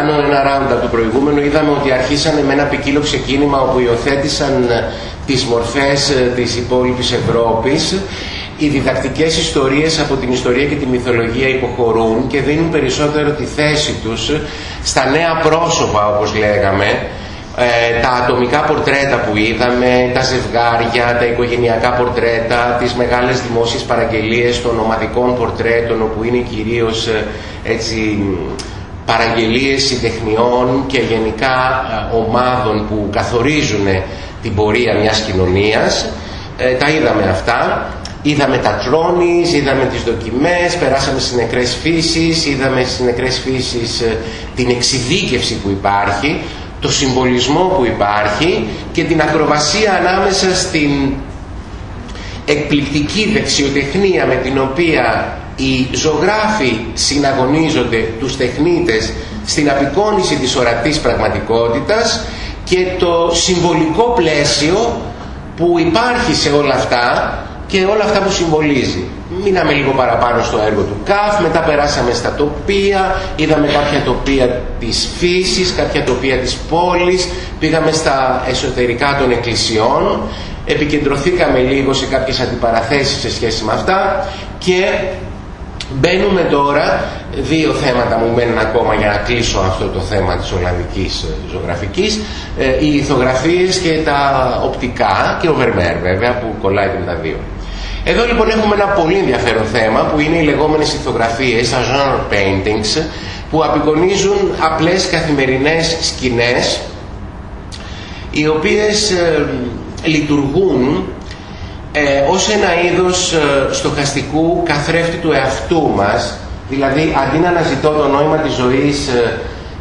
κάνω ένα round από το προηγούμενο, είδαμε ότι αρχίσανε με ένα ποικίλο ξεκίνημα όπου υιοθέτησαν ε, τις μορφές ε, της υπόλοιπης Ευρώπης. Οι διδακτικές ιστορίες από την ιστορία και τη μυθολογία υποχωρούν και δίνουν περισσότερο τη θέση τους στα νέα πρόσωπα όπως λέγαμε, ε, τα ατομικά πορτρέτα που είδαμε, τα ζευγάρια, τα οικογενειακά πορτρέτα, τις μεγάλες δημόσιες παραγγελίες των ομαδικών πορτρέτων όπου είναι κυρίως έτσι παραγγελίες συντεχνιών και γενικά ε, ομάδων που καθορίζουν την πορεία μιας κοινωνίας. Ε, τα είδαμε αυτά. Είδαμε τα τρόνις, είδαμε τις δοκιμές, περάσαμε στις νεκρές φύσεις, είδαμε στις νεκρές φύσεις ε, την εξειδίκευση που υπάρχει, το συμβολισμό που υπάρχει και την ακροβασία ανάμεσα στην εκπληκτική δεξιοτεχνία με την οποία οι ζωγράφοι συναγωνίζονται τους τεχνίτες στην απεικόνηση της ορατής πραγματικότητας και το συμβολικό πλαίσιο που υπάρχει σε όλα αυτά και όλα αυτά που συμβολίζει. Μείναμε λίγο παραπάνω στο έργο του ΚΑΦ, μετά περάσαμε στα τοπία, είδαμε κάποια τοπία της φύσης, κάποια τοπία της πόλης, πήγαμε στα εσωτερικά των εκκλησιών, επικεντρωθήκαμε λίγο σε κάποιες αντιπαραθέσεις σε σχέση με αυτά και Μπαίνουμε τώρα, δύο θέματα μου μένουν ακόμα για να κλείσω αυτό το θέμα της Ολλανδικής ζωγραφικής, ε, οι ηθογραφίες και τα οπτικά και ο Βερμέρ βέβαια που κολλάει και με τα δύο. Εδώ λοιπόν έχουμε ένα πολύ ενδιαφέρον θέμα που είναι οι λεγόμενες ηθογραφίες, τα genre paintings, που απεικονίζουν απλές καθημερινές σκηνές οι οποίες ε, λειτουργούν ε, ως ένα είδος ε, στοχαστικού καθρέφτη του εαυτού μας, δηλαδή αντί να αναζητώ το νόημα της ζωής ε,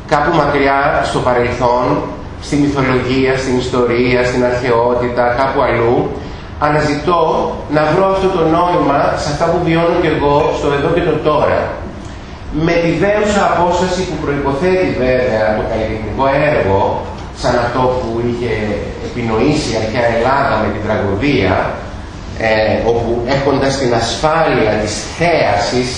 κάπου μακριά στο παρελθόν, στη μυθολογία, στην ιστορία, στην αρχαιότητα, κάπου αλλού, αναζητώ να βρω αυτό το νόημα σε αυτά που βιώνω και εγώ στο εδώ και το τώρα. Με τη δέουσα απόσταση που προϋποθέτει βέβαια το καλλιτεχνικό έργο, σαν αυτό που είχε επινοήσει η αρχαία Ελλάδα με την τραγωδία, ε, όπου έχοντας την ασφάλεια της θέασης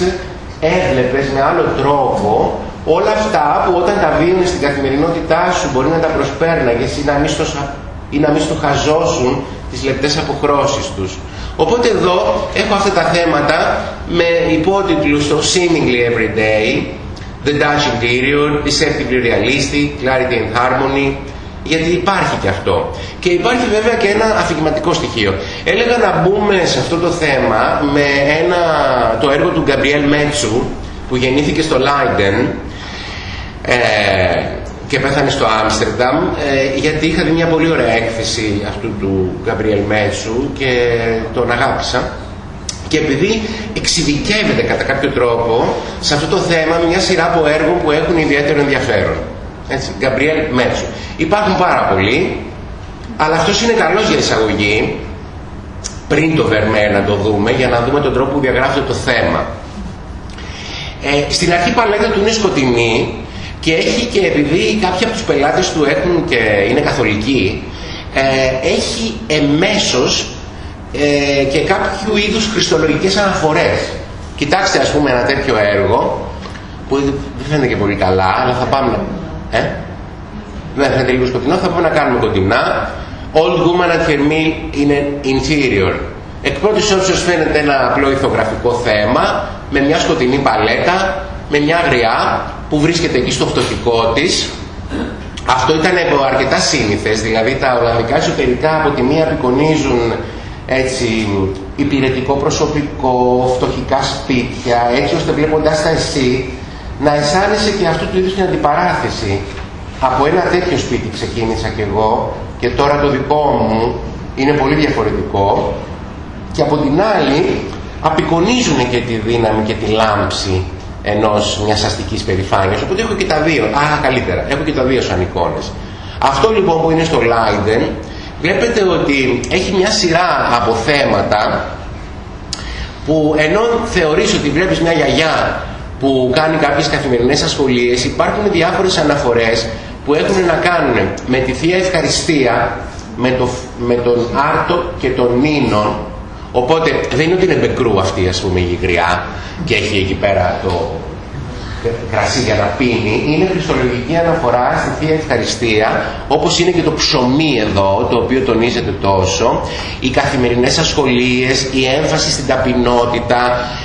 έβλεπες με άλλο τρόπο όλα αυτά που όταν τα βίωνες στην καθημερινότητά σου μπορεί να τα προσπέρναγες ή να μην στο, ή να μην στο χαζώσουν τις λεπτές αποχρώσεις τους. Οπότε εδώ έχω αυτά τα θέματα με υπότιτλους το Seemingly Everyday, The Dutch Interior, Deceptively Realistic, Clarity and Harmony, γιατί υπάρχει και αυτό. Και υπάρχει βέβαια και ένα αφηγηματικό στοιχείο. Έλεγα να μπούμε σε αυτό το θέμα με ένα, το έργο του Γκαμπριέλ Μέτσου που γεννήθηκε στο Λάιντεν ε, και πέθανε στο Άμστερνταμ ε, γιατί είχα δει μια πολύ ωραία έκθεση αυτού του Γκαμπριέλ Μέτσου και τον αγάπησα και επειδή εξειδικεύεται κατά κάποιο τρόπο σε αυτό το θέμα μια σειρά από έργων που έχουν ιδιαίτερο ενδιαφέρον. Έτσι, Γκαμπριέλ Μέτσου. Υπάρχουν πάρα πολλοί, αλλά αυτός είναι καλός για εισαγωγή, πριν το Βερμέ να το δούμε, για να δούμε τον τρόπο που διαγράφεται το θέμα. Ε, στην αρχή η παλέτα του είναι σκοτεινή και έχει και επειδή κάποιοι από τους πελάτες του έχουν και είναι καθολικοί, ε, έχει εμέσως ε, και κάποιου είδους χριστολογικές αναφορές. Κοιτάξτε ας πούμε ένα τέτοιο έργο, που δεν φαίνεται και πολύ καλά, αλλά θα πάμε... Ε; δεν θα είναι λίγο σκοτεινό, θα πούμε να κάνουμε κοντινά. Old woman at her meal in an interior. Εκ πρώτης όψεως φαίνεται ένα απλό ηθογραφικό θέμα, με μια σκοτεινή παλέτα, με μια γριά που βρίσκεται εκεί στο φτωχικό της. Αυτό ήταν αρκετά σύνηθες, δηλαδή τα Ολλανδικά εσωτερικά από τη μία απεικονίζουν έτσι υπηρετικό προσωπικό, φτωχικά σπίτια, έτσι ώστε βλέποντάς τα εσύ να αισθάνεσαι και αυτού του είδους την αντιπαράθεση. Από ένα τέτοιο σπίτι ξεκίνησα κι εγώ και τώρα το δικό μου είναι πολύ διαφορετικό. Και από την άλλη απεικονίζουν και τη δύναμη και τη λάμψη ενός μιας αστικής περηφάνειας. Οπότε έχω και τα δύο, άρα καλύτερα. Έχω και τα δύο σαν εικόνες. Αυτό λοιπόν που είναι στο Λάιντεν βλέπετε ότι έχει μια σειρά από θέματα που ενώ θεωρείς ότι βλέπεις μια γιαγιά που κάνει κάποιες καθημερινές ασχολίες υπάρχουν διάφορες αναφορές που έχουν να κάνουν με τη Θεία Ευχαριστία, με, το, με τον Άρτο και τον Νίνον, οπότε δεν είναι ότι είναι μπεκρού αυτή ας πούμε η γριά και έχει εκεί πέρα το, κρασί για να πίνει είναι χριστολογική αναφορά στη Θεία Ευχαριστία όπως είναι και το ψωμί εδώ το οποίο τονίζεται τόσο. Οι καθημερινές ασχολίες η έμφαση στην ταπεινότητα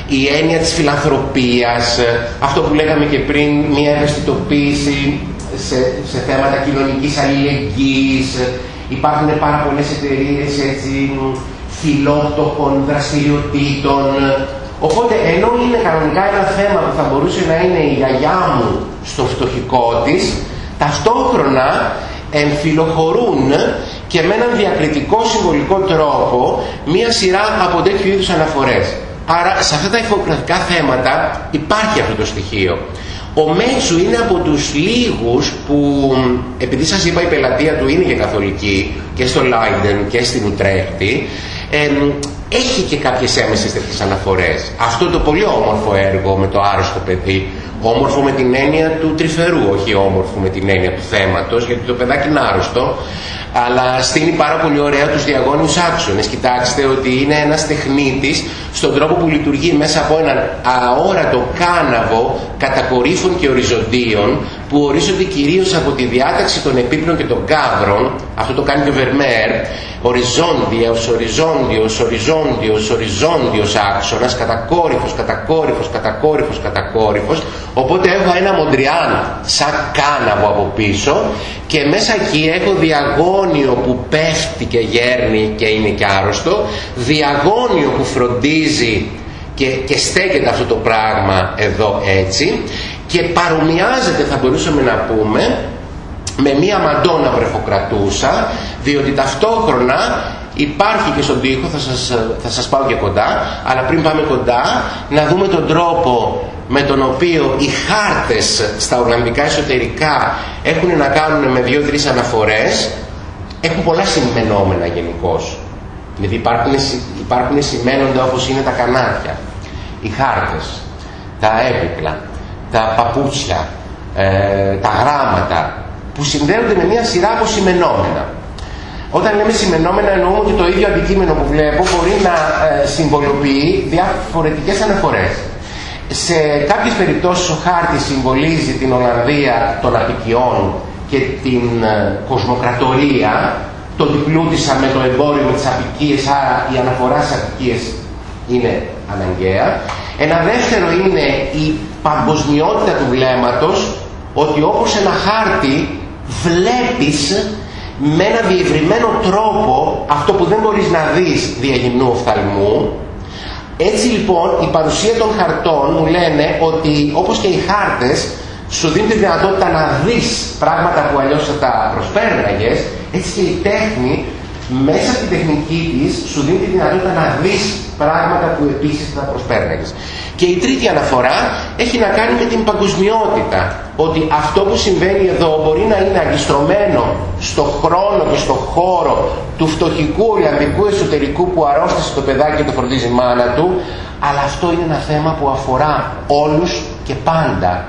η έννοια της φιλανθρωπίας αυτό που λέγαμε και πριν μια ευαισθητοποίηση σε, σε θέματα κοινωνικής αλληλεγγύης. Υπάρχουν πάρα πολλές εταιρείες έτσι φιλότοχων δραστηριοτήτων Οπότε ενώ είναι κανονικά ένα θέμα που θα μπορούσε να είναι η γιαγιά μου στο φτωχικό της, ταυτόχρονα εμφυλοχωρούν και με έναν διακριτικό συμβολικό τρόπο μία σειρά από τέτοιου είδους αναφορές. Άρα σε αυτά τα ηχογραφικά θέματα υπάρχει αυτό το στοιχείο. Ο Μέτσου είναι από τους λίγους που, επειδή σας είπα η πελατεία του είναι και καθολική και στο Λάιντεν και στην Ουτρέχτη, έχει και κάποιες έμεσες τέτοιες αναφορές. Αυτό το πολύ όμορφο έργο με το άρρωστο παιδί, όμορφο με την έννοια του τρυφερού, όχι όμορφο με την έννοια του θέματος, γιατί το παιδάκι είναι άρρωστο, αλλά στείνει πάρα πολύ ωραία τους διαγώνιους άξονες. Κοιτάξτε ότι είναι ένας τεχνίτης στον τρόπο που λειτουργεί μέσα από έναν αόρατο κάναβο κατακορύφων και οριζοντίων που ορίζονται κυρίως από τη διάταξη των επίπλων και των κάδρων, αυτό το κάνει και ο Βερμέρ, οριζόντιος, οριζόντιος, οριζόντιος, οριζόντιος άξονας, κατακόρυφος, κατακόρυφος, κατακόρυφος, κατακόρυφος, οπότε έχω ένα μοντριάν σαν κάναβο από πίσω και μέσα εκεί έχω διαγώνιο που πέφτει και γέρνει και είναι και άρρωστο, διαγώνιο που φροντίζει και, και στέκεται αυτό το πράγμα εδώ έτσι και παρομοιάζεται θα μπορούσαμε να πούμε με μία μαντόνα βρεφοκρατούσα διότι ταυτόχρονα υπάρχει και στον τοίχο, θα σας, θα σας πάω και κοντά αλλά πριν πάμε κοντά να δούμε τον τρόπο με τον οποίο οι χάρτες στα Ολλανδικά εσωτερικά έχουν να κάνουν με δύο-τρεις αναφορές έχουν πολλά σημενόμενα γενικώ. Δηλαδή υπάρχουν, υπάρχουν σημαίνοντα όπως είναι τα κανάρια, οι χάρτες, τα έπιπλα, τα παπούτσια, ε, τα γράμματα που συνδέονται με μια σειρά από σημενόμενα. Όταν λέμε σημενόμενα εννοούμε ότι το ίδιο αντικείμενο που βλέπω μπορεί να ε, συμβολοποιεί διαφορετικές αναφορές. Σε κάποιες περιπτώσεις ο χάρτης συμβολίζει την Ολλανδία των απικιών και την ε, κοσμοκρατορία, το διπλούτησα με το εμπόριο με τις απικίες, άρα η αναφορά στις απικίες είναι αναγκαία. Ένα δεύτερο είναι η παγκοσμιότητα του βλέμματος, ότι όπως ένα χάρτη βλέπεις με ένα διευρυμένο τρόπο αυτό που δεν μπορείς να δεις διαγυμνού οφθαλμού. Έτσι λοιπόν η παρουσία των χαρτών μου λένε ότι όπως και οι χάρτες σου δίνει τη δυνατότητα να δεις πράγματα που αλλιώς θα τα προσπέρναγες. Έτσι και η τέχνη μέσα από την τεχνική της σου δίνει τη δυνατότητα να δεις πράγματα που επίσης θα προσπέρναγες. Και η τρίτη αναφορά έχει να κάνει με την παγκοσμιότητα. Ότι αυτό που συμβαίνει εδώ μπορεί να είναι αγκιστρωμένο στο χρόνο και στο χώρο του φτωχικού Ολλανδικού εσωτερικού που αρρώστησε το παιδάκι και το φροντίζει η μάνα του, αλλά αυτό είναι ένα θέμα που αφορά όλους και πάντα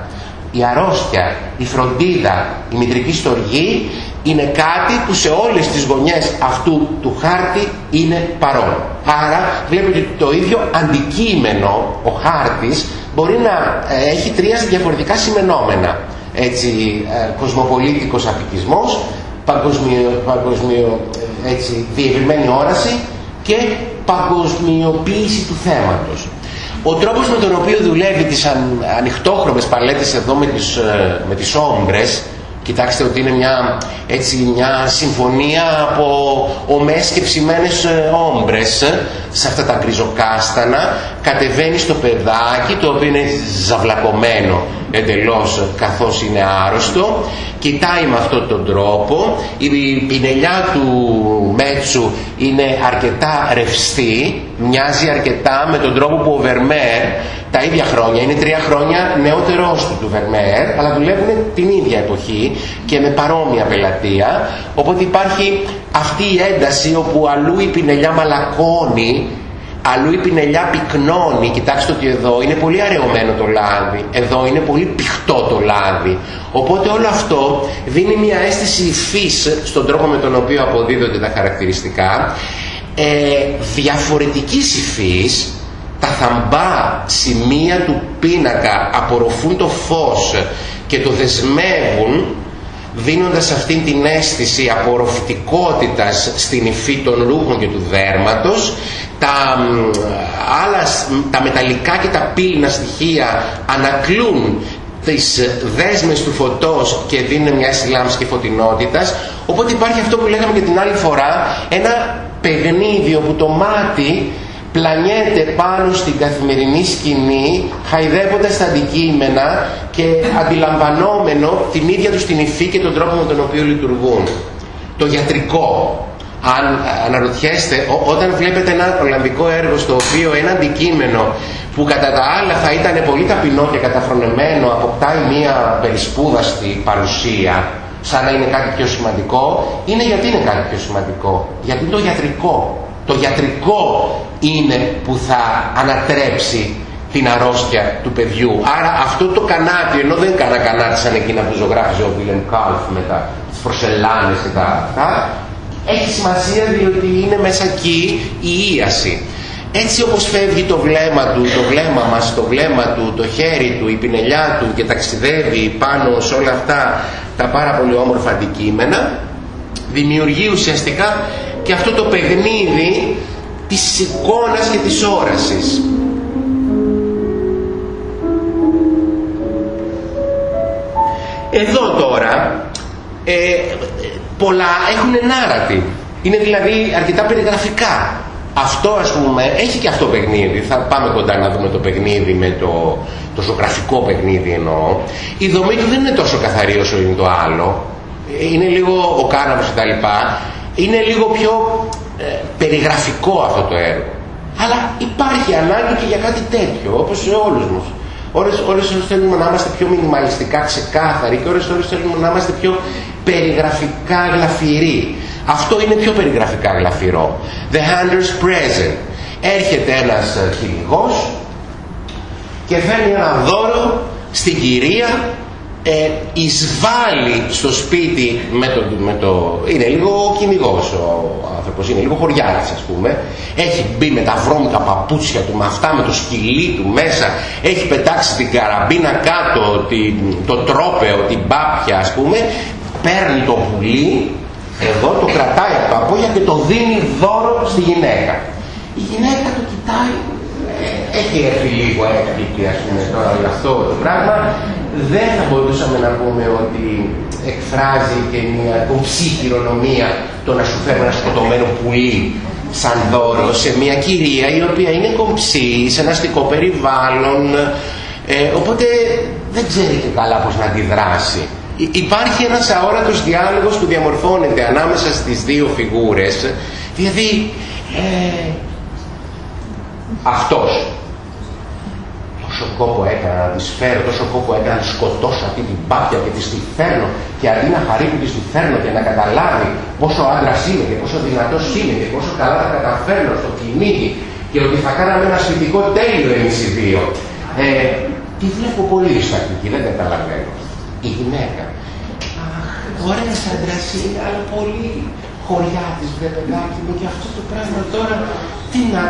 η αρρώστια, η φροντίδα, η μητρική στοργή είναι κάτι που σε όλες τις γωνιές αυτού του χάρτη είναι παρόν. Άρα βλέπετε ότι το ίδιο αντικείμενο, ο χάρτης, μπορεί να ε, έχει τρία διαφορετικά σημενόμενα. Έτσι, ε, κοσμοπολίτικος απικισμός, παγκοσμιο, παγκοσμιο, ε, έτσι, διευρυμένη όραση και παγκοσμιοποίηση του θέματος. Ο τρόπος με τον οποίο δουλεύει τις αν, ανοιχτόχρωμες παλέτες εδώ με τις, ε, με τις όμπρες, κοιτάξτε ότι είναι μια, έτσι, μια συμφωνία από ομές και ψημένες ε, όμπρες ε, σε αυτά τα γκριζοκάστανα, κατεβαίνει στο παιδάκι το οποίο είναι ζαβλακωμένο εντελώς καθώς είναι άρρωστο κοιτάει με αυτόν τον τρόπο η πινελιά του Μέτσου είναι αρκετά ρευστή μοιάζει αρκετά με τον τρόπο που ο Βερμέρ τα ίδια χρόνια, είναι τρία χρόνια νεότερός του του Βερμέρ αλλά δουλεύουν την ίδια εποχή και με παρόμοια πελατεία οπότε υπάρχει αυτή η ένταση όπου αλλού η πινελιά μαλακώνει αλλού η πινελιά πυκνώνει, κοιτάξτε ότι εδώ είναι πολύ αραιωμένο το λάδι, εδώ είναι πολύ πηχτό το λάδι. Οπότε όλο αυτό δίνει μια αίσθηση υφής στον τρόπο με τον οποίο αποδίδονται τα χαρακτηριστικά, ε, διαφορετικής υφής τα θαμπά σημεία του πίνακα απορροφούν το φως και το δεσμεύουν δίνοντας αυτήν την αίσθηση απορροφητικότητας στην υφή των ρούχων και του δέρματος τα, άλλα, τα μεταλλικά και τα πύληνα στοιχεία ανακλούν τις δέσμες του φωτός και δίνουν μια συλλάμψη και φωτεινότητας οπότε υπάρχει αυτό που λέγαμε και την άλλη φορά ένα παιχνίδι όπου το μάτι πλανιέται πάνω στην καθημερινή σκηνή χαϊδεύοντας τα αντικείμενα και αντιλαμβανόμενο την ίδια τους την υφή και τον τρόπο με τον οποίο λειτουργούν. Το γιατρικό. Αν αναρωτιέστε, όταν βλέπετε ένα Ολλανδικό έργο στο οποίο ένα αντικείμενο που κατά τα άλλα θα ήταν πολύ ταπεινό και καταφρονεμένο αποκτάει μία περισπούδαστη παρουσία σαν να είναι κάτι πιο σημαντικό, είναι γιατί είναι κάτι πιο σημαντικό. Γιατί το γιατρικό. Το γιατρικό είναι που θα ανατρέψει την αρρώστια του παιδιού. Άρα αυτό το κανάτι, ενώ δεν είναι κανένα κανάτι σαν εκείνα που ζωγράφιζε ο Βίλεμ Κάλφ με τα προσελάνες και τα αυτά, έχει σημασία διότι είναι μέσα εκεί η ίαση. Έτσι όπως φεύγει το βλέμμα του, το βλέμμα μας, το βλέμμα του, το χέρι του, η πινελιά του και ταξιδεύει πάνω σε όλα αυτά τα πάρα πολύ όμορφα αντικείμενα, δημιουργεί ουσιαστικά και αυτό το παιχνίδι της εικόνας και της όρασης. Εδώ τώρα ε, πολλά έχουν narrative. Είναι δηλαδή αρκετά περιγραφικά. Αυτό ας πούμε έχει και αυτό παιχνίδι. Θα πάμε κοντά να δούμε το παιχνίδι με το, το ζωγραφικό παιχνίδι εννοώ. Η δομή του δεν είναι τόσο καθαρή όσο είναι το άλλο. Είναι λίγο ο κάναβος κτλ. Είναι λίγο πιο ε, περιγραφικό αυτό το έργο. Αλλά υπάρχει ανάγκη και για κάτι τέτοιο, όπως σε όλους μας. Ώρες, ώρες, θέλουμε να είμαστε πιο μινιμαλιστικά ξεκάθαροι και ώρες, ώρες θέλουμε να είμαστε πιο περιγραφικά γλαφυροί. Αυτό είναι πιο περιγραφικά γλαφυρό. The handers present. Έρχεται ένας κυνηγός και φέρνει ένα δώρο στην κυρία ε, εισβάλλει στο σπίτι με το, με το... είναι λίγο κυνηγός ο άνθρωπος, είναι λίγο χωριάρης ας πούμε έχει μπει με τα βρώμικα παπούτσια του με αυτά με το σκυλί του μέσα έχει πετάξει την καραμπίνα κάτω την, το τρόπεο, την πάπια ας πούμε παίρνει το πουλί εδώ το κρατάει από τα πόδια και το δίνει δώρο στη γυναίκα. Η γυναίκα το κοιτάει. Έχει έρθει λίγο έκπληκτη ας πούμε τώρα όλο αυτό το πράγμα. Δεν θα μπορούσαμε να πούμε ότι εκφράζει και μια κομψή χειρονομία το να σου φέρει ένα σκοτωμένο πουλί σαν δώρο σε μια κυρία η οποία είναι κομψή, σε ένα αστικό περιβάλλον. Ε, οπότε δεν ξέρει και καλά πώς να αντιδράσει. Υπάρχει ένας αόρατος διάλογος που διαμορφώνεται ανάμεσα στις δύο φιγούρες δηλαδή ε, αυτός τόσο κόπο έκανα να τη φέρω, τόσο κόπο έκανα να σκοτώσω αυτή την πάπια και τη τη φέρνω και αντί να χαρεί που τη τη φέρνω και να καταλάβει πόσο άντρας είναι και πόσο δυνατός είναι και πόσο καλά θα καταφέρνω στο κυνήγι και ότι θα κάναμε ένα σπιτικό τέλειο εμείς οι δύο. Ε, τη βλέπω πολύ στακτική, δεν καταλαβαίνω. Η γυναίκα. Αχ, ωραίος άντρας είναι, αλλά πολύ χωριά της βρε παιδάκι μου και αυτό το πράγμα τώρα τι να,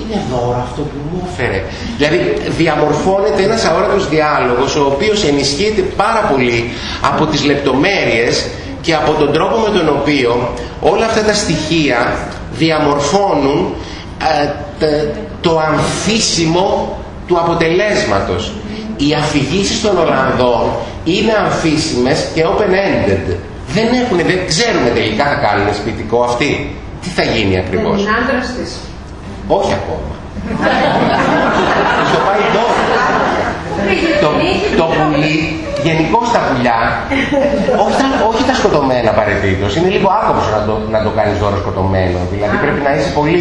είναι δώρο αυτό που μου έφερε. Δηλαδή διαμορφώνεται ένας αόρατος διάλογος ο οποίος ενισχύεται πάρα πολύ από τις λεπτομέρειες και από τον τρόπο με τον οποίο όλα αυτά τα στοιχεία διαμορφώνουν ε, το αμφίσιμο του αποτελέσματος. Οι αφηγήσεις των Ολλανδών είναι αμφίσιμες και open-ended. Δεν, έχουν, δεν ξέρουμε τελικά θα κάνουν σπιτικό αυτοί. Τι θα γίνει ακριβώς; Είναι άντρας της. Όχι ακόμα. Στο πάει τώρα. Το, το πουλί, γενικώ τα πουλιά, όχι τα, όχι τα σκοτωμένα απαραίτητο. Είναι λίγο άκομος να το, να το κάνεις δώρο σκοτωμένο. Δηλαδή πρέπει να είσαι πολύ,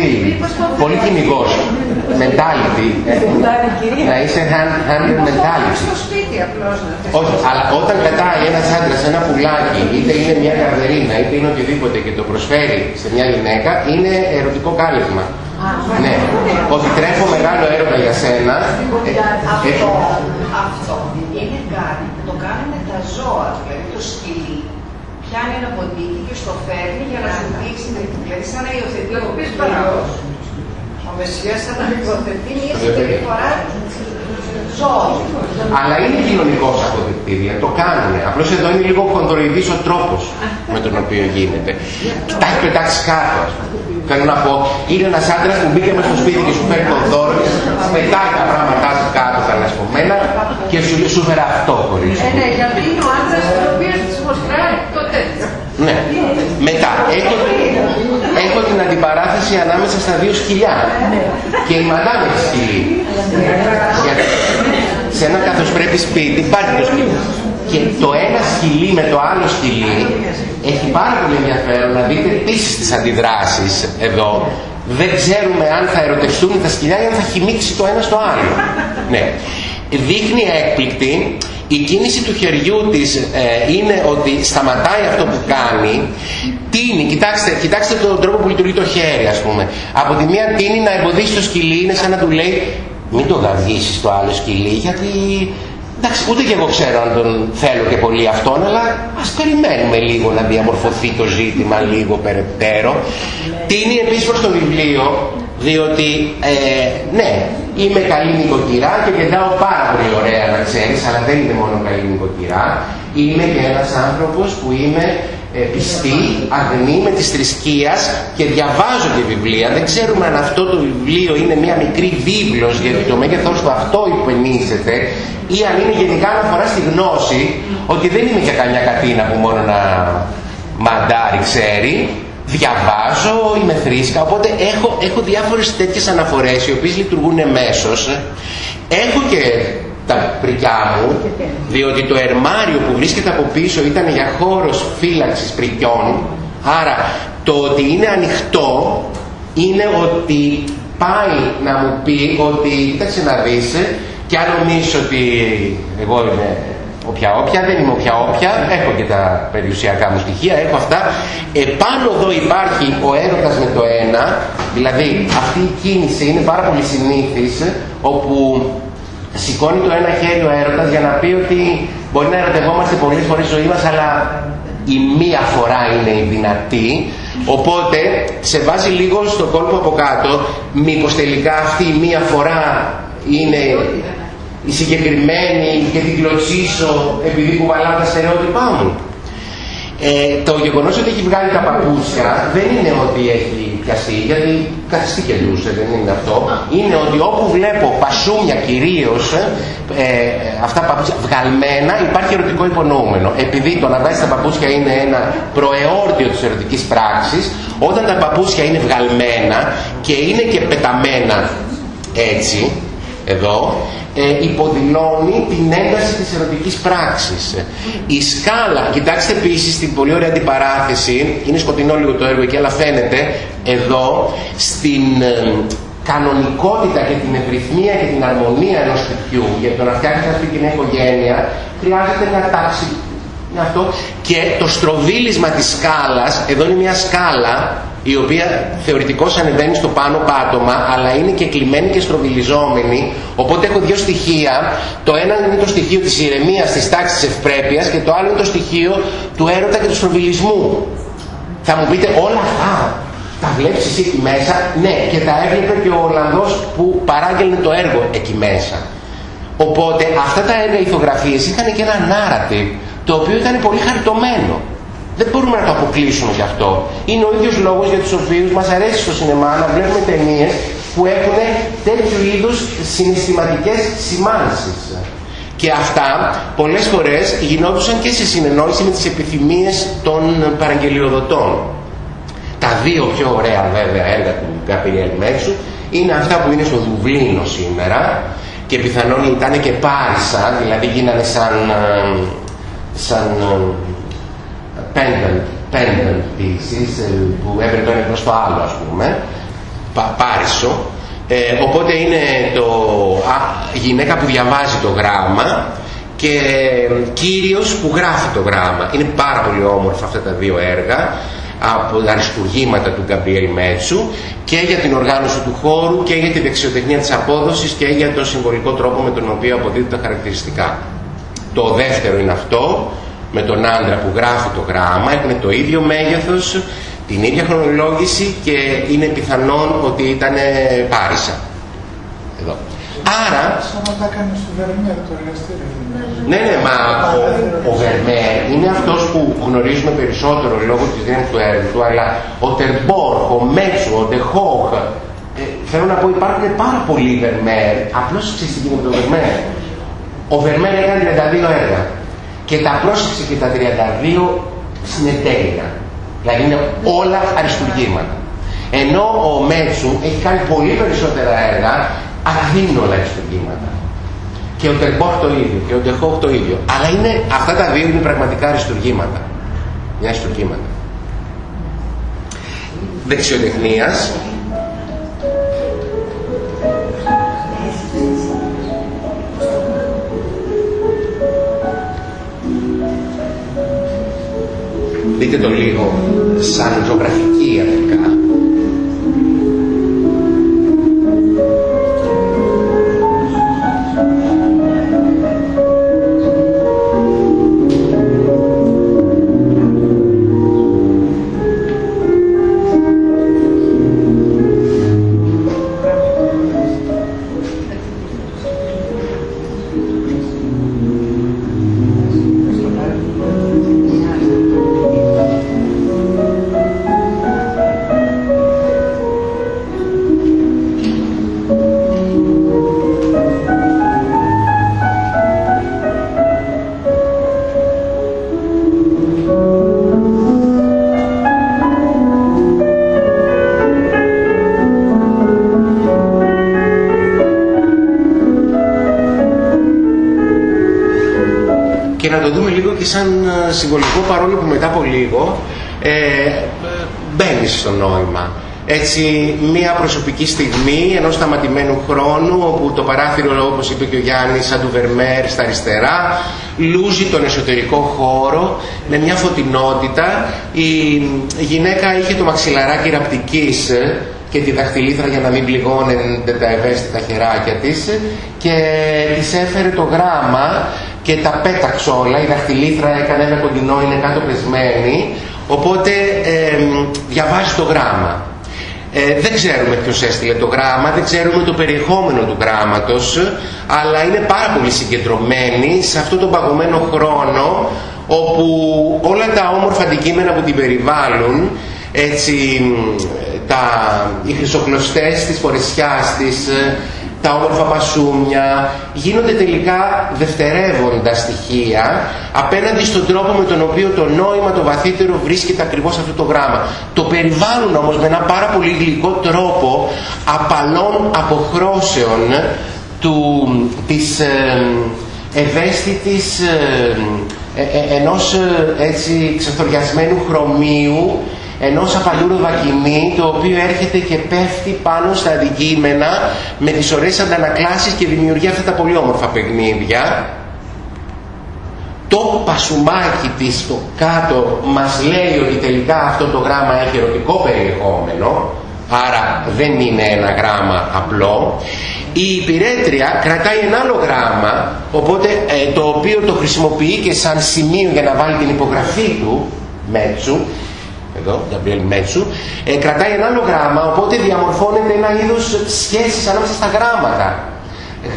πολύ κοινικό. Mentality. να είσαι hand, handler mentality. Όχι, αλλά όταν πετάει ένας άντρας ένα πουλάκι, είτε είναι μια καρδερίνα, είτε είναι οτιδήποτε και το προσφέρει σε μια γυναίκα, είναι ερωτικό κάλεσμα. Ναι, ότι τρέφω μεγάλο έργο για σένα. Αυτό, αυτό είναι κάτι που το κάνουν τα ζώα, δηλαδή το σκυλί. Πιάνει ένα ποντίκι και στο φέρνει για να σου δείξει, δηλαδή σαν να υιοθετεί ο Ο Μεσσίας αναγκοθετεί μια συμπεριφορά ζώων. Αλλά είναι κοινωνικό αποδεκτήρια, το κάνουν. Απλώς εδώ είναι λίγο χονδροειδής ο τρόπος με τον οποίο γίνεται. Τα έχει πετάξει κάτω. Θέλω να πω, είναι ένας άντρας που μπήκε μέσα στο σπίτι και σου φέρει τον δώρο και πετάει τα πράγματά σου κάτω τα λασπωμένα και σου, σου φέρει αυτό χωρί. Ε, ναι, γιατί είναι ο άντρας ο οποίος της μοστράει το τέτοιο. Ναι. Μετά, έχω, έχω την αντιπαράθεση ανάμεσα στα δύο σκυλιά. Και η μαντάμ έχει σκυλί. Γιατί σε ένα καθώς πρέπει σπίτι υπάρχει το σκυλί. Και το ένα σκυλί με το άλλο σκυλί έχει πάρα πολύ ενδιαφέρον να δείτε επίσης τις αντιδράσεις εδώ. Δεν ξέρουμε αν θα ερωτευτούν τα σκυλιά ή αν θα χυμίξει το ένα στο άλλο. Ναι. Δείχνει έκπληκτη η κίνηση του χεριού της ε, είναι ότι σταματάει αυτό που κάνει, τίνει, κοιτάξτε, κοιτάξτε τον τρόπο που λειτουργεί το χέρι ας πούμε. Από τη μία τίνει να εμποδίσει το σκυλί, είναι σαν να του λέει μην το γαργίσεις το άλλο σκυλί γιατί εντάξει ούτε και εγώ ξέρω αν τον θέλω και πολύ αυτόν αλλά ας περιμένουμε λίγο να διαμορφωθεί το ζήτημα λίγο περαιτέρω. Τίνει επίσης προς το βιβλίο διότι ε, ναι, είμαι καλή νοικοκυρά και κεντάω πάρα πολύ ωραία να ξέρεις, αλλά δεν είναι μόνο καλή νοικοκυρά. Είμαι και ένας άνθρωπος που είμαι ε, πιστή, αγνή με της θρησκείας και διαβάζω τη βιβλία. Δεν ξέρουμε αν αυτό το βιβλίο είναι μια μικρή βίβλος γιατί το μέγεθός του αυτό υπενήσεται ή αν είναι γενικά αναφορά στη γνώση ότι δεν είμαι και καμιά κατίνα που μόνο να μαντάρει ξέρει διαβάζω, είμαι θρήσκα, οπότε έχω, έχω διάφορες τέτοιες αναφορές οι οποίες λειτουργούν εμέσως. Έχω και τα πρικιά μου, διότι το ερμάριο που βρίσκεται από πίσω ήταν για χώρος φύλαξης πρικιών, άρα το ότι είναι ανοιχτό είναι ότι πάει να μου πει ότι, κοίταξε να δεις, και αν νομίζεις ότι εγώ είμαι όποια όποια, δεν είμαι όποια όποια, έχω και τα περιουσιακά μου στοιχεία, έχω αυτά. Επάνω εδώ υπάρχει ο έρωτας με το ένα, δηλαδή αυτή η κίνηση είναι πάρα πολύ συνήθις, όπου σηκώνει το ένα χέρι ο έρωτας για να πει ότι μπορεί να ερωτευόμαστε πολλές φορές ζωή μας, αλλά η μία φορά είναι η δυνατή, οπότε σε βάζει λίγο στο κόλπο από κάτω, μήπως τελικά αυτή η μία φορά είναι η συγκεκριμένη και την κλωτσίσω επειδή κουβαλάω τα στερεότυπά μου. Ε, το γεγονός ότι έχει βγάλει τα παπούτσια δεν είναι ότι έχει πιαστεί, γιατί καθιστεί και λούσε, δεν είναι αυτό. Είναι ότι όπου βλέπω πασούμια κυρίως, ε, αυτά παπούτσια βγαλμένα, υπάρχει ερωτικό υπονοούμενο. Επειδή το να βάζεις τα παπούτσια είναι ένα προεόρτιο της ερωτικής πράξης, όταν τα παπούτσια είναι βγαλμένα και είναι και πεταμένα έτσι, εδώ, ε, υποδηλώνει την ένταση της ερωτικής πράξης. Η σκάλα, κοιτάξτε επίσης την πολύ ωραία αντιπαράθεση, είναι σκοτεινό λίγο το έργο εκεί, αλλά φαίνεται εδώ στην ε, κανονικότητα και την ευρυθμία και την αρμονία ενός σπιτιού, γιατί το να φτιάξει ένα σπίτι μια οικογένεια, χρειάζεται μια τάξη αυτό. Και το στροβίλισμα της σκάλας, εδώ είναι μια σκάλα η οποία θεωρητικώς ανεβαίνει στο πάνω πάτωμα αλλά είναι και κλειμένη και στροβιλιζόμενη. Οπότε έχω δύο στοιχεία. Το ένα είναι το στοιχείο της ηρεμίας της τάξης της ευπρέπειας και το άλλο είναι το στοιχείο του έρωτα και του στροβιλισμού. Θα μου πείτε όλα αυτά τα βλέπεις εσύ εκεί μέσα; Ναι και τα έβλεπε και ο Ολλανδός που παράγγελνε το έργο εκεί μέσα. Οπότε αυτά τα έργα ηθογραφίες είχαν και ένα narrative το οποίο ήταν πολύ χαριτωμένο δεν μπορούμε να το αποκλείσουμε γι' αυτό. Είναι ο ίδιος λόγος για τους οποίους μας αρέσει στο σινεμά να βλέπουμε ταινίες που έχουν τέτοιου είδους συναισθηματικές σημάνσεις. Και αυτά πολλές φορές γινόντουσαν και σε συνεννόηση με τις επιθυμίες των παραγγελιοδοτών. Τα δύο πιο ωραία βέβαια έργα του Γκαπριέλ Μέξου είναι αυτά που είναι στο Δουβλίνο σήμερα και πιθανόν ήταν και Πάρισα, δηλαδή γίνανε σαν, ε, σαν ε, pendant, pendant pieces ε, που έβρε το ένα προς το άλλο ας πούμε, πα, πάρισο. Ε, οπότε είναι το α, γυναίκα που διαβάζει το γράμμα και κύριος που γράφει το γράμμα. Είναι πάρα πολύ όμορφα αυτά τα δύο έργα από τα αριστουργήματα του Γκαμπριέλ Μέτσου και για την οργάνωση του χώρου και για τη δεξιοτεχνία της απόδοσης και για τον συμβολικό τρόπο με τον οποίο αποδίδουν τα χαρακτηριστικά. Το δεύτερο είναι αυτό, με τον άντρα που γράφει το γράμμα, έχουν το ίδιο μέγεθος την ίδια χρονολόγηση και είναι πιθανόν ότι ήταν Πάρισα. Εδώ. Άρα... Σαν να τα έκανε στο Βερμέρ το εργαστήριο. Ναι, ναι, μα ο, ο Βερμέρ είναι αυτός που γνωρίζουμε περισσότερο λόγω της δύναμης του έργου του, αλλά ο Τερμπόρχ, ο Μέτσου, ο Ντεχόχ, ε, θέλω να πω υπάρχουν πάρα πολλοί Βερμέρ, απλώς ξέρεις τι γίνεται με τον Βερμέρ. Ο Βερμέρ έκανε 32 έργα και τα πρόσεξε και τα 32 συνετέλεια. Δηλαδή είναι όλα αριστουργήματα. Ενώ ο Μέτσου έχει κάνει πολύ περισσότερα έργα αδύνολα αριστουργήματα. Και ο Τερμπόχ το ίδιο και ο Ντεχόχ το ίδιο. Αλλά είναι, αυτά τα δύο είναι πραγματικά αριστουργήματα. Μια αριστουργήματα. Δεξιοτεχνίας. Δείτε το λίγο σαν ζωγραφική αρχικά. Σαν ε, συμβολικό παρόλο που μετά από λίγο ε, μπαίνει στο νόημα. Έτσι, μία προσωπική στιγμή ενός σταματημένου χρόνου όπου το παράθυρο, όπως είπε και ο Γιάννης, σαν του Βερμέρ στα αριστερά, λούζει τον εσωτερικό χώρο με μια φωτεινότητα. Η γυναίκα είχε το μαξιλαράκι ραπτικής ε, και τη δαχτυλίθρα για να μην πληγώνεται τα ευαίσθητα χεράκια της και της έφερε το γράμμα και τα πέταξε όλα, η δαχτυλίθρα έκανε ένα κοντινό, είναι κάτω πεσμένη, οπότε ε, διαβάζει το γράμμα. Ε, δεν ξέρουμε ποιος έστειλε το γράμμα, δεν ξέρουμε το περιεχόμενο του γράμματος, αλλά είναι πάρα πολύ συγκεντρωμένη σε αυτό τον παγωμένο χρόνο, όπου όλα τα όμορφα αντικείμενα που την περιβάλλουν, έτσι, τα, οι χρυσοκλωστές της φορεσιάς της, τα όμορφα πασούμια, γίνονται τελικά δευτερεύοντα στοιχεία απέναντι στον τρόπο με τον οποίο το νόημα το βαθύτερο βρίσκεται ακριβώς αυτό το γράμμα. Το περιβάλλουν όμως με ένα πάρα πολύ γλυκό τρόπο απαλών αποχρώσεων του, της ε, ευαίσθητης ε, ε, ενός έτσι ξεθοριασμένου χρωμίου ενός απαλούρου δακινή το οποίο έρχεται και πέφτει πάνω στα αντικείμενα με τις ωραίες αντανακλάσεις και δημιουργεί αυτά τα πολύ όμορφα παιχνίδια. Το πασουμάκι της στο κάτω μας λέει ότι τελικά αυτό το γράμμα έχει ερωτικό περιεχόμενο άρα δεν είναι ένα γράμμα απλό. Η υπηρέτρια κρατάει ένα άλλο γράμμα οπότε ε, το οποίο το χρησιμοποιεί και σαν σημείο για να βάλει την υπογραφή του Μέτσου εδώ, Γκαμπριέλ Μέτσου, ε, κρατάει ένα άλλο γράμμα, οπότε διαμορφώνεται ένα είδος σχέσης ανάμεσα στα γράμματα.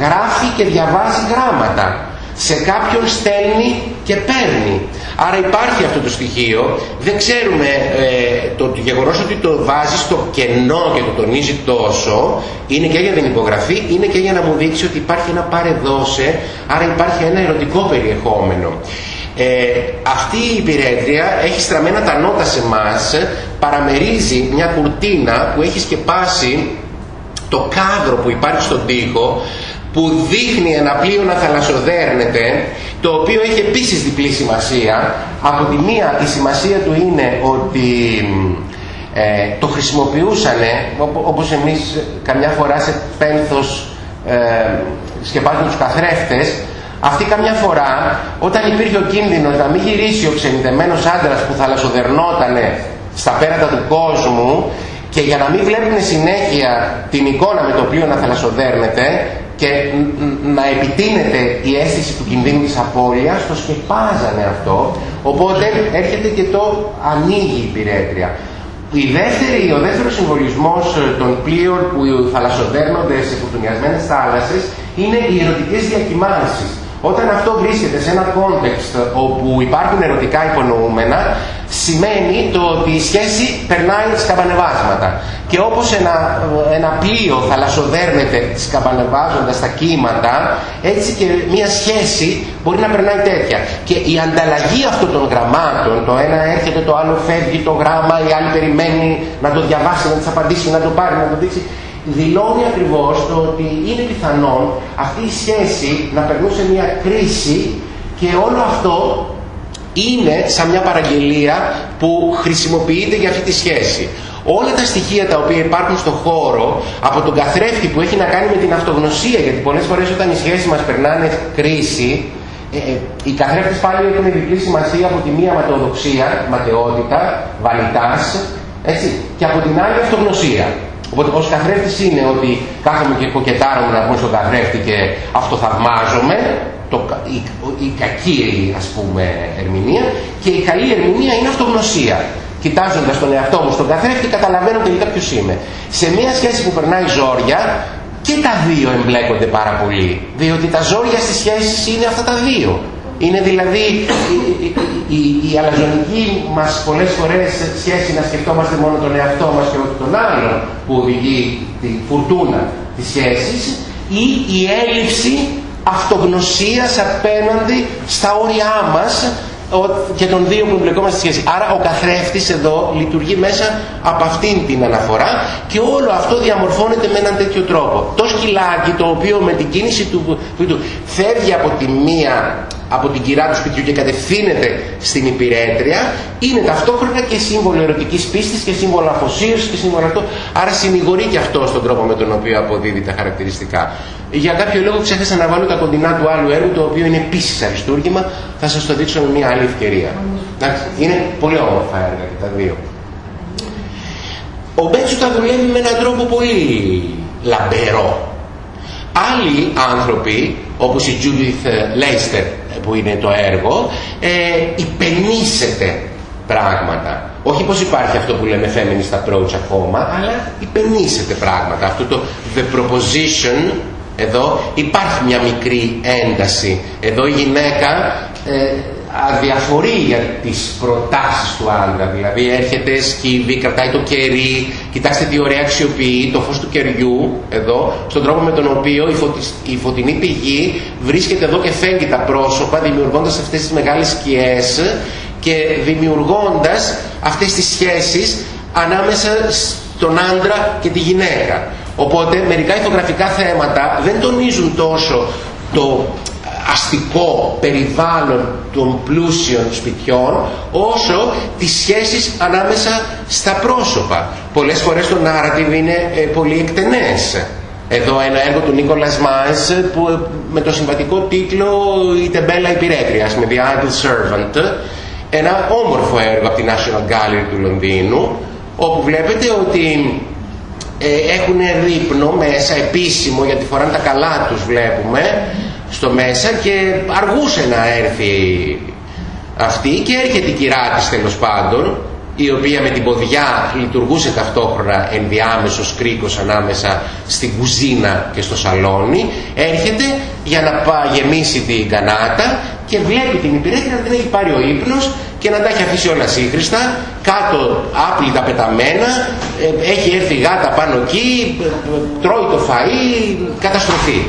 Γράφει και διαβάζει γράμματα. Σε κάποιον στέλνει και παίρνει. Άρα υπάρχει αυτό το στοιχείο. Δεν ξέρουμε ε, το, το γεγονός ότι το βάζει στο κενό και το τονίζει τόσο είναι και για την υπογραφή, είναι και για να μου δείξει ότι υπάρχει ένα παρεδώσε, άρα υπάρχει ένα ερωτικό περιεχόμενο. Ε, αυτή η υπηρέτρια έχει στραμμένα τα νότα σε μας, παραμερίζει μια κουρτίνα που έχει σκεπάσει το κάδρο που υπάρχει στον τοίχο που δείχνει ένα πλοίο να θαλασσοδέρνεται το οποίο έχει επίσης διπλή σημασία. Από τη μία η σημασία του είναι ότι ε, το χρησιμοποιούσαν όπως εμείς καμιά φορά σε πένθος ε, σκεπάζουμε τους καθρέφτες αυτή καμιά φορά, όταν υπήρχε ο κίνδυνος να μην γυρίσει ο ξενιδεμένος άντρας που θαλασσοδερνότανε στα πέρατα του κόσμου και για να μην βλέπουν συνέχεια την εικόνα με το οποίο να θαλασσοδέρνεται και να επιτείνεται η αίσθηση του κινδύνου της απώλειας, το σκεπάζανε αυτό, οπότε έρχεται και το ανοίγει η πυρέτρια. η δεύτερη, ο δεύτερος συμβολισμός ε, των πλοίων που θαλασσοδέρνονται σε φουρτουνιασμένες θάλασσες είναι οι ερωτικές διακυμάνσεις. Όταν αυτό βρίσκεται σε ένα context όπου υπάρχουν ερωτικά υπονοούμενα, σημαίνει το ότι η σχέση περνάει σκαμπανεβάσματα. Και όπως ένα, ένα πλοίο θαλασσοδέρνεται σκαμπανεβάζοντας τα κύματα, έτσι και μια σχέση μπορεί να περνάει τέτοια. Και η ανταλλαγή αυτών των γραμμάτων, το ένα έρχεται, το άλλο φεύγει το γράμμα, η άλλη περιμένει να το διαβάσει, να της απαντήσει, να το πάρει, να το δείξει, δηλώνει ακριβώς το ότι είναι πιθανόν αυτή η σχέση να περνούσε μια κρίση και όλο αυτό είναι σαν μια παραγγελία που χρησιμοποιείται για αυτή τη σχέση. Όλα τα στοιχεία τα οποία υπάρχουν στον χώρο, από τον καθρέφτη που έχει να κάνει με την αυτογνωσία, γιατί πολλές φορές όταν οι σχέσεις μας περνάνε κρίση, ε, ε, οι καθρέφτες πάλι έχουν διπλή σημασία από τη μία ματαιοδοξία, ματαιότητα, βαλιτάς, έτσι, και από την άλλη αυτογνωσία. Οπότε ως καθρέφτης είναι ότι κάθομαι και κοκετάρομαι να πούμε στον καθρέφτη και αυτοθαυμάζομαι, το, η, η κακή ας πούμε ερμηνεία και η καλή ερμηνεία είναι αυτογνωσία. Κοιτάζοντας τον εαυτό μου στον καθρέφτη καταλαβαίνω τελικά ποιος είμαι. Σε μια σχέση που περνάει ζόρια και τα δύο εμπλέκονται πάρα πολύ. Διότι τα ζόρια στις σχέσεις είναι αυτά τα δύο. Είναι δηλαδή η, η, η, η αλαζονική μας πολλές φορές σχέση να σκεφτόμαστε μόνο τον εαυτό μας και όχι τον άλλον που οδηγεί τη φουρτούνα της σχέσης ή η έλλειψη αυτογνωσίας απέναντι στα όρια μας και των δύο που εμπλεκόμαστε στη σχέση. Άρα ο καθρέφτης εδώ λειτουργεί μέσα από αυτήν την αναφορά και όλο αυτό διαμορφώνεται με έναν τέτοιο τρόπο. Το σκυλάκι το οποίο με την κίνηση του, του φεύγει από τη μία από την κυρά του σπιτιού και κατευθύνεται στην υπηρέτρια είναι ταυτόχρονα και σύμβολο ερωτικής πίστης και σύμβολο αφοσίωσης και σύμβολο αυτό. Άρα συνηγορεί και αυτό στον τρόπο με τον οποίο αποδίδει τα χαρακτηριστικά. Για κάποιο λόγο ξέχασα να βάλω τα κοντινά του άλλου έργου το οποίο είναι επίσης αριστούργημα. Θα σας το δείξω με μια άλλη ευκαιρία. Είναι πολύ όμορφα έργα και τα δύο. Ο Μπέτσου τα δουλεύει με έναν τρόπο πολύ λαμπερό. Άλλοι άνθρωποι, όπως η Judith Λέιστερ που είναι το έργο, ε, υπενήσεται πράγματα. Όχι πως υπάρχει αυτό που λέμε feminist approach ακόμα, αλλά υπενήσεται πράγματα. Αυτό το the proposition, εδώ υπάρχει μια μικρή ένταση. Εδώ η γυναίκα ε, αδιαφορεί για τις προτάσεις του άντρα. Δηλαδή έρχεται, σκύβει, κρατάει το κερί, κοιτάξτε τι ωραία αξιοποιεί το φως του κεριού εδώ, στον τρόπο με τον οποίο η, η φωτεινή πηγή βρίσκεται εδώ και φέγγει τα πρόσωπα, δημιουργώντας αυτές τις μεγάλες σκιές και δημιουργώντας αυτές τις σχέσεις ανάμεσα στον άντρα και τη γυναίκα. Οπότε μερικά ηθογραφικά θέματα δεν τονίζουν τόσο το αστικό περιβάλλον των πλούσιων σπιτιών όσο τις σχέσεις ανάμεσα στα πρόσωπα. Πολλές φορές το narrative είναι ε, πολύ εκτενές. Εδώ ένα έργο του Νίκολας Μάις που, με το συμβατικό τίτλο «Η τεμπέλα υπηρέτριας» με The Idle Servant ένα όμορφο έργο από τη National Gallery του Λονδίνου όπου βλέπετε ότι ε, έχουν ρύπνο μέσα επίσημο γιατί φοράνε τα καλά τους βλέπουμε στο μέσα και αργούσε να έρθει αυτή και έρχεται η κυρά της τέλος πάντων η οποία με την ποδιά λειτουργούσε ταυτόχρονα ενδιάμεσος κρίκος ανάμεσα στην κουζίνα και στο σαλόνι έρχεται για να γεμίσει την κανάτα και βλέπει την υπηρέτρια να την έχει πάρει ο ύπνος και να τα έχει αφήσει όλα σύγχρηστα κάτω άπλυτα πεταμένα ε, έχει έρθει γάτα πάνω εκεί ε, ε, τρώει το φαΐ καταστροφή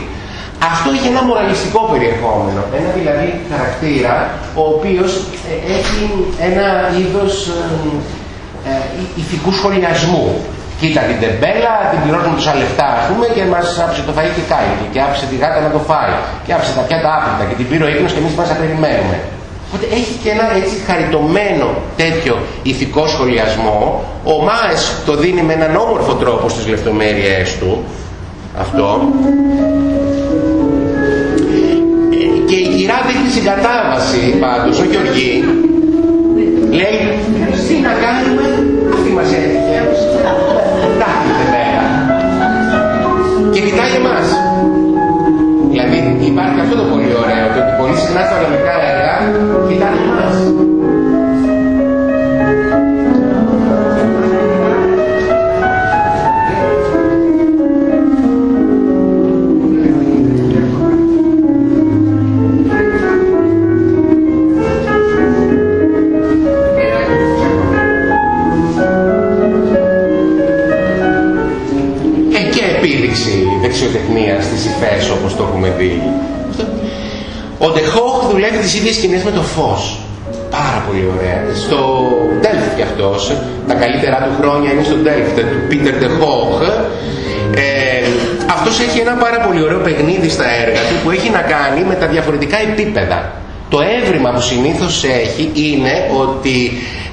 αυτό έχει ένα μοραλιστικό περιεχόμενο, ένα δηλαδή χαρακτήρα ο οποίος ε, έχει ένα είδος ε, ε, ηθικού σχολιασμού. Κοίτα την τεμπέλα, την πληρώνουμε τόσα λεφτά ας πούμε και μας άφησε το φαΐ και κάηκε και άφησε τη γάτα να το φάει και άφησε τα πιάτα άπλυτα και την πήρε ο ύπνος και εμείς μας να περιμένουμε. Οπότε έχει και ένα έτσι χαριτωμένο τέτοιο ηθικό σχολιασμό. Ο Μάες το δίνει με έναν όμορφο τρόπο στις λεπτομέρειές του αυτό και η κυρά δείχνει συγκατάβαση πάντως, ο Γεωργή. Λέει, τι να κάνουμε, αυτή μας έτυχε. Τάχτη μέρα. Και κοιτάει εμάς. Δηλαδή υπάρχει αυτό το πολύ ωραίο, ότι πολύ συχνά στα ολομικά έργα κοιτάνε εμάς. Λίγοι. Ο Ντεχόχ δουλεύει τις ίδιες σκηνές με το φως. Πάρα πολύ ωραία. Στο Delft κι αυτός, τα καλύτερα του χρόνια είναι στο Delft, του Peter Ντεχόχ. Ε, αυτός έχει ένα πάρα πολύ ωραίο παιχνίδι στα έργα του που έχει να κάνει με τα διαφορετικά επίπεδα. Το έβριμα που συνήθως έχει είναι ότι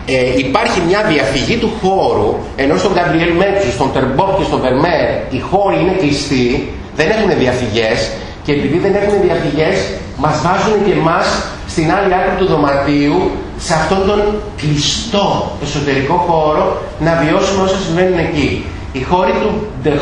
ε, υπάρχει μια διαφυγή του χώρου, ενώ στον Gabriel Μέτσου, στον Τερμπόπ και στον Βερμέρ οι χώροι είναι κλειστοί, δεν έχουν διαφυγές και επειδή δεν έχουν διαφυγές μας βάζουν και εμάς στην άλλη άκρη του δωματίου σε αυτόν τον κλειστό εσωτερικό χώρο να βιώσουμε όσα συμβαίνουν εκεί. Οι χώροι του De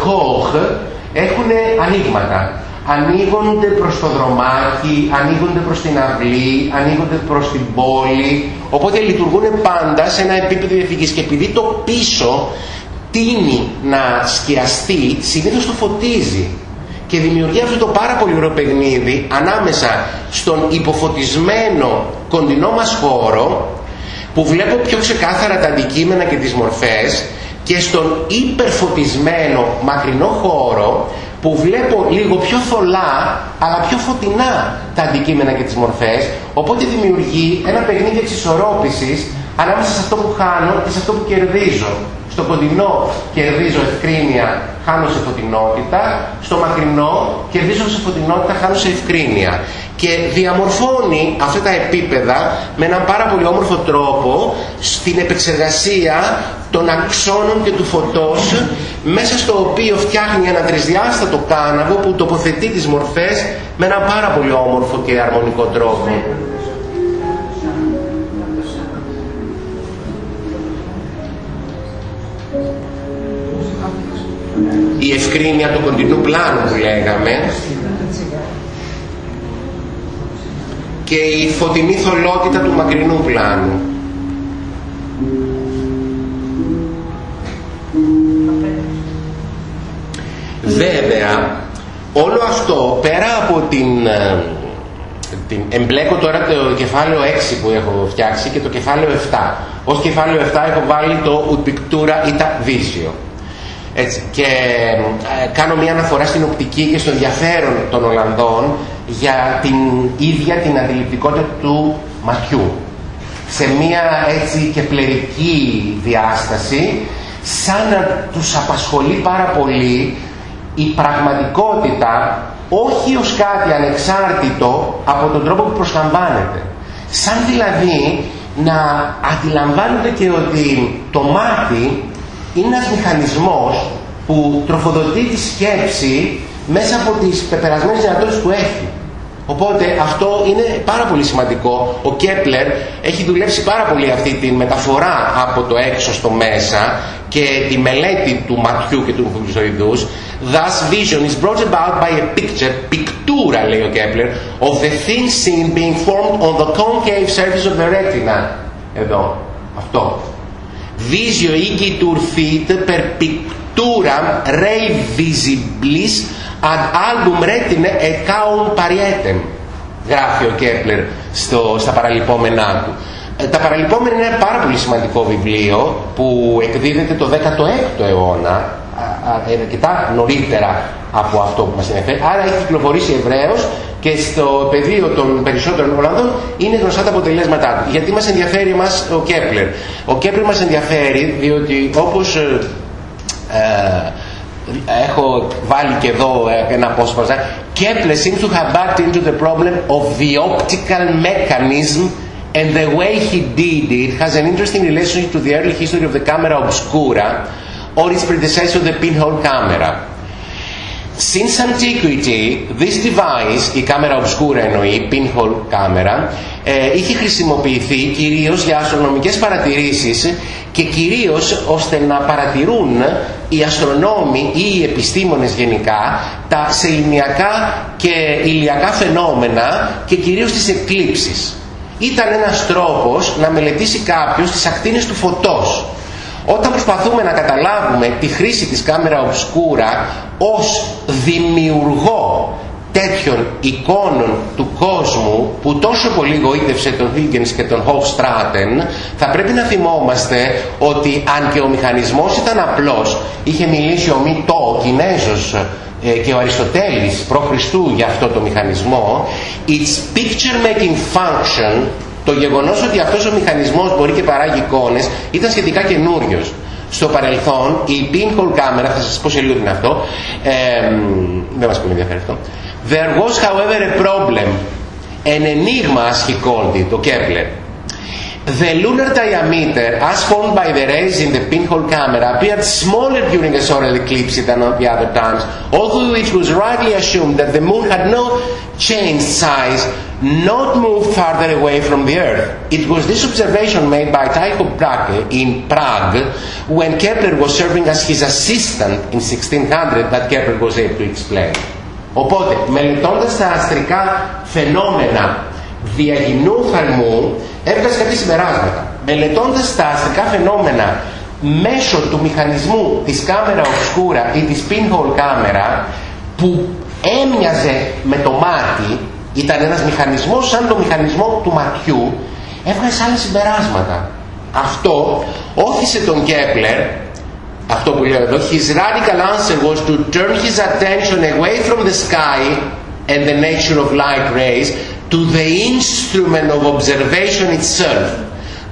έχουν ανοίγματα. Ανοίγονται προς το δρομάκι, ανοίγονται προς την αυλή, ανοίγονται προς την πόλη. Οπότε λειτουργούν πάντα σε ένα επίπεδο διαφυγής. Και επειδή το πίσω τίνει να σκιαστεί, συνήθως το φωτίζει και δημιουργεί αυτό το πάρα πολύ ωραίο παιχνίδι ανάμεσα στον υποφωτισμένο κοντινό μας χώρο που βλέπω πιο ξεκάθαρα τα αντικείμενα και τις μορφές και στον υπερφωτισμένο μακρινό χώρο που βλέπω λίγο πιο θολά αλλά πιο φωτεινά τα αντικείμενα και τις μορφές. Οπότε δημιουργεί ένα παιχνίδι εξισορρόπησης ανάμεσα σε αυτό που χάνω και σε αυτό που κερδίζω. Στο κοντινό κερδίζω ευκρίνεια, χάνω σε φωτεινότητα. Στο μακρινό κερδίζω σε φωτεινότητα, χάνω σε ευκρίνεια. Και διαμορφώνει αυτά τα επίπεδα με έναν πάρα πολύ όμορφο τρόπο στην επεξεργασία των αξώνων και του φωτός μέσα στο οποίο φτιάχνει ένα τρισδιάστατο κάναβο που τοποθετεί τις μορφές με έναν πάρα πολύ όμορφο και αρμονικό τρόπο. Η ευκρίνεια του κοντινού πλάνου που λέγαμε και η φωτεινή θολότητα του μακρινού πλάνου. Βέβαια, όλο αυτό πέρα από την, ε, την εμπλέκω τώρα το κεφάλαιο 6 που έχω φτιάξει και το κεφάλαιο 7. Ως κεφάλαιο 7 έχω βάλει το ut pictura ita visio έτσι. Και ε, κάνω μια αναφορά στην οπτική και στο ενδιαφέρον των Ολλανδών για την ίδια την αντιληπτικότητα του ματιού. Σε μια έτσι και πλερική διάσταση, σαν να τους απασχολεί πάρα πολύ η πραγματικότητα όχι ως κάτι ανεξάρτητο από τον τρόπο που προσλαμβάνεται. Σαν δηλαδή να αντιλαμβάνονται και ότι το μάτι είναι ένας μηχανισμός που τροφοδοτεί τη σκέψη μέσα από τις πεπερασμένες δυνατότητες που έχει. Οπότε αυτό είναι πάρα πολύ σημαντικό. Ο Κέπλερ έχει δουλέψει πάρα πολύ αυτή τη μεταφορά από το έξω στο μέσα και τη μελέτη του ματιού και του νουφουγλιστοειδούς. Thus vision is brought about by a picture, πικτούρα λέει ο Κέπλερ, of the thin scene being formed on the concave surface of the retina. Εδώ. Αυτό visio igitur fit per picturam rei visiblis ad album retine et caum parietem γράφει ο Κέπλερ στο, στα παραλυπόμενά του. Ε, τα παραλυπόμενα είναι ένα πάρα πολύ σημαντικό βιβλίο που εκδίδεται το 16ο αιώνα αρκετά νωρίτερα από αυτό που μας ενδιαφέρει. Άρα έχει κυκλοφορήσει ευρέως και στο πεδίο των περισσότερων Ολλανδών είναι γνωστά τα αποτελέσματά του. Γιατί μας ενδιαφέρει μας ο Κέπλερ. Ο Κέπλερ μας ενδιαφέρει διότι όπως ε, ε έχω βάλει και εδώ ε, ένα απόσπασμα Kepler seems to have backed into the problem of the optical mechanism and the way he did it has an interesting relationship to the early history of the camera obscura or its predecessor the pinhole camera. Since antiquity, this device, η κάμερα obscura εννοεί, pinhole κάμερα, ε, είχε χρησιμοποιηθεί κυρίως για αστρονομικές παρατηρήσεις και κυρίως ώστε να παρατηρούν οι αστρονόμοι ή οι επιστήμονες γενικά τα σεληνιακά και ηλιακά φαινόμενα και κυρίως τις εκλήψεις. Ήταν ένας τρόπος να μελετήσει κάποιος τις ακτίνες του φωτός όταν προσπαθούμε να καταλάβουμε τη χρήση της κάμερα obscura ως δημιουργό τέτοιων εικόνων του κόσμου που τόσο πολύ γοήτευσε τον Huygens και τον Hofstraten θα πρέπει να θυμόμαστε ότι αν και ο μηχανισμός ήταν απλός είχε μιλήσει ο Μητώ, ο Κινέζος ε, και ο Αριστοτέλης προ Χριστού για αυτό το μηχανισμό its picture making function το γεγονός ότι αυτός ο μηχανισμός μπορεί και παράγει εικόνες ήταν σχετικά καινούριο. Στο παρελθόν η pinhole κάμερα, θα σας πω σε λίγο τι είναι αυτό, ε, δεν μας πολύ ενδιαφέρει αυτό. There was however a problem, an enigma as he called it, το Kepler. The lunar diameter, as formed by the rays in the pinhole camera, appeared smaller during a solar eclipse than at the other times, although it was rightly assumed that the moon had no changed size not move farther away from the Earth. It was this observation made by Tycho Brahe in Prague when Kepler was serving as his assistant in 1600 that Kepler was able to explain. Οπότε, μελετώντας τα αστρικά φαινόμενα διαγυνού θαλμού, έβγαζε κάποια συμπεράσματα. Μελετώντας τα αστρικά φαινόμενα μέσω του μηχανισμού της κάμερα obscura ή της pinhole κάμερα, που έμοιαζε με το μάτι, ήταν ένας μηχανισμός σαν το μηχανισμό του ματιού, έβγαζε άλλα συμπεράσματα. Αυτό όθησε τον Κέπλερ, αυτό που λέω εδώ, his radical answer was to turn his attention away from the sky and the nature of light rays to the instrument of observation itself,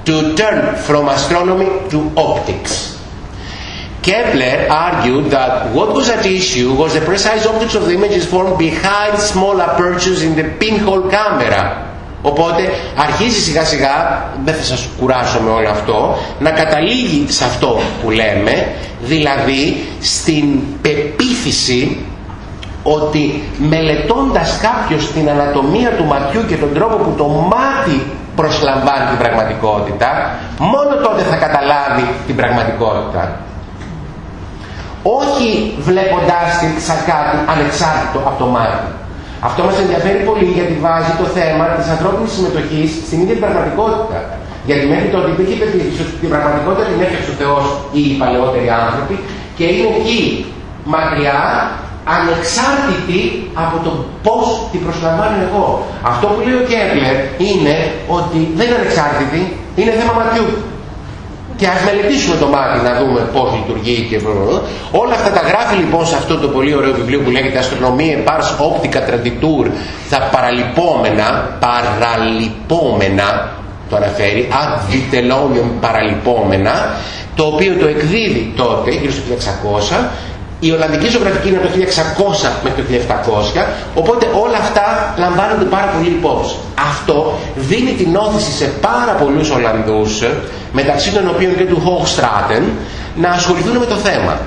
to turn from astronomy to optics. Kepler argued that what was at issue was the precise optics of the images formed behind small apertures in the pinhole camera. Οπότε αρχίζει σιγά σιγά, δεν θα σας κουράσω με όλο αυτό, να καταλήγει σε αυτό που λέμε, δηλαδή στην πεποίθηση ότι μελετώντας κάποιος την ανατομία του ματιού και τον τρόπο που το μάτι προσλαμβάνει την πραγματικότητα, μόνο τότε θα καταλάβει την πραγματικότητα όχι βλέποντάς την σαν κάτι ανεξάρτητο από το μάτι. Αυτό μας ενδιαφέρει πολύ γιατί βάζει το θέμα της ανθρώπινης συμμετοχής στην ίδια την πραγματικότητα. Γιατί μέχρι τότε υπήρχε πεποίθηση ότι την πραγματικότητα την έφτιαξε ο Θεός ή οι παλαιότεροι άνθρωποι και είναι εκεί μακριά ανεξάρτητη από το πώς την προσλαμβάνω εγώ. Αυτό που λέει ο Κέμπλερ είναι ότι δεν είναι ανεξάρτητη, είναι θέμα ματιού και ας μελετήσουμε το μάτι να δούμε πώς λειτουργεί και όλα αυτά τα γράφει λοιπόν σε αυτό το πολύ ωραίο βιβλίο που λέγεται Αστρονομία Pars Optica Traditur τα παραλυπόμενα παραλυπόμενα το αναφέρει ad vitelonium παραλυπόμενα το οποίο το εκδίδει τότε γύρω στο 1600 η Ολλανδική ζωγραφική είναι από το 1600 μέχρι το 1700, οπότε όλα αυτά λαμβάνονται πάρα πολύ υπόψη. Αυτό δίνει την όθηση σε πάρα πολλούς Ολλανδούς, μεταξύ των οποίων και του Hochstraten, να ασχοληθούν με το θέμα.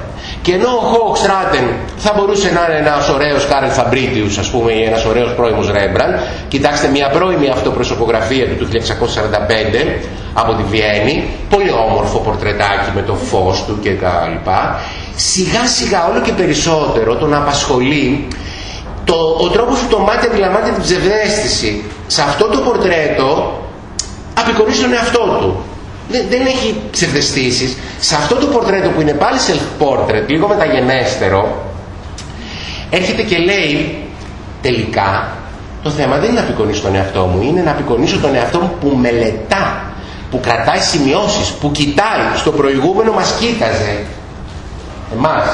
Και ενώ ο Hochstraten θα μπορούσε να είναι ένας ωραίος Κάρελ Φαμπρίτιους, ας πούμε, ή ένας ωραίος πρώιμος Ρέμπραν, κοιτάξτε μια πρώιμη αυτοπροσωπογραφία του του 1645 από τη Βιέννη, πολύ όμορφο πορτρετάκι με το φως του και τα λοιπά, σιγά σιγά όλο και περισσότερο τον απασχολεί το, ο τρόπος που το μάτι αντιλαμβάνεται την ψευδέστηση. Σε αυτό το πορτρέτο απεικονίζει τον εαυτό του. Δεν, δεν έχει ψευδεστήσεις. Σε αυτό το πορτρέτο που είναι πάλι self-portrait, λίγο μεταγενέστερο, έρχεται και λέει τελικά το θέμα δεν είναι να απεικονίσω τον εαυτό μου, είναι να απεικονίσω τον εαυτό μου που μελετά, που κρατάει σημειώσεις, που κοιτάει. Στο προηγούμενο μας κοίταζε, εμάς.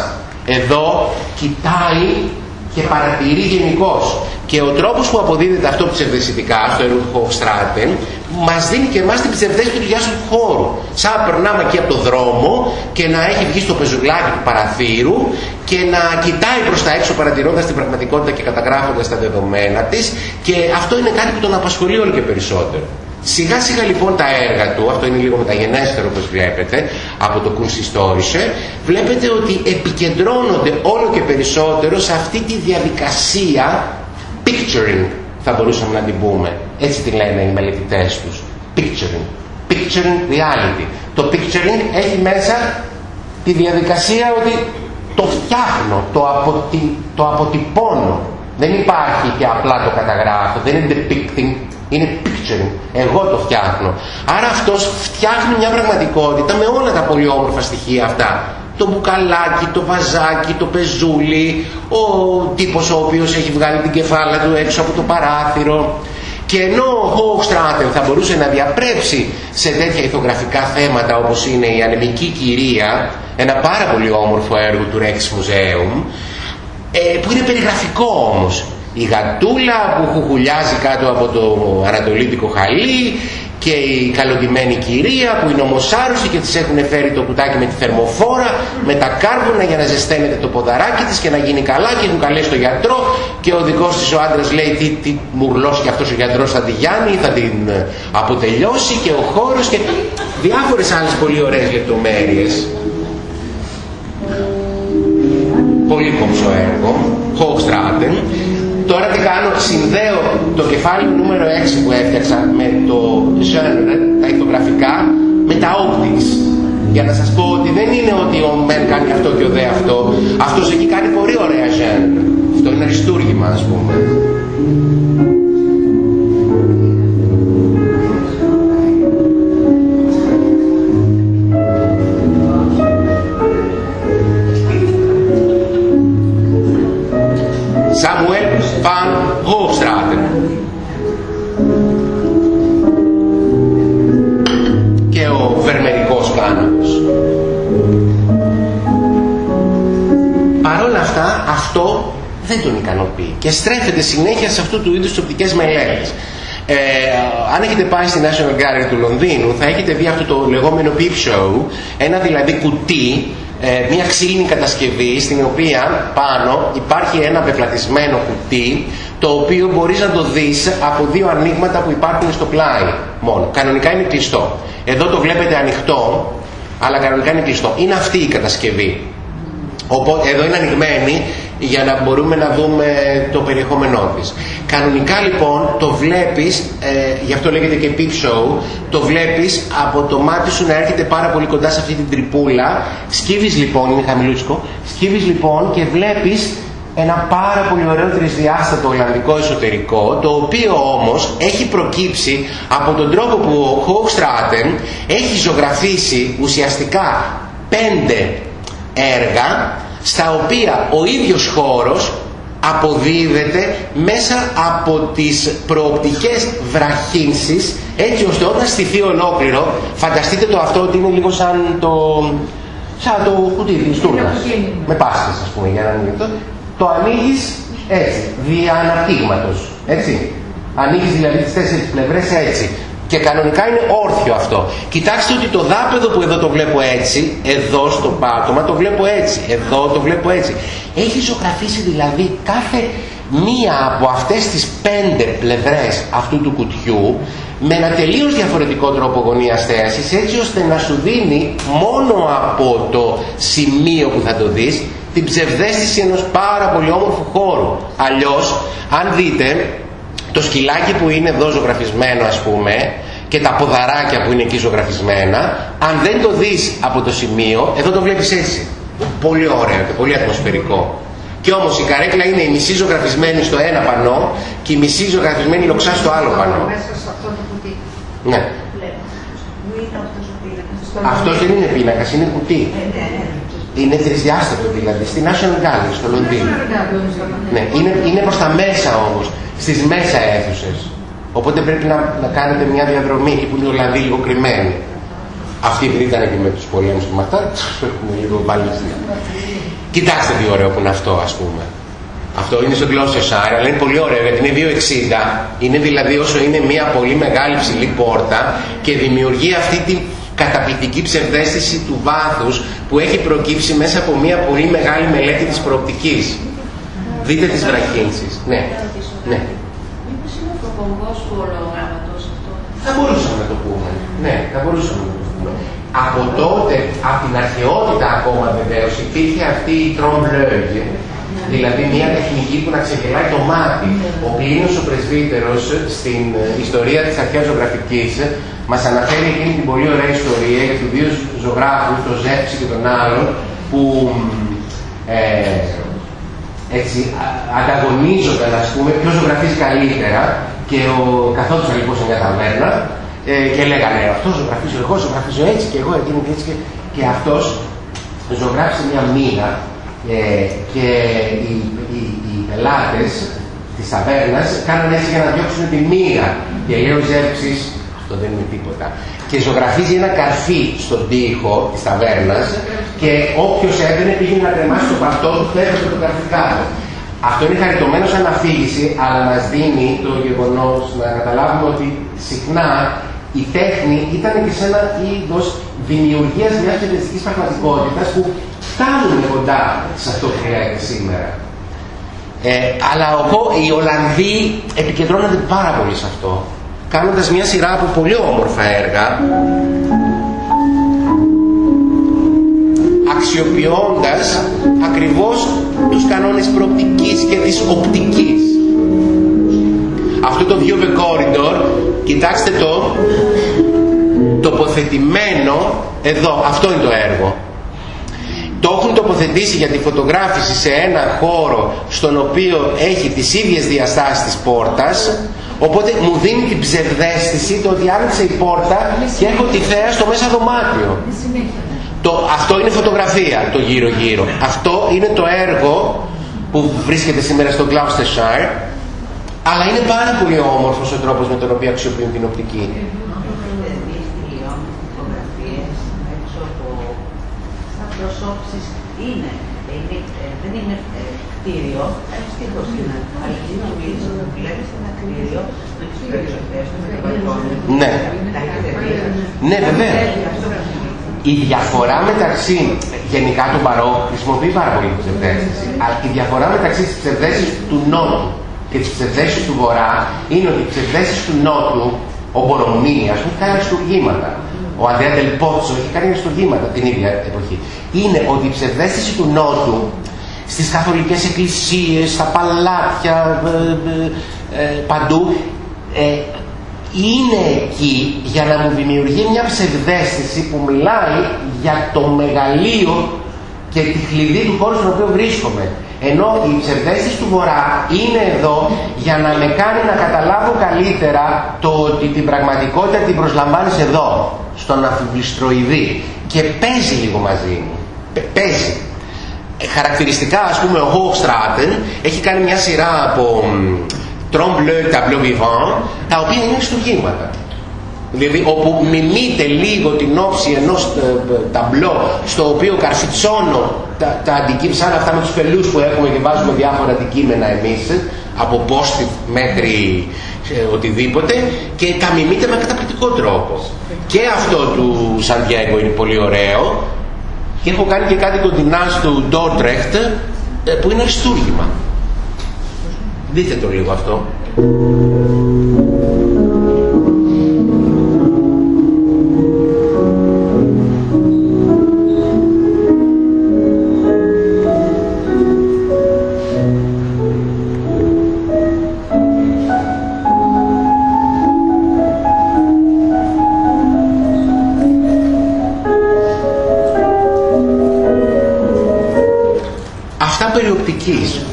Εδώ κοιτάει και παρατηρεί γενικώς. Και ο τρόπος που αποδίδεται αυτό ψευδεστικά στο Ερούχο Στράτεν μας δίνει και εμάς την ψευδέστηση του διάσου χώρου. Σαν να περνάμε εκεί από το δρόμο και να έχει βγει στο πεζουλάκι του παραθύρου και να κοιτάει προς τα έξω παρατηρώντας την πραγματικότητα και καταγράφοντας τα δεδομένα της και αυτό είναι κάτι που τον απασχολεί όλο και περισσότερο. Σιγά σιγά λοιπόν τα έργα του, αυτό είναι λίγο μεταγενέστερο όπως βλέπετε, από το Kunsthistorische, βλέπετε ότι επικεντρώνονται όλο και περισσότερο σε αυτή τη διαδικασία picturing, θα μπορούσαμε να την πούμε. Έτσι τη λένε οι μελετητές τους. Picturing. Picturing reality. Το picturing έχει μέσα τη διαδικασία ότι το φτιάχνω, το, αποτι... το αποτυπώνω. Δεν υπάρχει και απλά το καταγράφω, δεν είναι depicting, είναι picturing. Εγώ το φτιάχνω. Άρα αυτός φτιάχνει μια πραγματικότητα με όλα τα πολύ όμορφα στοιχεία αυτά το μπουκαλάκι, το βαζάκι, το πεζούλι, ο τύπος ο οποίος έχει βγάλει την κεφάλα του έξω από το παράθυρο. Και ενώ ο Hochstraten θα μπορούσε να διαπρέψει σε τέτοια ηθογραφικά θέματα όπως είναι η ανεμική κυρία, ένα πάρα πολύ όμορφο έργο του Rex Museum, ε, που είναι περιγραφικό όμως. Η γατούλα που χουχουλιάζει κάτω από το ανατολίτικο χαλί, και η καλοντημένη κυρία που είναι όμως άρρωστη και της έχουν φέρει το κουτάκι με τη θερμοφόρα, με τα κάρβουνα για να ζεσταίνεται το ποδαράκι της και να γίνει καλά και έχουν καλέσει τον γιατρό και ο δικός της ο άντρας λέει τι, τι μουρλός και αυτός ο γιατρός θα τη γιάνει, θα την ε, αποτελειώσει και ο χώρος και διάφορες άλλες πολύ ωραίες λεπτομέρειες. Πολύ κομψό έργο, Hochstraten Τώρα τι κάνω, συνδέω το κεφάλαιο νούμερο 6 που έφτιαξα με το genre, τα ηθογραφικά, με τα optics. Για να σας πω ότι δεν είναι ότι ο Μεν κάνει αυτό και ο Δε αυτό. Αυτός έχει κάνει πολύ ωραία genre. Αυτό είναι αριστούργημα ας πούμε. Δεν τον ικανοποιεί και στρέφεται συνέχεια σε αυτού του είδους τις οπτικές μελέτες. Ε, αν έχετε πάει στη National Gallery του Λονδίνου θα έχετε δει αυτό το λεγόμενο peep show, ένα δηλαδή κουτί, ε, μια ξύλινη κατασκευή στην οποία πάνω υπάρχει ένα πεπλατισμένο κουτί το οποίο μπορείς να το δεις από δύο ανοίγματα που υπάρχουν στο πλάι μόνο. Κανονικά είναι κλειστό. Εδώ το βλέπετε ανοιχτό, αλλά κανονικά είναι κλειστό. Είναι αυτή η κατασκευή. Οπότε, εδώ είναι ανοιγμένη για να μπορούμε να δούμε το περιεχόμενό της. Κανονικά λοιπόν το βλέπεις, ε, γι' αυτό λέγεται και peep show, το βλέπεις από το μάτι σου να έρχεται πάρα πολύ κοντά σε αυτή την τρυπούλα, σκύβεις λοιπόν, είναι χαμηλούτσικο, σκύβεις λοιπόν και βλέπεις ένα πάρα πολύ ωραίο τρισδιάστατο Ολλανδικό εσωτερικό, το οποίο όμως έχει προκύψει από τον τρόπο που ο Hochstraten έχει ζωγραφίσει ουσιαστικά πέντε έργα στα οποία ο ίδιος χώρος αποδίδεται μέσα από τις προοπτικές βραχύνσεις έτσι ώστε όταν στηθεί ολόκληρο φανταστείτε το αυτό ότι είναι λίγο σαν το σαν το κουτί της τούρνας με πάστες ας πούμε για να ανοίγει το το ανοίγεις έτσι δια αναπτύγματος έτσι. Ανοίγεις δηλαδή τις τέσσερις πλευρές έτσι και κανονικά είναι όρθιο αυτό. Κοιτάξτε ότι το δάπεδο που εδώ το βλέπω έτσι, εδώ στο πάτωμα το βλέπω έτσι, εδώ το βλέπω έτσι. Έχει ζωγραφίσει δηλαδή κάθε μία από αυτές τις πέντε πλευρές αυτού του κουτιού με ένα τελείως διαφορετικό τρόπο γωνίας θέασης έτσι ώστε να σου δίνει μόνο από το σημείο που θα το δεις την ψευδέστηση ενός πάρα πολύ όμορφου χώρου. Αλλιώς, αν δείτε, το σκυλάκι που είναι εδώ ζωγραφισμένο ας πούμε και τα ποδαράκια που είναι εκεί ζωγραφισμένα αν δεν το δεις από το σημείο εδώ το βλέπεις έτσι. Πολύ ωραίο και πολύ ατμοσφαιρικό. Και όμως η καρέκλα είναι η μισή ζωγραφισμένη στο ένα πανό και η μισή ζωγραφισμένη λοξά στο άλλο πανό. Μέσα σε αυτό το κουτί. Ναι. Αυτός δεν είναι πίνακας, είναι κουτί. Ε, ναι, ναι. Είναι τρισδιάστατο δηλαδή, στη National Gallery, στο Λονδίνο. Ναι, είναι, είναι προς τα μέσα όμως στις μέσα αίθουσες. Οπότε πρέπει να, να κάνετε μια διαδρομή εκεί που είναι Ολλανδοί λίγο κρυμμένοι. Αυτοί επειδή ήταν και με τους πολέμους και με αυτά, έχουμε λίγο βάλει Κοιτάξτε τι ωραίο που είναι αυτό ας πούμε. Αυτό είναι στο Gloucestershire, αλλά είναι πολύ ωραίο γιατί είναι 2,60. Είναι δηλαδή όσο είναι μια πολύ μεγάλη ψηλή πόρτα και δημιουργεί αυτή την καταπληκτική ψευδέστηση του βάθους που έχει προκύψει μέσα από μια πολύ μεγάλη μελέτη της προοπτικής. Δείτε τις βραχύνσεις. Ναι. Ναι. Μήπως είναι ο προπονγός του ολογράμματος αυτό; Θα μπορούσαμε να το πούμε. Ναι, θα μπορούσαμε να το πούμε. Από τότε, από την αρχαιότητα ακόμα βεβαίως, υπήρχε αυτή η trompe δηλαδή μια τεχνική που να ξεγελάει το μάτι. Ο Πλήνος ο πρεσβύτερος στην ε, ιστορία της αρχαίας ζωγραφικής μας αναφέρει εκείνη την πολύ ωραία ιστορία για τους δύο ζωγράφους, τον Ζεύξη και τον άλλον, που ε, έτσι, ανταγωνίζονταν, ας πούμε, ποιος ζωγραφίζει καλύτερα και ο, καθόντουσαν λοιπόν σε μια ταβέρνα ε, και λέγανε αυτός ζωγραφίζω εγώ, ζωγραφίζω έτσι και εγώ εκείνη και έτσι και, και αυτός ζωγράφησε μια μοίρα ε, και οι, οι, οι πελάτες της ταβέρνας κάνανε έτσι για να διώξουν τη μοίρα. Και λέει ο Ζεύξης, αυτό δεν είναι τίποτα. Και ζωγραφίζει ένα καρφί στον τοίχο της ταβέρνας και όποιος έμπαινε πήγαινε να κρεμάσει το παυτό του, φέρνει το καρφί κάτω. Αυτό είναι χαριτωμένος σαν αφήγηση, αλλά μας δίνει το γεγονός να καταλάβουμε ότι συχνά η τέχνη ήταν και σε ένα είδος δημιουργίας μιας φαινιστική πραγματικότητας που φτάνουν κοντά σε αυτό που χρειάζεται σήμερα. Ε, αλλά ο, οι Ολλανδοί επικεντρώνονται πάρα πολύ σε αυτό, κάνοντας μια σειρά από πολύ όμορφα έργα, αξιοποιώντας ακριβώς τους κανόνες προοπτικής και της οπτικής. Αυτό το View the Corridor, κοιτάξτε το, τοποθετημένο εδώ, αυτό είναι το έργο. Το έχουν τοποθετήσει για τη φωτογράφηση σε ένα χώρο στον οποίο έχει τις ίδιες διαστάσεις της πόρτας οπότε μου δίνει την ψευδέστηση το ότι άνοιξε η πόρτα και έχω τη θέα στο μέσα δωμάτιο. Το, αυτό είναι φωτογραφία το γύρω γύρω. Αυτό είναι το έργο που βρίσκεται σήμερα στο Gloucestershire αλλά είναι πάρα πολύ όμορφος ο τρόπος με τον οποίο αξιοποιούν την οπτική. είναι, είναι, δεν είναι κτίριο, ευτυχώς είναι. Αλλά νομίζω ότι βλέπεις ένα κτίριο με τους περιοχές, με τα μπαλκόνια. Ναι. Ναι, βέβαια. Η διαφορά μεταξύ, γενικά του μπαρόκ χρησιμοποιεί πάρα πολύ την ψευδέστηση, αλλά η διαφορά μεταξύ της ψευδέστησης του νότου και της ψευδέστησης του βορρά είναι ότι η ψευδέστηση του νότου, ο Μπορομίνη, ας πούμε, κάνει αριστουργήματα. Ο Ανδρέα Τελπότσο έχει κάνει αριστουργήματα την ίδια εποχή. Είναι ότι η ψευδέστηση του νότου στις καθολικές εκκλησίες, στα παλάτια, ε, ε, ε, παντού, είναι εκεί για να μου δημιουργεί μια ψευδέστηση που μιλάει για το μεγαλείο και τη χλειδί του χώρου στον οποίο βρίσκομαι. Ενώ η ψευδέστηση του Βορρά είναι εδώ για να με κάνει να καταλάβω καλύτερα το ότι την πραγματικότητα την προσλαμβάνεις εδώ, στον αφιβλιστροειδή και παίζει λίγο μαζί μου. Παίζει. Χαρακτηριστικά ας πούμε ο Hochstraten έχει κάνει μια σειρά από trompe-l'œil, tableau vivant, τα οποία είναι στοργήματα. Δηλαδή όπου μιμείται λίγο την όψη ενός ε, ε, ταμπλό στο οποίο καρφιτσώνω τα, τα αντικείμενα σαν αυτά με τους πελούς που έχουμε και βάζουμε διάφορα αντικείμενα εμείς από post μέχρι ε, οτιδήποτε και τα μιμείται με καταπληκτικό τρόπο. Και αυτό του Σαντιέγκο είναι πολύ ωραίο και έχω κάνει και κάτι κοντινά του Ντόρτρεχτ που είναι αριστούργημα. Δείτε το λίγο αυτό.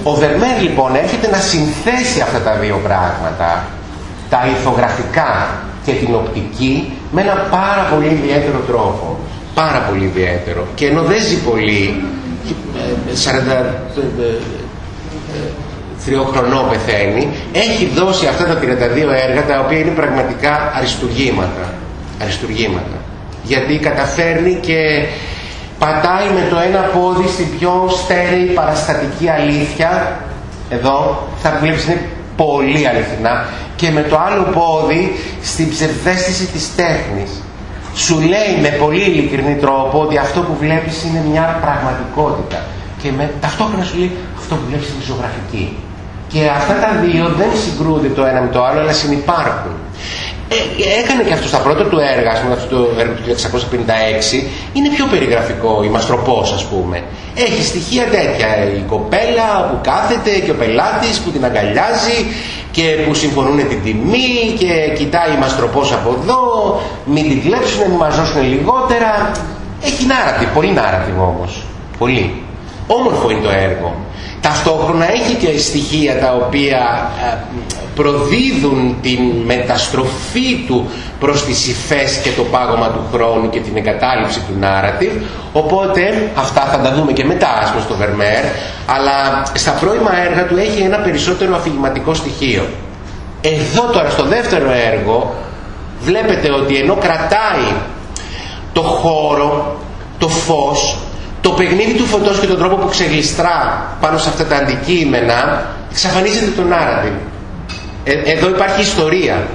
Ο Βερμέρ λοιπόν έρχεται να συνθέσει αυτά τα δύο πράγματα, τα ηθογραφικά και την οπτική, με ένα πάρα πολύ ιδιαίτερο τρόπο. Πάρα πολύ ιδιαίτερο. Και ενώ δεν ζει πολύ, 43 χρονών πεθαίνει, έχει δώσει αυτά τα 32 έργα τα οποία είναι πραγματικά αριστουργήματα. Αριστουργήματα. Γιατί καταφέρνει και πατάει με το ένα πόδι στην πιο στέρεη παραστατική αλήθεια. Εδώ θα βλέπεις είναι πολύ αληθινά. Και με το άλλο πόδι στην ψευδέστηση της τέχνης. Σου λέει με πολύ ειλικρινή τρόπο ότι αυτό που βλέπεις είναι μια πραγματικότητα. Και με, ταυτόχρονα σου λέει αυτό που βλέπεις είναι ζωγραφική. Και αυτά τα δύο δεν συγκρούνται το ένα με το άλλο αλλά συνυπάρχουν. ε, έκανε και αυτό στα πρώτα του έργα, ας πούμε, αυτό το έργο του 1656, είναι πιο περιγραφικό, η Μαστροπός ας πούμε. Έχει στοιχεία τέτοια, η κοπέλα που κάθεται και ο πελάτης που την αγκαλιάζει και που συμφωνούν την τιμή και κοιτάει η Μαστροπός από εδώ, μην την κλέψουν, μην μας δώσουν λιγότερα. Έχει νάρατη, πολύ νάρατη όμως, πολύ. Όμορφο είναι το έργο. Ταυτόχρονα έχει και στοιχεία τα οποία ε, προδίδουν την μεταστροφή του προς τις υφές και το πάγωμα του χρόνου και την εγκατάλειψη του narrative. Οπότε αυτά θα τα δούμε και μετά ας πούμε στο Βερμέρ αλλά στα πρώιμα έργα του έχει ένα περισσότερο αφηγηματικό στοιχείο. Εδώ τώρα στο δεύτερο έργο βλέπετε ότι ενώ κρατάει το χώρο, το φως το παιχνίδι του φωτός και τον τρόπο που ξεγλιστρά πάνω σε αυτά τα αντικείμενα εξαφανίζεται το narrative. Ε, εδώ υπάρχει ιστορία.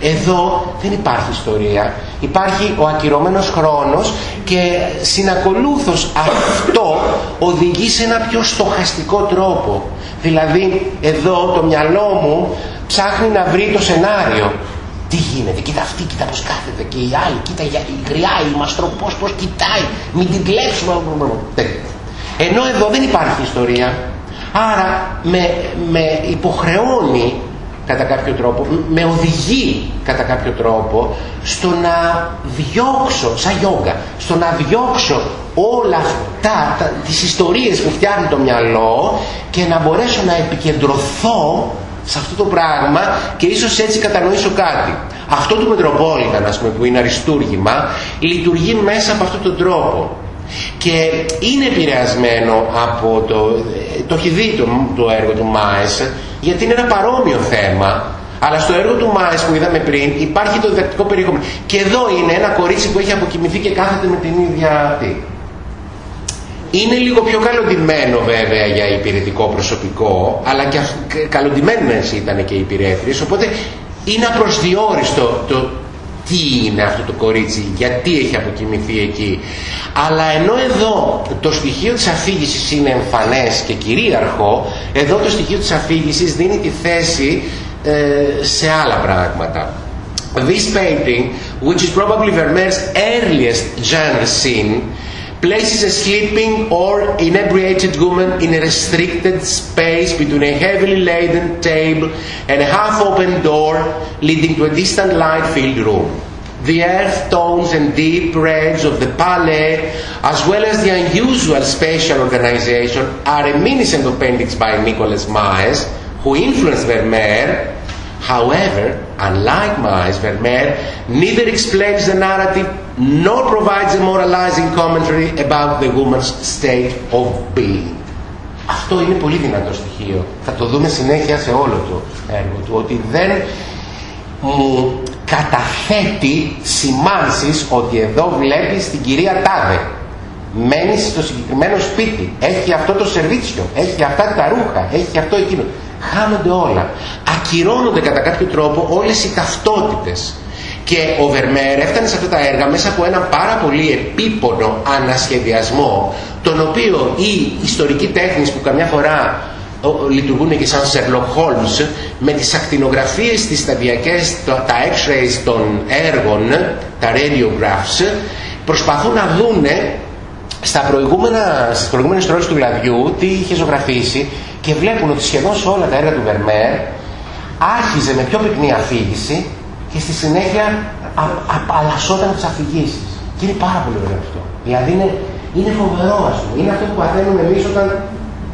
Εδώ δεν υπάρχει ιστορία. Υπάρχει ο ακυρώμενος χρόνος και συνακολούθως αυτό οδηγεί σε ένα πιο στοχαστικό τρόπο. Δηλαδή εδώ το μυαλό μου ψάχνει να βρει το σενάριο τι γίνεται, κοίτα αυτή, κοίτα πως κάθεται και η άλλη, κοίτα η γριά, η μαστρό, πώς, πώς κοιτάει, μην την κλέψουμε. Ενώ εδώ δεν υπάρχει ιστορία. Άρα με, με υποχρεώνει κατά κάποιο τρόπο, με οδηγεί κατά κάποιο τρόπο στο να διώξω, σαν γιόγκα, στο να διώξω όλα αυτά, τα, τις ιστορίες που φτιάχνει το μυαλό και να μπορέσω να επικεντρωθώ σε αυτό το πράγμα και ίσως έτσι κατανοήσω κάτι. Αυτό του Μετροπόλιταν, ας πούμε, που είναι αριστούργημα, λειτουργεί μέσα από αυτόν τον τρόπο. Και είναι επηρεασμένο από το... Το έχει δει το, το έργο του Μάες, γιατί είναι ένα παρόμοιο θέμα, αλλά στο έργο του Μάες που είδαμε πριν υπάρχει το διδακτικό περιεχόμενο. Και εδώ είναι ένα κορίτσι που έχει αποκοιμηθεί και κάθεται με την ίδια αυτή. Είναι λίγο πιο καλοντημένο βέβαια για υπηρετικό προσωπικό, αλλά και καλοντημένες ήταν και οι υπηρέτριες, οπότε είναι απροσδιόριστο το τι είναι αυτό το κορίτσι, γιατί έχει αποκοιμηθεί εκεί. Αλλά ενώ εδώ το στοιχείο της αφήγησης είναι εμφανές και κυρίαρχο, εδώ το στοιχείο της αφήγησης δίνει τη θέση ε, σε άλλα πράγματα. This painting, which is probably Vermeer's earliest genre scene, places a sleeping or inebriated woman in a restricted space between a heavily laden table and a half-open door leading to a distant light-filled room. The earth tones and deep reds of the palais, as well as the unusual spatial organization, are reminiscent of paintings by Nicolas Maes, who influenced Vermeer However, unlike Maes, Vermeer neither explains the narrative nor provides a moralizing commentary about the woman's state of being. Αυτό είναι πολύ δυνατό στοιχείο. Θα το δούμε συνέχεια σε όλο το έργο του. Ότι δεν μου καταθέτει σημάνσεις ότι εδώ βλέπεις την κυρία Τάδε. Μένεις στο συγκεκριμένο σπίτι. Έχει αυτό το σερβίτσιο. Έχει αυτά τα ρούχα. Έχει αυτό εκείνο χάνονται όλα. Ακυρώνονται κατά κάποιο τρόπο όλες οι ταυτότητες. Και ο Βερμέρ έφτανε σε αυτά τα έργα μέσα από ένα πάρα πολύ επίπονο ανασχεδιασμό, τον οποίο οι ιστορικοί τέχνης που καμιά φορά λειτουργούν και σαν Sherlock Holmes με τις ακτινογραφίες, τις σταδιακές, τα x-rays των έργων, τα radiographs προσπαθούν να δούνε στα προηγούμενα, στις προηγούμενες τρόλες του λαδιού τι είχε ζωγραφίσει και βλέπουν ότι σχεδόν σε όλα τα έργα του Βερμέρ άρχιζε με πιο πυκνή αφήγηση και στη συνέχεια απαλλασσόταν τις αφηγήσεις. Και είναι πάρα πολύ ωραίο αυτό. Δηλαδή είναι, είναι φοβερό ας πούμε. Είναι αυτό που παθαίνουμε εμείς όταν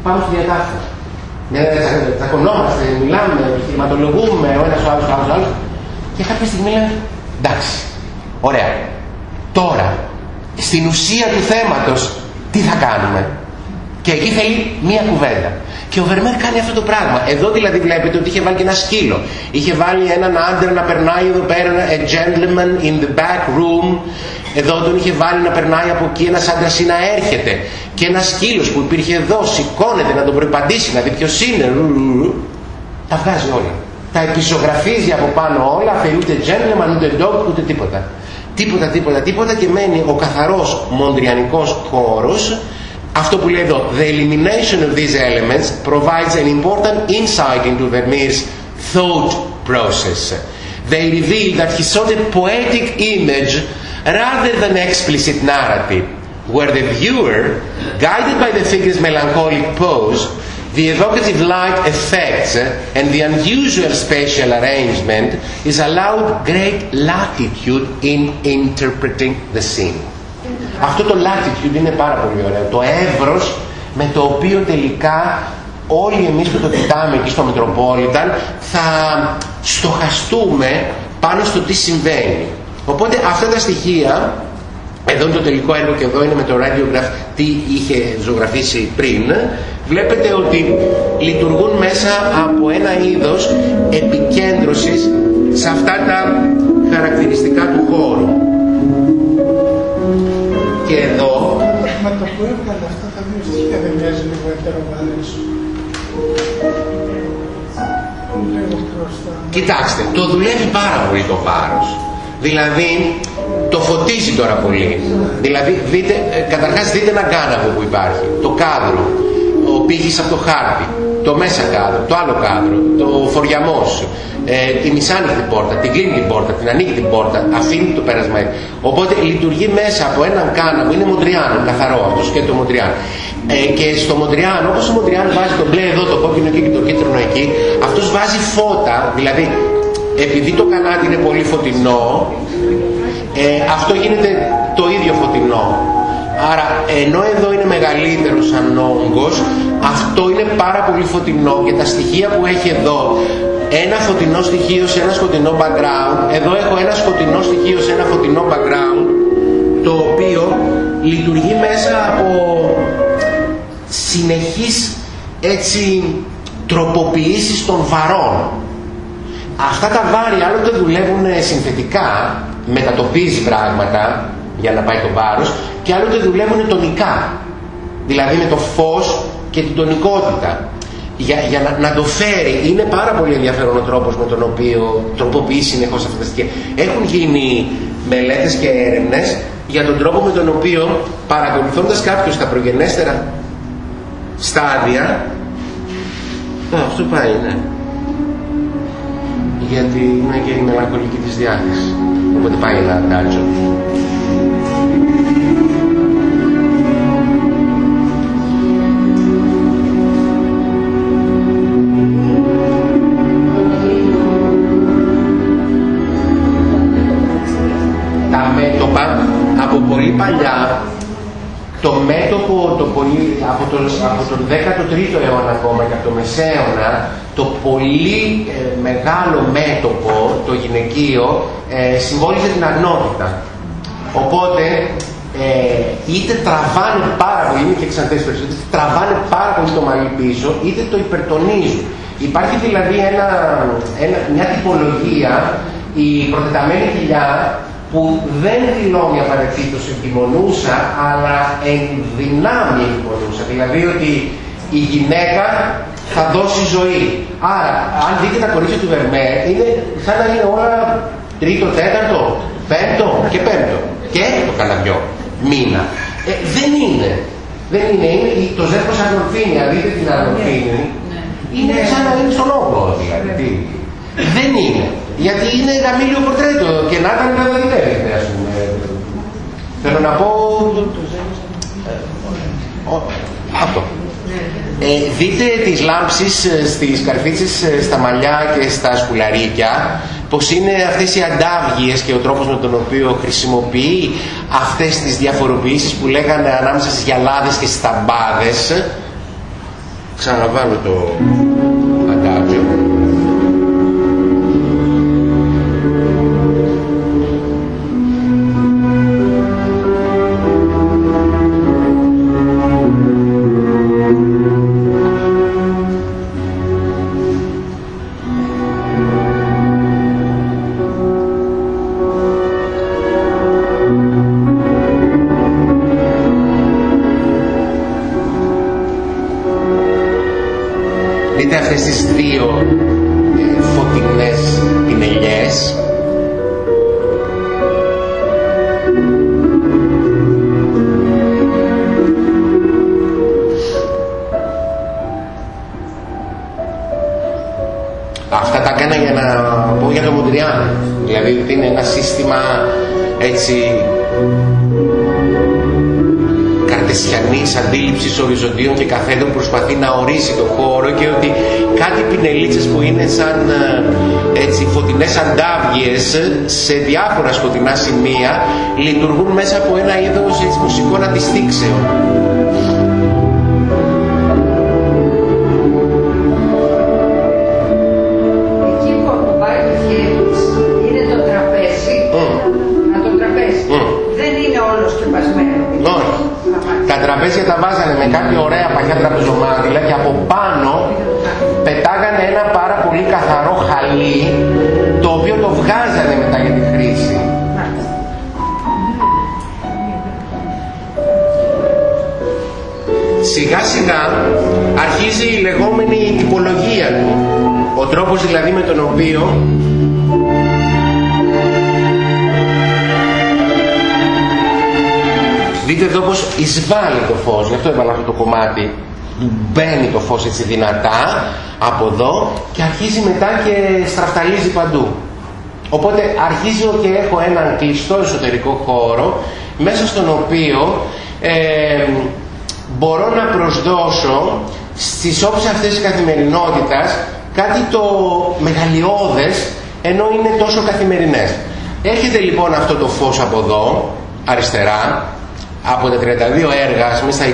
πάμε στη διατάφτα. Τσακωνόμαστε, μιλάμε, επιχειρηματολογούμε ο ένας ο άλλος, ο άλλος, ο άλλος και κάποια στιγμή λέμε εντάξει, ωραία. Τώρα, στην ουσία του θέματος, τι θα κάνουμε; Και εκεί θέλει μία κουβέντα. Και ο Βερμέρ κάνει αυτό το πράγμα. Εδώ δηλαδή βλέπετε ότι είχε βάλει και ένα σκύλο. Είχε βάλει έναν άντρα να περνάει εδώ πέρα, a gentleman in the back room. Εδώ τον είχε βάλει να περνάει από εκεί ένας άντρας ή να έρχεται. Και ένας σκύλος που υπήρχε εδώ σηκώνεται να τον προπαντήσει, να δει ποιος είναι. Τα βγάζει όλα. Τα επισογραφίζει από πάνω όλα, αφαιρεί ούτε gentleman, ούτε dog, ούτε τίποτα. Τίποτα, τίποτα, τίποτα και μένει ο καθαρός μοντριανικός χώρος αυτό που λέει εδώ, the elimination of these elements provides an important insight into Vermeer's thought process. They reveal that he sought a poetic image rather than explicit narrative, where the viewer, guided by the figure's melancholic pose, the evocative light effects and the unusual spatial arrangement is allowed great latitude in interpreting the scene. Αυτό το latitude είναι πάρα πολύ ωραίο. Το εύρος με το οποίο τελικά όλοι εμείς που το κοιτάμε εκεί στο Μητροπόλιταν θα στοχαστούμε πάνω στο τι συμβαίνει. Οπότε αυτά τα στοιχεία, εδώ είναι το τελικό έργο και εδώ είναι με το radiograph τι είχε ζωγραφίσει πριν, βλέπετε ότι λειτουργούν μέσα από ένα είδος επικέντρωσης σε αυτά τα χαρακτηριστικά του χώρου. Και εδώ... Μα το που έβγαλε αυτά τα δύο στοιχεία δεν μοιάζει λίγο ετεροβαρές. Κοιτάξτε, το δουλεύει πάρα πολύ το βάρος. Δηλαδή, το φωτίζει τώρα πολύ. Δηλαδή, δείτε, ε, καταρχάς δείτε ένα κάναβο που υπάρχει. Το κάδρο, ο πύχης από το χάρτη, το μέσα κάδρο, το άλλο κάδρο, το φοριαμός, ε, τη μισάνοιχτη πόρτα, την κλείνει την πόρτα, την ανοίγει την πόρτα, αφήνει το πέρασμα. Οπότε λειτουργεί μέσα από έναν κάναβο, είναι Μοντριάνο, καθαρό αυτό και το Μοντριάνο. Ε, και στο Μοντριάν, όπως ο Μοντριάν βάζει το μπλε εδώ, το κόκκινο εκεί και το κίτρινο εκεί, αυτός βάζει φώτα, δηλαδή επειδή το κανάτι είναι πολύ φωτεινό, ε, αυτό γίνεται το ίδιο φωτεινό. Άρα ενώ εδώ είναι μεγαλύτερος σαν όγκος, αυτό είναι πάρα πολύ φωτεινό και τα στοιχεία που έχει εδώ, ένα φωτεινό στοιχείο σε ένα σκοτεινό background, εδώ έχω ένα σκοτεινό στοιχείο σε ένα φωτεινό background, το οποίο λειτουργεί μέσα από συνεχείς έτσι τροποποιήσεις των βαρών. Αυτά τα βάρη άλλοτε δουλεύουν συνθετικά, μετατοπίζει πράγματα για να πάει το βάρος και άλλοτε δουλεύουν τονικά, δηλαδή με το φως και την τονικότητα. Για, για να, να, το φέρει, είναι πάρα πολύ ενδιαφέρον ο τρόπος με τον οποίο τροποποιεί συνεχώς αυτά τα στοιχεία. Έχουν γίνει μελέτες και έρευνες για τον τρόπο με τον οποίο παρακολουθώντας κάποιος τα προγενέστερα στάδια Α, αυτό πάει, ναι. Γιατί είναι και η μελαγχολική της διάθεση. Οπότε πάει ένα τάτσο. Τα μέτωπα από πολύ παλιά το μέτωπο το πολύ, από, τον, από τον 13ο αιώνα ακόμα και από το Μεσαίωνα το πολύ ε, μεγάλο μέτωπο, το γυναικείο, ε, συμβόλιζε την αγνότητα. Οπότε ε, είτε τραβάνε πάρα πολύ, είναι και ξανθές περισσότερο, τραβάνε πάρα πολύ το μαλλί πίσω, είτε το υπερτονίζουν. Υπάρχει δηλαδή ένα, ένα, μια τυπολογία, η προτεταμένη κοιλιά που δεν δηλώνει απαραίτητος εγκυμονούσα, αλλά εν δυνάμει εγκυμονούσα. Δηλαδή ότι η γυναίκα θα δώσει ζωή. Άρα, αν δείτε τα κορίτσια του Βερμέ, είναι σαν να είναι όλα τρίτο, τέταρτο, πέμπτο και πέμπτο. Και το καλαμπιό, μήνα. Ε, δεν είναι. Δεν είναι. είναι το ζεύγος αγνορφίνη, αν δείτε την αγνορφίνη, ναι. είναι σαν να είναι στον όγκο δηλαδή. Δεν είναι. Γιατί είναι γαμήλιο πορτρέτο και να ήταν δεν δουλεύει, ας πούμε. Θέλω να πω... Αυτό. Ε, δείτε τις λάμψεις ε, στις καρφίτσες, ε, στα μαλλιά και στα σκουλαρίκια πως είναι αυτές οι αντάβγειες και ο τρόπος με τον οποίο χρησιμοποιεί αυτές τις διαφοροποιήσεις που λέγανε ανάμεσα στις γυαλάδες και στις ταμπάδες ξαναβάλω το catequesis σε διάφορα σκοτεινά σημεία λειτουργούν μέσα από ένα είδος έτσι, μουσικών αντιστήξεων. Εισβάλλει το φως, γι' αυτό έβαλα αυτό το κομμάτι. Μπαίνει το φως έτσι δυνατά από εδώ και αρχίζει μετά και στραφταλίζει παντού. Οπότε αρχίζω και έχω έναν κλειστό εσωτερικό χώρο μέσα στον οποίο ε, μπορώ να προσδώσω στις όψεις αυτές της καθημερινότητας κάτι το μεγαλειώδες ενώ είναι τόσο καθημερινές. Έρχεται λοιπόν αυτό το φως από εδώ, αριστερά, από τα 32 έργα, μέσα στα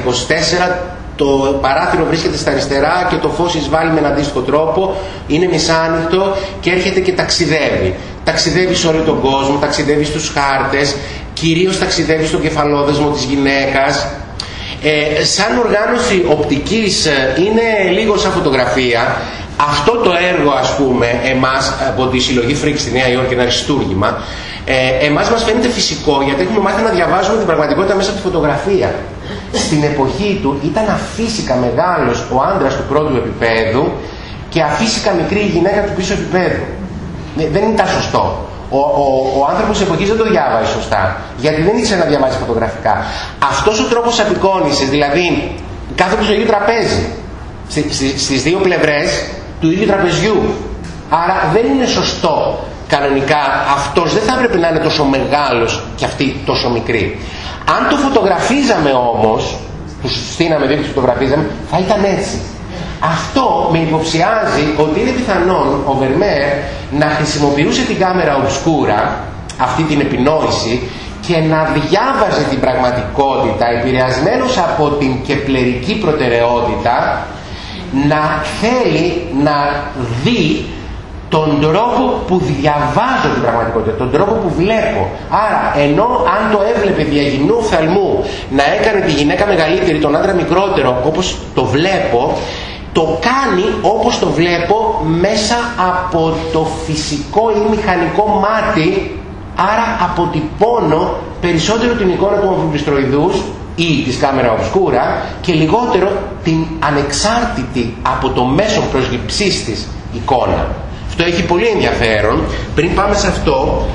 24 το παράθυρο βρίσκεται στα αριστερά και το φως εισβάλλει με έναν αντίστοιχο τρόπο, είναι μισάνοιχτο και έρχεται και ταξιδεύει. Ταξιδεύει σε όλο τον κόσμο, ταξιδεύει στους χάρτες, κυρίως ταξιδεύει στο κεφαλόδεσμο της γυναίκας. Ε, σαν οργάνωση οπτικής ε, είναι λίγο σαν φωτογραφία. Αυτό το έργο ας πούμε εμάς από τη συλλογή Frick στη Νέα Υόρκη, ένα αριστούργημα, ε, εμάς μας φαίνεται φυσικό γιατί έχουμε μάθει να διαβάζουμε την πραγματικότητα μέσα από τη φωτογραφία. Στην εποχή του ήταν αφύσικα μεγάλος ο άντρας του πρώτου επίπεδου και αφύσικα μικρή η γυναίκα του πίσω επίπεδου. Ε, δεν ήταν σωστό. Ο, ο, ο άνθρωπος της εποχής δεν το διάβαζε σωστά, γιατί δεν ήξερε να διαβάζει φωτογραφικά. Αυτός ο τρόπος απεικόνισης, δηλαδή κάθεται στο ίδιο τραπέζι, στις δύο πλευρές του ίδιου τραπεζιού. Άρα δεν είναι σωστό κανονικά αυτός δεν θα έπρεπε να είναι τόσο μεγάλος και αυτή τόσο μικρή. Αν το φωτογραφίζαμε όμως, του στείναμε δίπλα φωτογραφίζαμε, θα ήταν έτσι. Αυτό με υποψιάζει ότι είναι πιθανόν ο Βερμέρ να χρησιμοποιούσε την κάμερα ομπσκούρα, αυτή την επινόηση, και να διάβαζε την πραγματικότητα επηρεασμένος από την κεπλερική προτεραιότητα να θέλει να δει τον τρόπο που διαβάζω την πραγματικότητα, τον τρόπο που βλέπω. Άρα, ενώ αν το έβλεπε διαγυμνού φθαλμού να έκανε τη γυναίκα μεγαλύτερη, τον άντρα μικρότερο, όπως το βλέπω, το κάνει όπως το βλέπω μέσα από το φυσικό ή μηχανικό μάτι, άρα αποτυπώνω περισσότερο την εικόνα του αμφιπιστροειδούς ή της κάμερα οσκούρα και λιγότερο την ανεξάρτητη από το μέσο προσγυψής της εικόνα. Αυτό έχει πολύ ενδιαφέρον. Πριν πάμε σε αυτό,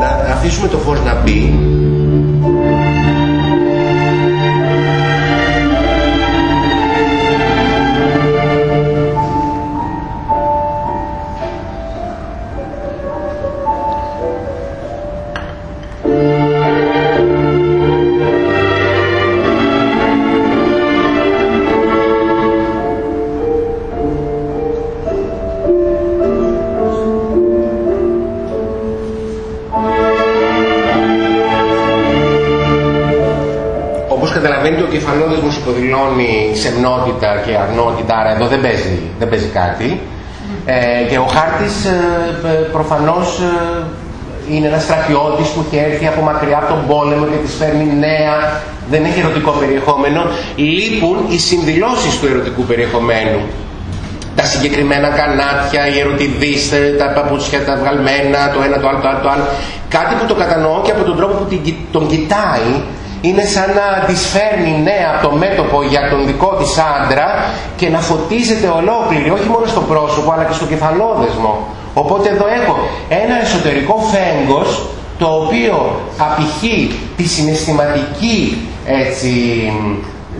να, να αφήσουμε το φως να μπει υποδηλώνει σεμνότητα και αρνότητα, άρα εδώ δεν παίζει, δεν παίζει κάτι. Ε, και ο χάρτης ε, ε προφανώς ε, είναι ένας στρατιώτης που έχει έρθει από μακριά από τον πόλεμο και της φέρνει νέα, δεν έχει ερωτικό περιεχόμενο. Λείπουν οι συνδηλώσεις του ερωτικού περιεχομένου. Τα συγκεκριμένα κανάτια, οι ερωτηδείς, τα παπούτσια, τα βγαλμένα, το ένα, το άλλο, το άλλο, το άλλο. Κάτι που το κατανοώ και από τον τρόπο που τον κοιτάει είναι σαν να της φέρνει νέα από το μέτωπο για τον δικό της άντρα και να φωτίζεται ολόκληρη, όχι μόνο στο πρόσωπο αλλά και στο κεφαλόδεσμο. Οπότε εδώ έχω ένα εσωτερικό φέγγος το οποίο απηχεί τη συναισθηματική έτσι,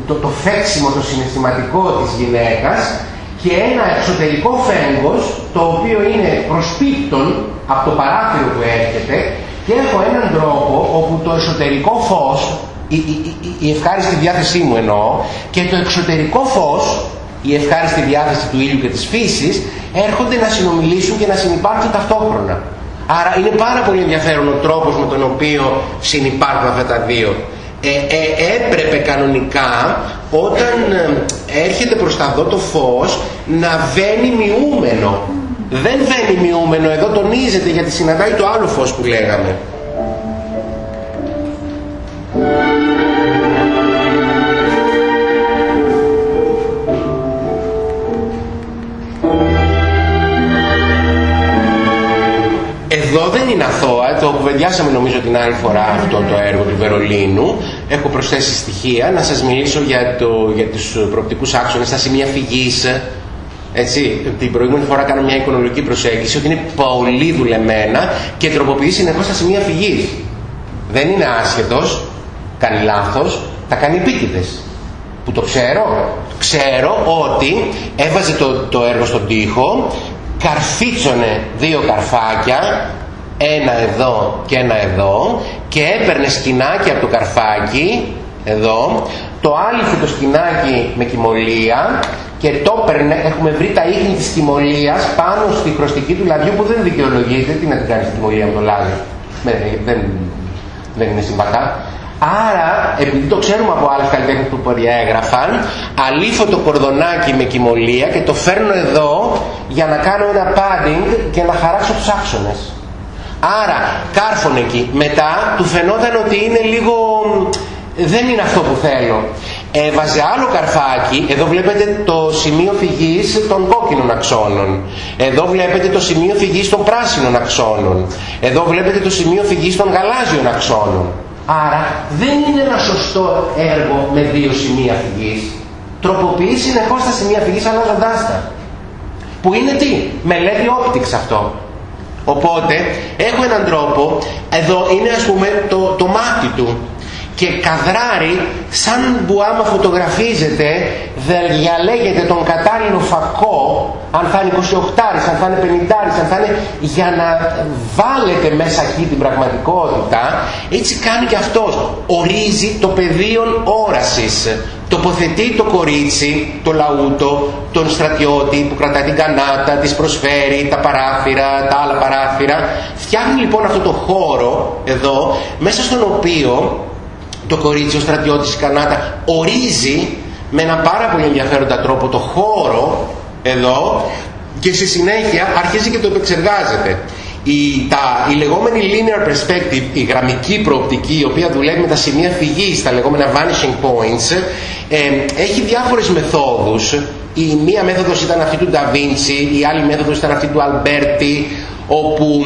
το, το φέξιμο, το συναισθηματικό της γυναίκας και ένα εξωτερικό φέγγος το οποίο είναι προσπίπτον από το παράθυρο που έρχεται και έχω έναν τρόπο όπου το εσωτερικό φως η, η, η, ευχάριστη διάθεσή μου εννοώ και το εξωτερικό φως η ευχάριστη διάθεση του ήλιου και της φύσης έρχονται να συνομιλήσουν και να συνεπάρξουν ταυτόχρονα. Άρα είναι πάρα πολύ ενδιαφέρον ο τρόπος με τον οποίο συνεπάρχουν αυτά τα δύο. Ε, ε, έπρεπε κανονικά όταν ε, έρχεται προς τα δω το φως να βαίνει μειούμενο δεν δένει μειούμενο, εδώ τονίζεται γιατί συναντάει το άλλο φως που λέγαμε. Εδώ δεν είναι αθώα, το κουβεντιάσαμε νομίζω την άλλη φορά αυτό το έργο του Βερολίνου. Έχω προσθέσει στοιχεία να σας μιλήσω για, το, για τους προοπτικούς άξονες, τα σημεία φυγής, έτσι, την προηγούμενη φορά κάνω μια εικονολογική προσέγγιση ότι είναι πολύ δουλεμένα και τροποποιείς συνεχώς τα σημεία φυγής. Δεν είναι άσχετος, κάνει λάθος, τα κάνει επίτηδες. Που το ξέρω, ξέρω ότι έβαζε το, το έργο στον τοίχο καρφίτσωνε δύο καρφάκια ένα εδώ και ένα εδώ και έπαιρνε σκηνάκι από το καρφάκι εδώ το άλυφε το σκηνάκι με κοιμωλία και το έπαιρνε, έχουμε βρει τα ίχνη της κοιμωλίας πάνω στη χρωστική του λαδιού που δεν δικαιολογείται τι να την κάνεις στη κοιμωλία με το λάδι; Δεν, δεν είναι συμβατά Άρα, επειδή το ξέρουμε από άλλους καλλιτέχνες που περιέγραφαν, αλήφω το κορδονάκι με κοιμωλία και το φέρνω εδώ για να κάνω ένα padding και να χαράξω τους άξονες. Άρα, κάρφων εκεί. Μετά, του φαινόταν ότι είναι λίγο... δεν είναι αυτό που θέλω. Έβαζε άλλο καρφάκι, εδώ βλέπετε το σημείο φυγής των κόκκινων αξώνων. Εδώ βλέπετε το σημείο φυγής των πράσινων αξώνων. Εδώ βλέπετε το σημείο φυγής των γαλάζιων αξώνων. Άρα δεν είναι ένα σωστό έργο με δύο σημεία φυγής. Τροποποιείς συνεχώς τα σημεία φυγής αλλάζοντάς τα. Που είναι τι, μελέτη optics αυτό. Οπότε έχω έναν τρόπο, εδώ είναι ας πούμε το, το μάτι του και καδράρει σαν που άμα φωτογραφίζεται δεν διαλέγεται τον κατάλληλο φακό αν θα είναι 28 αν θα είναι 50 αν θα είναι για να βάλετε μέσα εκεί την πραγματικότητα έτσι κάνει και αυτός ορίζει το πεδίο όρασης τοποθετεί το κορίτσι, το λαούτο, τον στρατιώτη που κρατάει την κανάτα, της προσφέρει τα παράθυρα, τα άλλα παράθυρα. Φτιάχνει λοιπόν αυτό το χώρο εδώ, μέσα στον οποίο το κορίτσι, ο στρατιώτης, η κανάτα ορίζει με ένα πάρα πολύ ενδιαφέροντα τρόπο το χώρο εδώ και στη συνέχεια αρχίζει και το επεξεργάζεται. Η, τα, η λεγόμενη linear perspective, η γραμμική προοπτική, η οποία δουλεύει με τα σημεία φυγής, τα λεγόμενα vanishing points, ε, έχει διάφορες μεθόδους. Η μία μέθοδος ήταν αυτή του Da Vinci, η άλλη μέθοδος ήταν αυτή του Alberti, όπου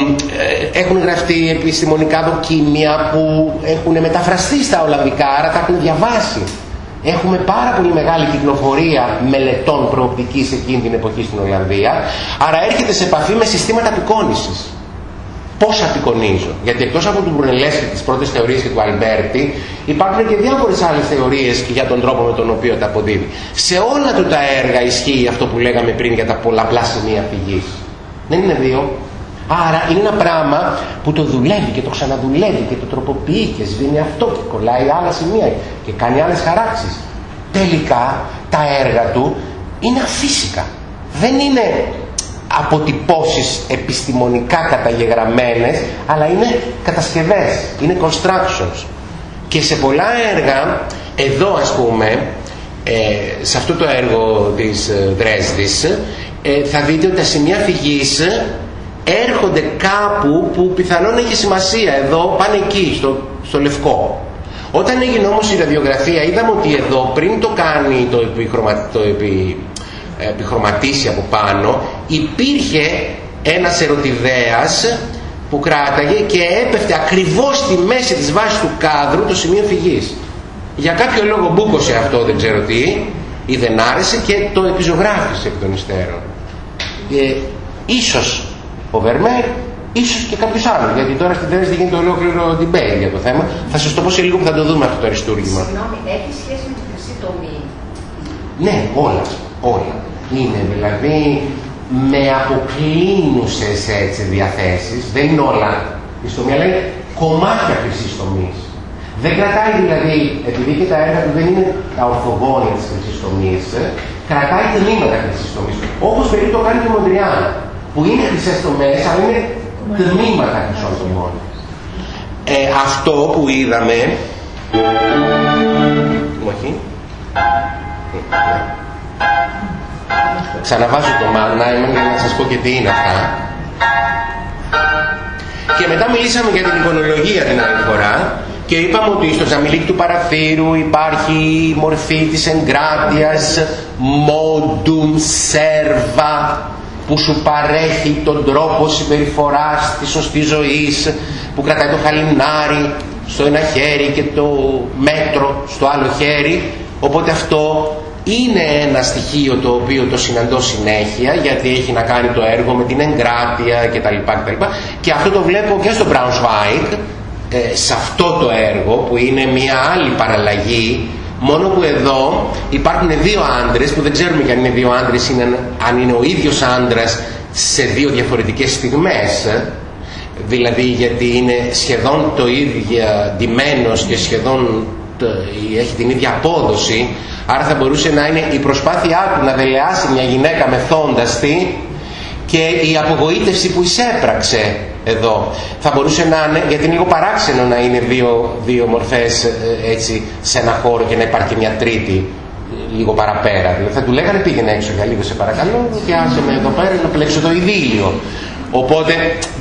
ε, έχουν γραφτεί επιστημονικά δοκίμια που έχουν μεταφραστεί στα Ολλανδικά, άρα τα έχουν διαβάσει. Έχουμε πάρα πολύ μεγάλη κυκλοφορία μελετών προοπτικής εκείνη την εποχή στην Ολλανδία, άρα έρχεται σε επαφή με συστήματα απεικόνισης. Πώς απεικονίζω; Γιατί εκτός από τον Μπρουνελέσκι, τις πρώτες θεωρίες και του Αλμπέρτι, υπάρχουν και διάφορες άλλες θεωρίες για τον τρόπο με τον οποίο τα αποδίδει. Σε όλα του τα έργα ισχύει αυτό που λέγαμε πριν για τα πολλαπλά σημεία φυγής. Δεν είναι δύο. Άρα είναι ένα πράγμα που το δουλεύει και το ξαναδουλεύει και το τροποποιεί και σβήνει αυτό και κολλάει άλλα σημεία και κάνει άλλες χαράξεις. Τελικά τα έργα του είναι αφύσικα. Δεν είναι αποτυπώσεις επιστημονικά καταγεγραμμένες, αλλά είναι κατασκευές, είναι constructions. Και σε πολλά έργα, εδώ ας πούμε, ε, σε αυτό το έργο της ε, Δρέσδης, ε, θα δείτε ότι τα σημεία φυγής έρχονται κάπου που πιθανόν έχει σημασία. Εδώ πάνε εκεί στο, στο λευκό. Όταν έγινε όμως η ραδιογραφία είδαμε ότι εδώ πριν το κάνει το, επιχρωμα, το επι, επιχρωματίσει από πάνω υπήρχε ένας ερωτηδέας που κράταγε και έπεφτε ακριβώς στη μέση της βάσης του κάδρου το σημείο φυγής. Για κάποιο λόγο μπούκωσε αυτό δεν ξέρω τι ή δεν άρεσε και το επιζωγράφησε εκ των υστέρων. Ε, ίσως ο Βερμέρ, ίσως και κάποιος άλλος. Γιατί τώρα στην Δρέσδη γίνεται ολόκληρο debate για το θέμα. Θα σας το πω σε λίγο που θα το δούμε αυτό το αριστούργημα. Συγγνώμη, έχει σχέση με τη χρυσή τομή. Ναι, όλα. Όλα. Είναι δηλαδή με αποκλίνουσες έτσι διαθέσεις, δεν είναι όλα η στομή, αλλά είναι κομμάτια χρυσής τομής. Δεν κρατάει δηλαδή, επειδή και τα έργα του δεν είναι τα ορθογόνια της χρυσής τομής, κρατάει τμήματα χρυσής τομής, όπως περίπου το κάνει και ο Μοντριάν που είναι χρυσές τομές, αλλά είναι τμήματα χρυσών τομών. Ε, αυτό που είδαμε, όχι, ξαναβάζω το Μάρναϊμεν για να σας πω και τι είναι αυτά. Και μετά μιλήσαμε για την εικονολογία την άλλη φορά και είπαμε ότι στο ζαμιλίκ του παραθύρου υπάρχει η μορφή της εγκράτειας modum serva που σου παρέχει τον τρόπο συμπεριφοράς της σωστής ζωής, που κρατάει το χαλινάρι στο ένα χέρι και το μέτρο στο άλλο χέρι. Οπότε αυτό είναι ένα στοιχείο το οποίο το συναντώ συνέχεια γιατί έχει να κάνει το έργο με την εγκράτεια κτλ. κτλ. Και αυτό το βλέπω και στο Braunschweig, ε, σε αυτό το έργο που είναι μια άλλη παραλλαγή μόνο που εδώ υπάρχουν δύο άντρες που δεν ξέρουμε αν είναι δύο άντρες είναι, αν είναι ο ίδιος άντρας σε δύο διαφορετικές στιγμές. Δηλαδή γιατί είναι σχεδόν το ίδιο ντυμένος και σχεδόν το, έχει την ίδια απόδοση άρα θα μπορούσε να είναι η προσπάθειά του να δελεάσει μια γυναίκα μεθόντας τη και η απογοήτευση που εισέπραξε εδώ. Θα μπορούσε να είναι, γιατί είναι λίγο παράξενο να είναι δύο, δύο μορφές ε, έτσι σε ένα χώρο και να υπάρχει μια τρίτη λίγο παραπέρα. Δηλαδή θα του λέγανε πήγαινε έξω για λίγο σε παρακαλώ και άσε με εδώ πέρα να πλέξω το ειδήλιο. Οπότε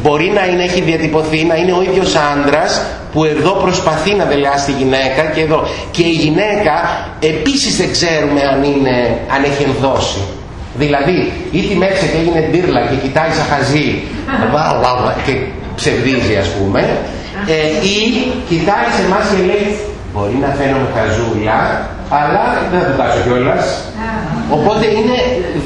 μπορεί να είναι, έχει διατυπωθεί να είναι ο ίδιος άντρας που εδώ προσπαθεί να δελεάσει τη γυναίκα και εδώ. Και η γυναίκα επίσης δεν ξέρουμε αν, είναι, αν έχει ενδώσει. Δηλαδή, ή τη μέτσε και έγινε ντύρλα και κοιτάει σαν χαζί και ψευδίζει ας πούμε, ε, ή κοιτάει σε εμάς και λέει μπορεί να φαίνομαι χαζούλα, αλλά δεν θα το τάξω κιόλας. Οπότε είναι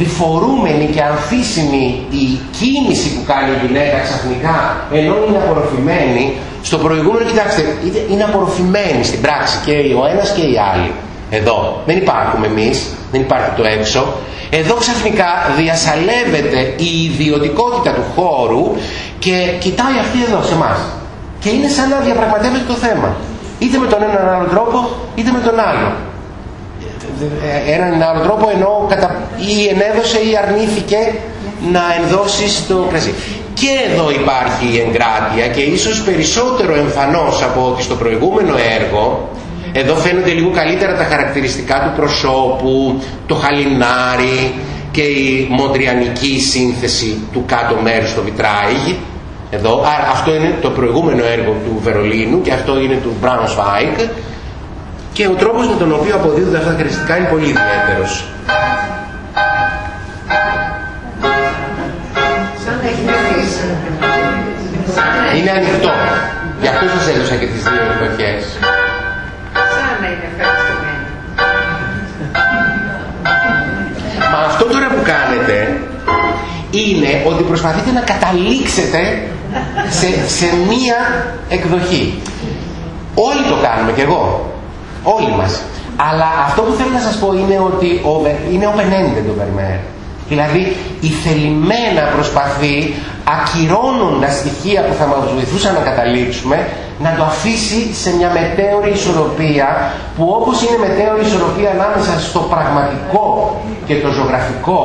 διφορούμενη και αμφίσιμη η κίνηση που κάνει η γυναίκα ξαφνικά, ενώ είναι απορροφημένη. Στο προηγούμενο, κοιτάξτε, είναι απορροφημένη στην πράξη και ο ένας και οι άλλοι. Εδώ. Δεν υπάρχουμε εμείς, δεν υπάρχει το έξω. Εδώ ξαφνικά διασαλεύεται η ιδιωτικότητα του χώρου και κοιτάει αυτή εδώ σε εμάς. Και είναι σαν να διαπραγματεύεται το θέμα. Είτε με τον έναν άλλο τρόπο, είτε με τον άλλο. Έναν άλλο τρόπο ενώ κατα... ή ενέδωσε ή αρνήθηκε να ενδώσει στο κρασί. Και εδώ υπάρχει η εγκράτεια και ίσως περισσότερο εμφανώς από ότι στο προηγούμενο έργο εδώ φαίνονται λίγο καλύτερα τα χαρακτηριστικά του προσώπου, το χαλινάρι και η μοντριανική σύνθεση του κάτω μέρους στο Βιτράιγ. Εδώ, άρα αυτό είναι το προηγούμενο έργο του Βερολίνου και αυτό είναι του Braunschweig και ο τρόπος με τον οποίο αποδίδονται αυτά τα χαρακτηριστικά είναι πολύ ιδιαίτερος. Είναι ανοιχτό. Γι' αυτό σας έδωσα και τις δύο εποχές. Μα αυτό τώρα που κάνετε είναι ότι προσπαθείτε να καταλήξετε σε, σε μία εκδοχή. Όλοι το κάνουμε και εγώ. Όλοι μας. Αλλά αυτό που θέλω να σας πω είναι ότι είναι open-ended το Vermeer. Δηλαδή η θελημένα προσπαθεί ακυρώνοντας στοιχεία που θα μας βοηθούσαν να καταλήξουμε να το αφήσει σε μια μετέωρη ισορροπία που όπως είναι μετέωρη ισορροπία ανάμεσα στο πραγματικό και το ζωγραφικό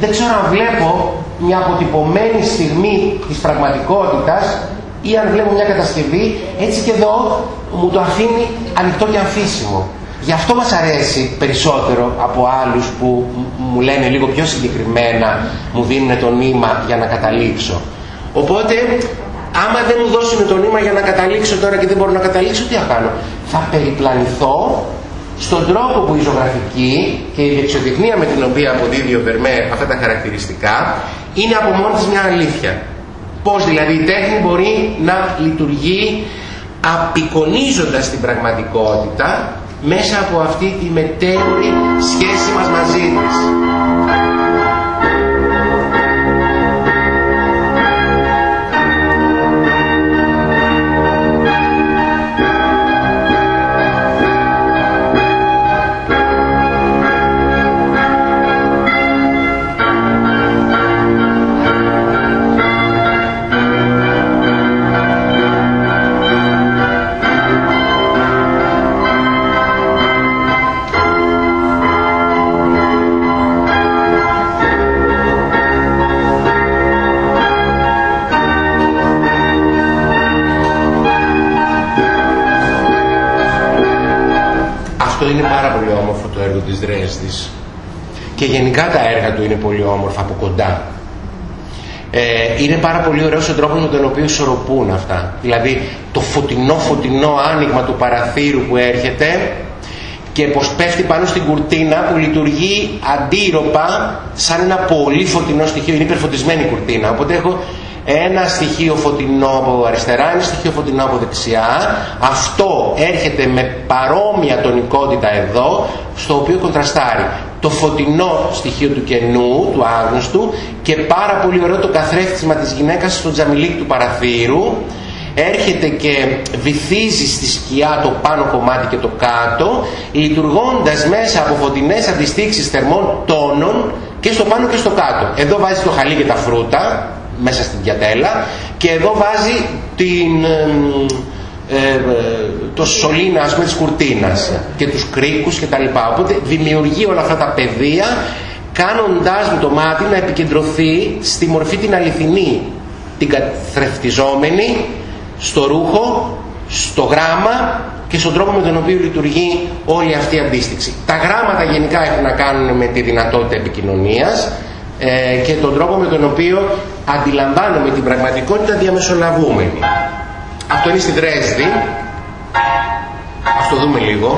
δεν ξέρω αν βλέπω μια αποτυπωμένη στιγμή της πραγματικότητας ή αν βλέπω μια κατασκευή έτσι και εδώ μου το αφήνει ανοιχτό και αμφίσιμο. Γι' αυτό μας αρέσει περισσότερο από άλλους που μου λένε λίγο πιο συγκεκριμένα, μου δίνουν το νήμα για να καταλήξω. Οπότε άμα δεν μου δώσουν το νήμα για να καταλήξω τώρα και δεν μπορώ να καταλήξω, τι θα κάνω; Θα περιπλανηθώ στον τρόπο που η ζωγραφική και η δεξιοτεχνία με την οποία αποδίδει ο Βερμέ αυτά τα χαρακτηριστικά είναι από μόνη της μια αλήθεια. Πώς δηλαδή η τέχνη μπορεί να λειτουργεί απεικονίζοντας την πραγματικότητα μέσα από αυτή τη μετέωρη σχέση μας μαζί της. Της. Και γενικά τα έργα του είναι πολύ όμορφα από κοντά. Ε, είναι πάρα πολύ ωραίος ο τρόπος με τον οποίο ισορροπούν αυτά. Δηλαδή το φωτεινό φωτεινό άνοιγμα του παραθύρου που έρχεται και πως πέφτει πάνω στην κουρτίνα που λειτουργεί αντίρροπα σαν ένα πολύ φωτεινό στοιχείο, είναι υπερφωτισμένη η κουρτίνα. Οπότε έχω ένα στοιχείο φωτεινό από αριστερά, ένα στοιχείο φωτεινό από δεξιά. Αυτό έρχεται με παρόμοια τονικότητα εδώ, στο οποίο κοντραστάρει το φωτεινό στοιχείο του κενού, του άγνωστου και πάρα πολύ ωραίο το καθρέφτισμα της γυναίκας στο τζαμιλίκ του παραθύρου έρχεται και βυθίζει στη σκιά το πάνω κομμάτι και το κάτω λειτουργώντας μέσα από φωτεινές αντιστήξεις θερμών τόνων και στο πάνω και στο κάτω. Εδώ βάζει το χαλί και τα φρούτα μέσα στην διατέλα και εδώ βάζει την, ε, το σωλήνα ας πούμε της κουρτίνας και τους κρίκους και τα λοιπά. Οπότε δημιουργεί όλα αυτά τα πεδία κάνοντάς μου το μάτι να επικεντρωθεί στη μορφή την αληθινή, την καθρεφτιζόμενη, στο ρούχο, στο γράμμα και στον τρόπο με τον οποίο λειτουργεί όλη αυτή η αντίστοιξη. Τα γράμματα γενικά έχουν να κάνουν με τη δυνατότητα επικοινωνίας ε, και τον τρόπο με τον οποίο αντιλαμβάνομαι την πραγματικότητα διαμεσολαβούμενη. Αυτό είναι στη Δρέσδη. Ας το δούμε λίγο.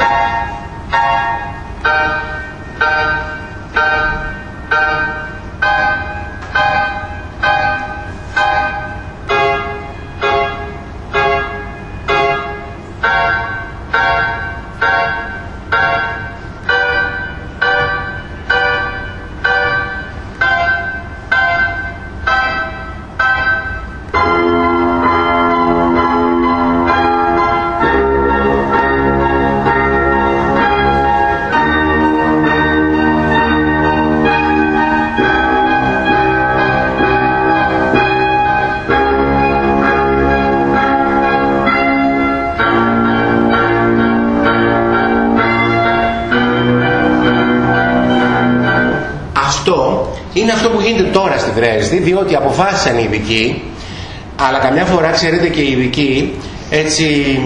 Είναι αυτό που γίνεται τώρα στη Δρέσδη, διότι αποφάσισαν οι ειδικοί, αλλά καμιά φορά ξέρετε και οι ειδικοί έτσι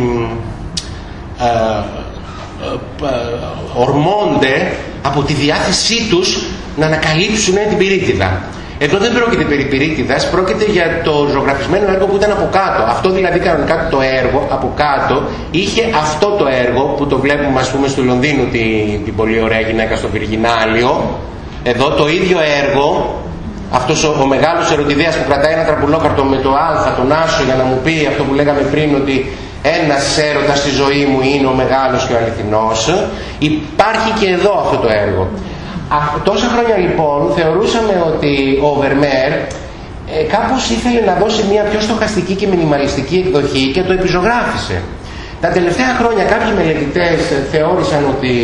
ε, ε, ορμώνται από τη διάθεσή τους να ανακαλύψουν την πυρίτιδα. Εδώ δεν πρόκειται περί πυρίτιδας, πρόκειται για το ζωγραφισμένο έργο που ήταν από κάτω. Αυτό δηλαδή κανονικά το έργο από κάτω είχε αυτό το έργο που το βλέπουμε ας πούμε στο Λονδίνο την, την πολύ ωραία γυναίκα στο Βυργινάλιο εδώ το ίδιο έργο, αυτός ο, ο μεγάλος ερωτηδέας που κρατάει ένα τραμπουλόκαρτο με το α, τον άσο για να μου πει αυτό που λέγαμε πριν ότι ένας έρωτας στη ζωή μου είναι ο μεγάλος και ο αληθινός, υπάρχει και εδώ αυτό το έργο. Α, τόσα χρόνια λοιπόν θεωρούσαμε ότι ο Βερμέρ ε, κάπως ήθελε να δώσει μια πιο στοχαστική και μινιμαλιστική εκδοχή και το επιζωγράφησε. Τα τελευταία χρόνια κάποιοι μελετητές θεώρησαν ότι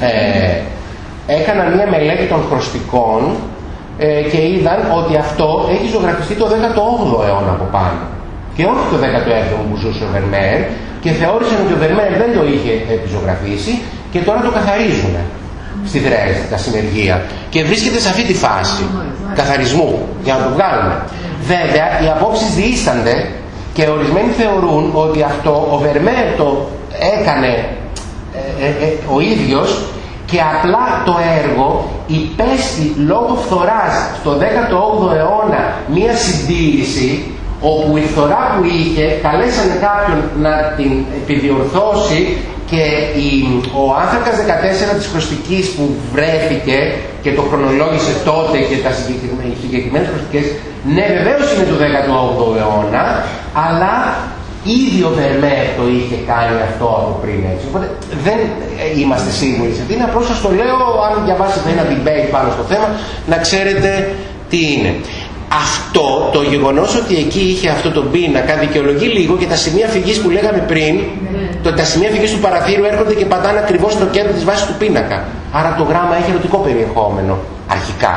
ε, έκαναν μια μελέτη των χρωστικών ε, και είδαν ότι αυτό έχει ζωγραφιστεί το 18ο αιώνα από πάνω. Και όχι το 17ο που ζούσε ο Βερμέρ και θεώρησαν ότι ο Βερμέρ δεν το είχε επιζωγραφίσει και τώρα το καθαρίζουν στη Δρέσδη, τα συνεργεία. Και βρίσκεται σε αυτή τη φάση καθαρισμού για να το βγάλουν. Βέβαια, οι απόψεις διήστανται και ορισμένοι θεωρούν ότι αυτό ο Βερμέρ το έκανε ε, ε, ο ίδιος και απλά το έργο υπέστη λόγω φθοράς στο 18ο αιώνα μία συντήρηση όπου η φθορά που είχε καλέσανε κάποιον να την επιδιορθώσει και η, ο άνθρακας 14 της χρωστικής που βρέθηκε και το χρονολόγησε τότε και τα συγκεκριμένες χρωστικές ναι βεβαίως είναι του 18ου αιώνα αλλά Ήδη ο Βερμέρ το είχε κάνει αυτό από πριν έτσι. Οπότε δεν είμαστε σίγουροι σε τι είναι. Απλώς σας το λέω, αν διαβάσετε ένα debate πάνω στο θέμα, να ξέρετε τι είναι. Αυτό το γεγονός ότι εκεί είχε αυτό το πίνακα δικαιολογεί λίγο και τα σημεία φυγής που λέγαμε πριν, το, τα σημεία φυγής του παραθύρου έρχονται και πατάνε ακριβώς στο κέντρο της βάσης του πίνακα. Άρα το γράμμα έχει ερωτικό περιεχόμενο, αρχικά.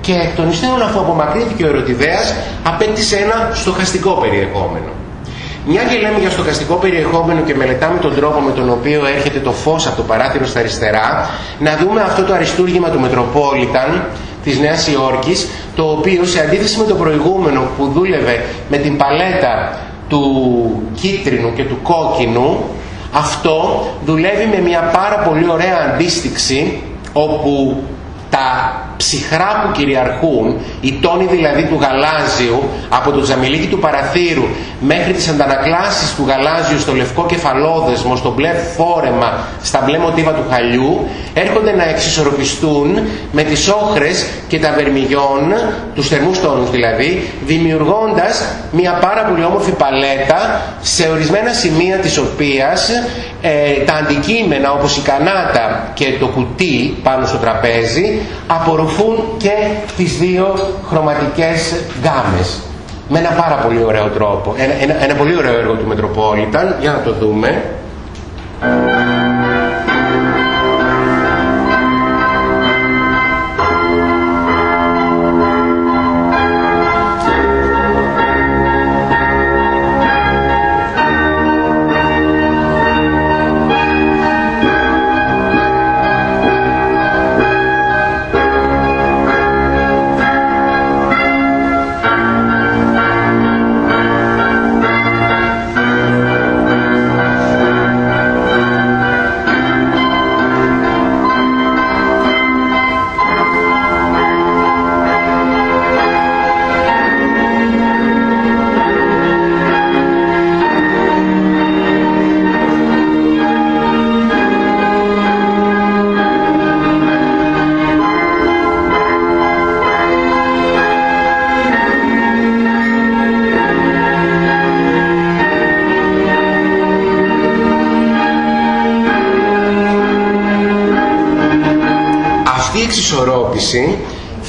Και εκ των υστέρων αφού απομακρύνθηκε ο ερωτηδέας, απέκτησε ένα στοχαστικό περιεχόμενο. Μια και λέμε για στοχαστικό περιεχόμενο και μελετάμε τον τρόπο με τον οποίο έρχεται το φως από το παράθυρο στα αριστερά, να δούμε αυτό το αριστούργημα του Μετροπόλιταν της Νέας Υόρκης, το οποίο σε αντίθεση με το προηγούμενο που δούλευε με την παλέτα του κίτρινου και του κόκκινου, αυτό δουλεύει με μια πάρα πολύ ωραία αντίστοιξη όπου τα ψυχρά που κυριαρχούν, οι τόνοι δηλαδή του γαλάζιου, από το τζαμιλίκι του παραθύρου μέχρι τις αντανακλάσεις του γαλάζιου στο λευκό κεφαλόδεσμο, στο μπλε φόρεμα, στα μπλε μοτίβα του χαλιού, έρχονται να εξισορροπιστούν με τις όχρες και τα βερμιγιόν, τους θερμούς τόνους δηλαδή, δημιουργώντας μια πάρα πολύ όμορφη παλέτα σε ορισμένα σημεία της οποίας ε, τα αντικείμενα όπως η κανάτα και το κουτί πάνω στο τραπέζι απορροφούν και τις δύο χρωματικές γάμες με ένα πάρα πολύ ωραίο τρόπο. Ένα, ένα, ένα πολύ ωραίο έργο του Μετροπόλιταν, για να το δούμε.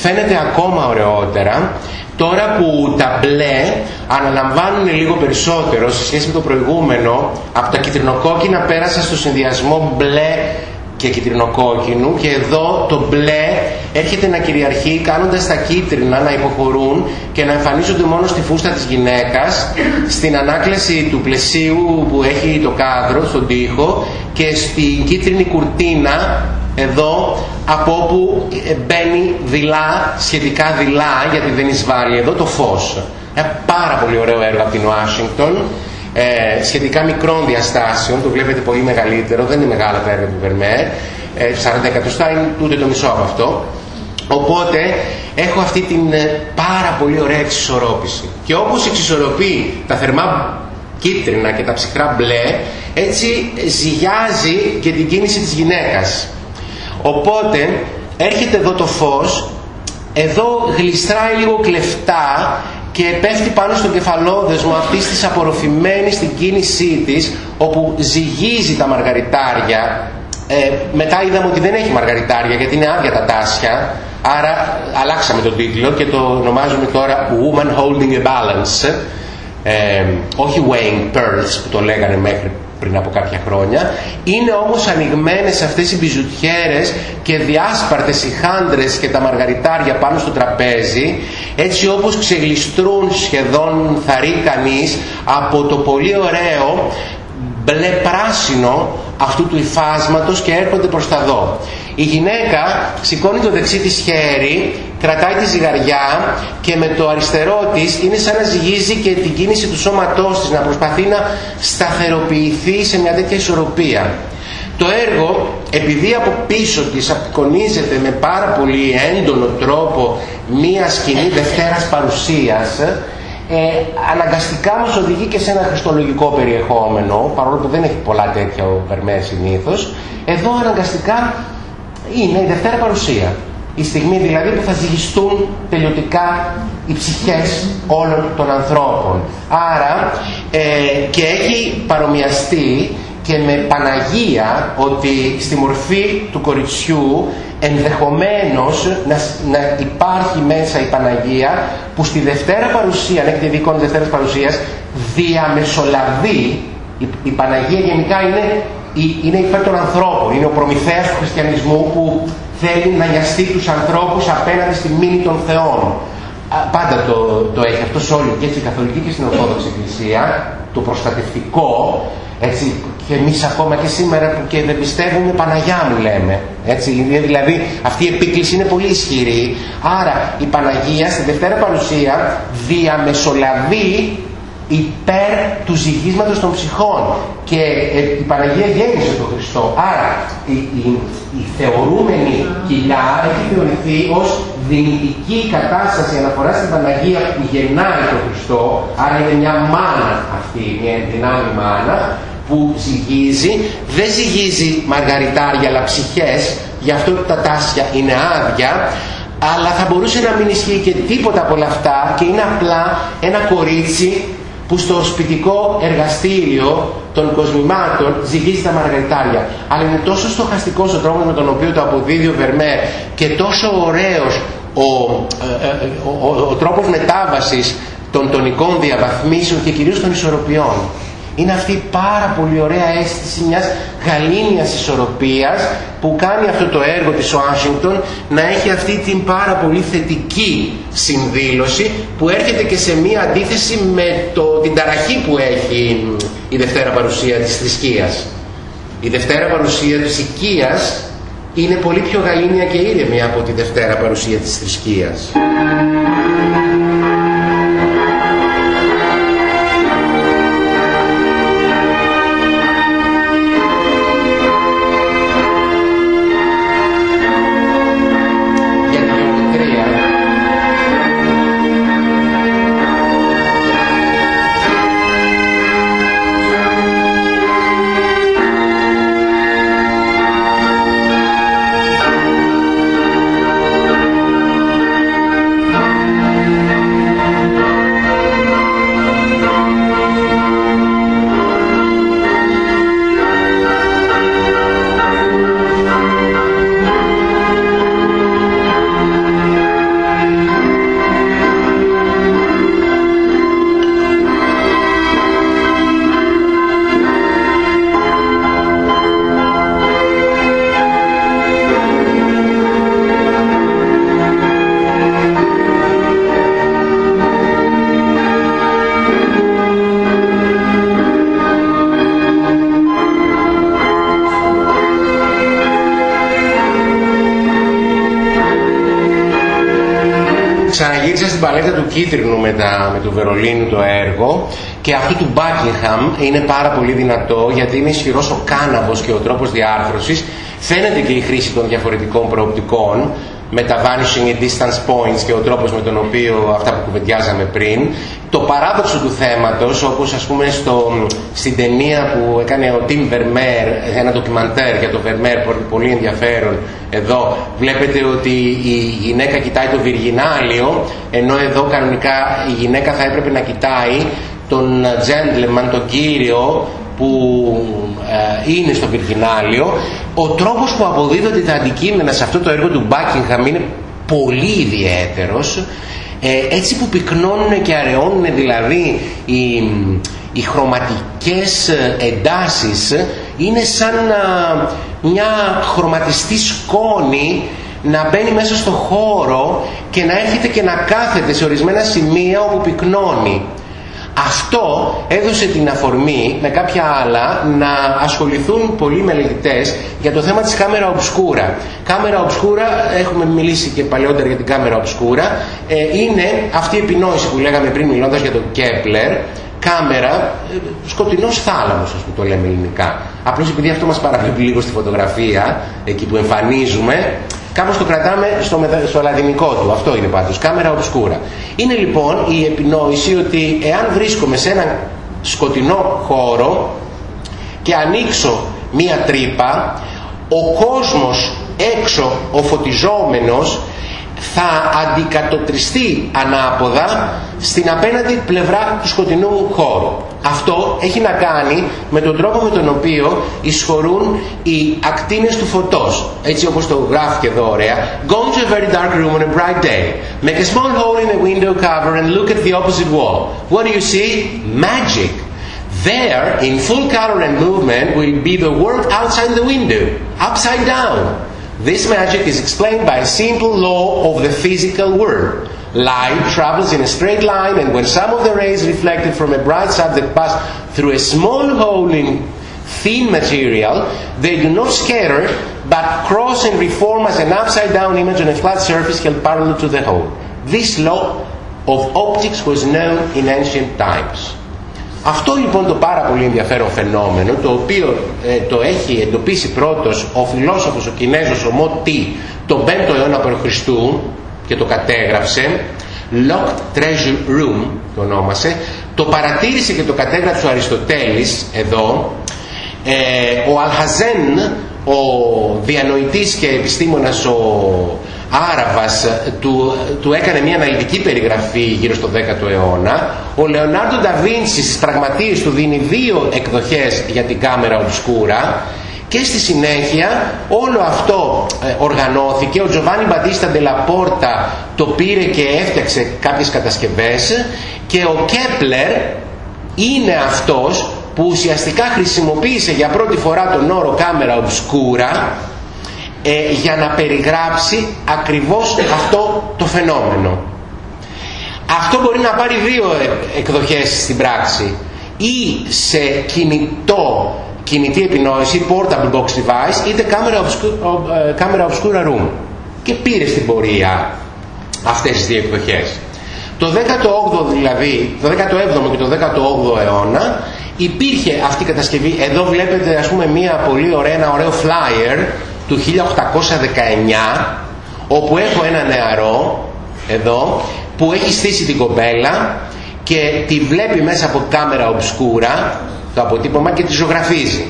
Φαίνεται ακόμα ωραιότερα τώρα που τα μπλε αναλαμβάνουν λίγο περισσότερο σε σχέση με το προηγούμενο από τα κυτρινοκόκκινα πέρασα στο συνδυασμό μπλε και κυτρινοκόκκινου και εδώ το μπλε έρχεται να κυριαρχεί κάνοντας τα κίτρινα να υποχωρούν και να εμφανίζονται μόνο στη φούστα της γυναίκας στην ανάκλαση του πλαισίου που έχει το κάδρο στον τοίχο και στην κίτρινη κουρτίνα εδώ από όπου ε, μπαίνει δειλά, σχετικά δειλά, γιατί δεν εισβάλλει εδώ το φως. Ένα πάρα πολύ ωραίο έργο από την Ουάσιγκτον, ε, σχετικά μικρών διαστάσεων, το βλέπετε πολύ μεγαλύτερο, δεν είναι μεγάλα τα έργα του Βερμέρ, ε, 40 εκατοστά είναι ούτε το μισό από αυτό. Οπότε έχω αυτή την ε, πάρα πολύ ωραία εξισορρόπηση. Και όπως εξισορροπεί τα θερμά κίτρινα και τα ψυχρά μπλε, έτσι ζυγιάζει και την κίνηση της γυναίκας. Οπότε έρχεται εδώ το φως, εδώ γλιστράει λίγο κλεφτά και πέφτει πάνω στο κεφαλόδεσμο αυτής της απορροφημένης στην κίνησή της όπου ζυγίζει τα μαργαριτάρια. Ε, μετά είδαμε ότι δεν έχει μαργαριτάρια γιατί είναι άδεια τα τάσια. Άρα αλλάξαμε τον τίτλο και το ονομάζουμε τώρα Woman Holding a Balance ε, όχι Weighing Pearls που το λέγανε μέχρι πριν από κάποια χρόνια. Είναι όμως ανοιγμένες αυτές οι μπιζουτιέρες και διάσπαρτες οι χάντρες και τα μαργαριτάρια πάνω στο τραπέζι έτσι όπως ξεγλιστρούν σχεδόν θα ρει κανείς από το πολύ ωραίο μπλε πράσινο αυτού του υφάσματος και έρχονται προς τα δω. Η γυναίκα σηκώνει το δεξί της χέρι, κρατάει τη ζυγαριά και με το αριστερό της είναι σαν να ζυγίζει και την κίνηση του σώματός της, να προσπαθεί να σταθεροποιηθεί σε μια τέτοια ισορροπία. Το έργο, επειδή από πίσω της απεικονίζεται με πάρα πολύ έντονο τρόπο μία σκηνή Δευτέρας παρουσίας, ε, αναγκαστικά μας οδηγεί και σε ένα χριστολογικό περιεχόμενο, παρόλο που δεν έχει πολλά τέτοια ο Βερμέ συνήθως. Εδώ αναγκαστικά είναι η Δευτέρα Παρουσία. Η στιγμή δηλαδή που θα ζυγιστούν τελειωτικά οι ψυχές όλων των ανθρώπων. Άρα ε, και έχει παρομοιαστεί και με Παναγία ότι στη μορφή του κοριτσιού ενδεχομένως να, να υπάρχει μέσα η Παναγία που στη Δευτέρα Παρουσία, αν έχετε δει εικόνες Δευτέρας Παρουσίας, διαμεσολαβεί, η, η Παναγία γενικά είναι, είναι υπέρ των ανθρώπων, είναι ο προμηθέας του χριστιανισμού που θέλει να νοιαστεί τους ανθρώπους απέναντι στη μήνυ των θεών. Πάντα το, το έχει αυτό σε όλη και έτσι η Καθολική και στην Ορθόδοξη Εκκλησία, το προστατευτικό, έτσι, και εμείς ακόμα και σήμερα που και δεν πιστεύουμε Παναγιά μου λέμε. Έτσι, δηλαδή αυτή η επίκληση είναι πολύ ισχυρή. Άρα η Παναγία στην Δευτέρα Παρουσία διαμεσολαβεί υπέρ του ζυγίσματος των ψυχών. Και ε, η Παναγία γέννησε τον Χριστό. Άρα η, η, η θεωρούμενη κοιλιά έχει θεωρηθεί ως δυνητική κατάσταση αναφορά στην Παναγία που γεννάει τον Χριστό, άρα είναι μια μάνα αυτή, μια δυνάμει μάνα, που ζυγίζει, δεν ζυγίζει μαργαριτάρια αλλά ψυχές, γι' αυτό τα τάσια είναι άδεια, αλλά θα μπορούσε να μην ισχύει και τίποτα από όλα αυτά και είναι απλά ένα κορίτσι που στο σπιτικό εργαστήριο των κοσμημάτων ζυγίζει τα μαργαριτάρια. Αλλά είναι τόσο στοχαστικός ο τρόπος με τον οποίο το αποδίδει ο Βερμέρ και τόσο ωραίος ο, ε, ε, ο, ο, ο τρόπος μετάβασης των τονικών διαβαθμίσεων και κυρίως των ισορροπιών. Είναι αυτή η πάρα πολύ ωραία αίσθηση μιας γαλήνιας ισορροπίας που κάνει αυτό το έργο της Ουάσιγκτον να έχει αυτή την πάρα πολύ θετική συνδήλωση που έρχεται και σε μία αντίθεση με το, την ταραχή που έχει η Δευτέρα Παρουσία της θρησκείας. Η Δευτέρα Παρουσία της οικίας είναι πολύ πιο γαλήνια και ήρεμη από τη Δευτέρα Παρουσία της θρησκείας. Είναι πάρα πολύ δυνατό γιατί είναι ισχυρός ο κάναβος και ο τρόπος διάρθρωσης. Φαίνεται και η χρήση των διαφορετικών προοπτικών με τα vanishing and distance points και ο τρόπος με τον οποίο αυτά που κουβεντιάζαμε πριν. Το παράδοξο του θέματος όπως ας πούμε στο, στην ταινία που έκανε ο Tim Vermeer ένα ντοκιμαντέρ για το Vermeer πολύ ενδιαφέρον εδώ βλέπετε ότι η γυναίκα κοιτάει το Βιργινάλιο ενώ εδώ κανονικά η γυναίκα θα έπρεπε να κοιτάει τον gentleman, τον κύριο που ε, είναι στο Βιργινάλιο ο τρόπος που αποδίδονται τα αντικείμενα σε αυτό το έργο του Buckingham είναι πολύ ιδιαίτερος ε, έτσι που πυκνώνουν και αραιώνουν δηλαδή οι, οι χρωματικές εντάσεις είναι σαν μια χρωματιστή σκόνη να μπαίνει μέσα στο χώρο και να έρχεται και να κάθεται σε ορισμένα σημεία όπου πυκνώνει. Αυτό έδωσε την αφορμή με κάποια άλλα να ασχοληθούν πολλοί μελετητές για το θέμα της κάμερα ομπσκούρα. Κάμερα ομπσκούρα, έχουμε μιλήσει και παλαιότερα για την κάμερα ομπσκούρα, ε, είναι αυτή η επινόηση που λέγαμε πριν μιλώντας για τον Κέπλερ, κάμερα, ε, σκοτεινός θάλαμος ας πούμε το λέμε ελληνικά. Απλώς επειδή αυτό μας παραβλέπει λίγο στη φωτογραφία, εκεί που εμφανίζουμε, Κάπως το κρατάμε στο, στο λατινικό του. Αυτό είναι πάντως. Κάμερα ομπσκούρα. Είναι λοιπόν η επινόηση ότι εάν βρίσκομαι σε έναν σκοτεινό χώρο και ανοίξω μία τρύπα, ο κόσμος έξω, ο φωτιζόμενος, θα αντικατοπτριστεί ανάποδα στην απέναντι πλευρά του σκοτεινού χώρου. Αυτό έχει να κάνει με τον τρόπο με τον οποίο εισχωρούν οι ακτίνες του φωτός. Έτσι όπως το γράφει εδώ ωραία. Go to a very dark room on a bright day. Make a small hole in a window cover and look at the opposite wall. What do you see? Magic. There, in full color and movement, will be the world outside the window, upside down. This magic is explained by a simple law of the physical world. Light travels in a straight line, and when some of the rays reflected from a bright subject pass through a small hole in thin material, they do not scatter, but cross and reform as an upside down image on a flat surface held parallel to the hole. This law of optics was known in ancient times. Αυτό λοιπόν το πάρα πολύ ενδιαφέρον φαινόμενο, το οποίο ε, το έχει εντοπίσει πρώτος ο φιλόσοφος ο Κινέζος ο Μο Τι, τον 5ο αιώνα π.Χ. και το κατέγραψε, Locked Treasure Room το ονόμασε, το παρατήρησε και το κατέγραψε ο Αριστοτέλης εδώ, ε, ο Αλχαζέν, ο διανοητής και επιστήμονας ο Άραβας του, του έκανε μια αναλυτική περιγραφή γύρω στο 10ο αιώνα. Ο Λεωνάρντο Νταβίντσι στις πραγματείες του δίνει δύο εκδοχές για την κάμερα ομπσκούρα και στη συνέχεια όλο αυτό ε, οργανώθηκε. Ο Τζοβάνι Μπαντίστα Ντελαπόρτα το πήρε και έφτιαξε κάποιες κατασκευές και ο Κέπλερ είναι αυτός που ουσιαστικά χρησιμοποίησε για πρώτη φορά τον όρο κάμερα ομπσκούρα ε, για να περιγράψει ακριβώς αυτό το φαινόμενο. Αυτό μπορεί να πάρει δύο ε, εκδοχές στην πράξη ή σε κινητό κινητή επινόηση, portable box device, είτε camera ε, obscura room. Και πήρε στην πορεία αυτές τις δύο εκδοχές. Το 18ο δηλαδή, το 17ο και το 18ο αιώνα υπήρχε αυτή η κατασκευή. Εδώ βλέπετε ας πούμε μια πολύ ωραία, ένα ωραίο flyer του 1819 όπου έχω ένα νεαρό εδώ που έχει στήσει την κοπέλα και τη βλέπει μέσα από κάμερα ομπσκούρα το αποτύπωμα και τη ζωγραφίζει.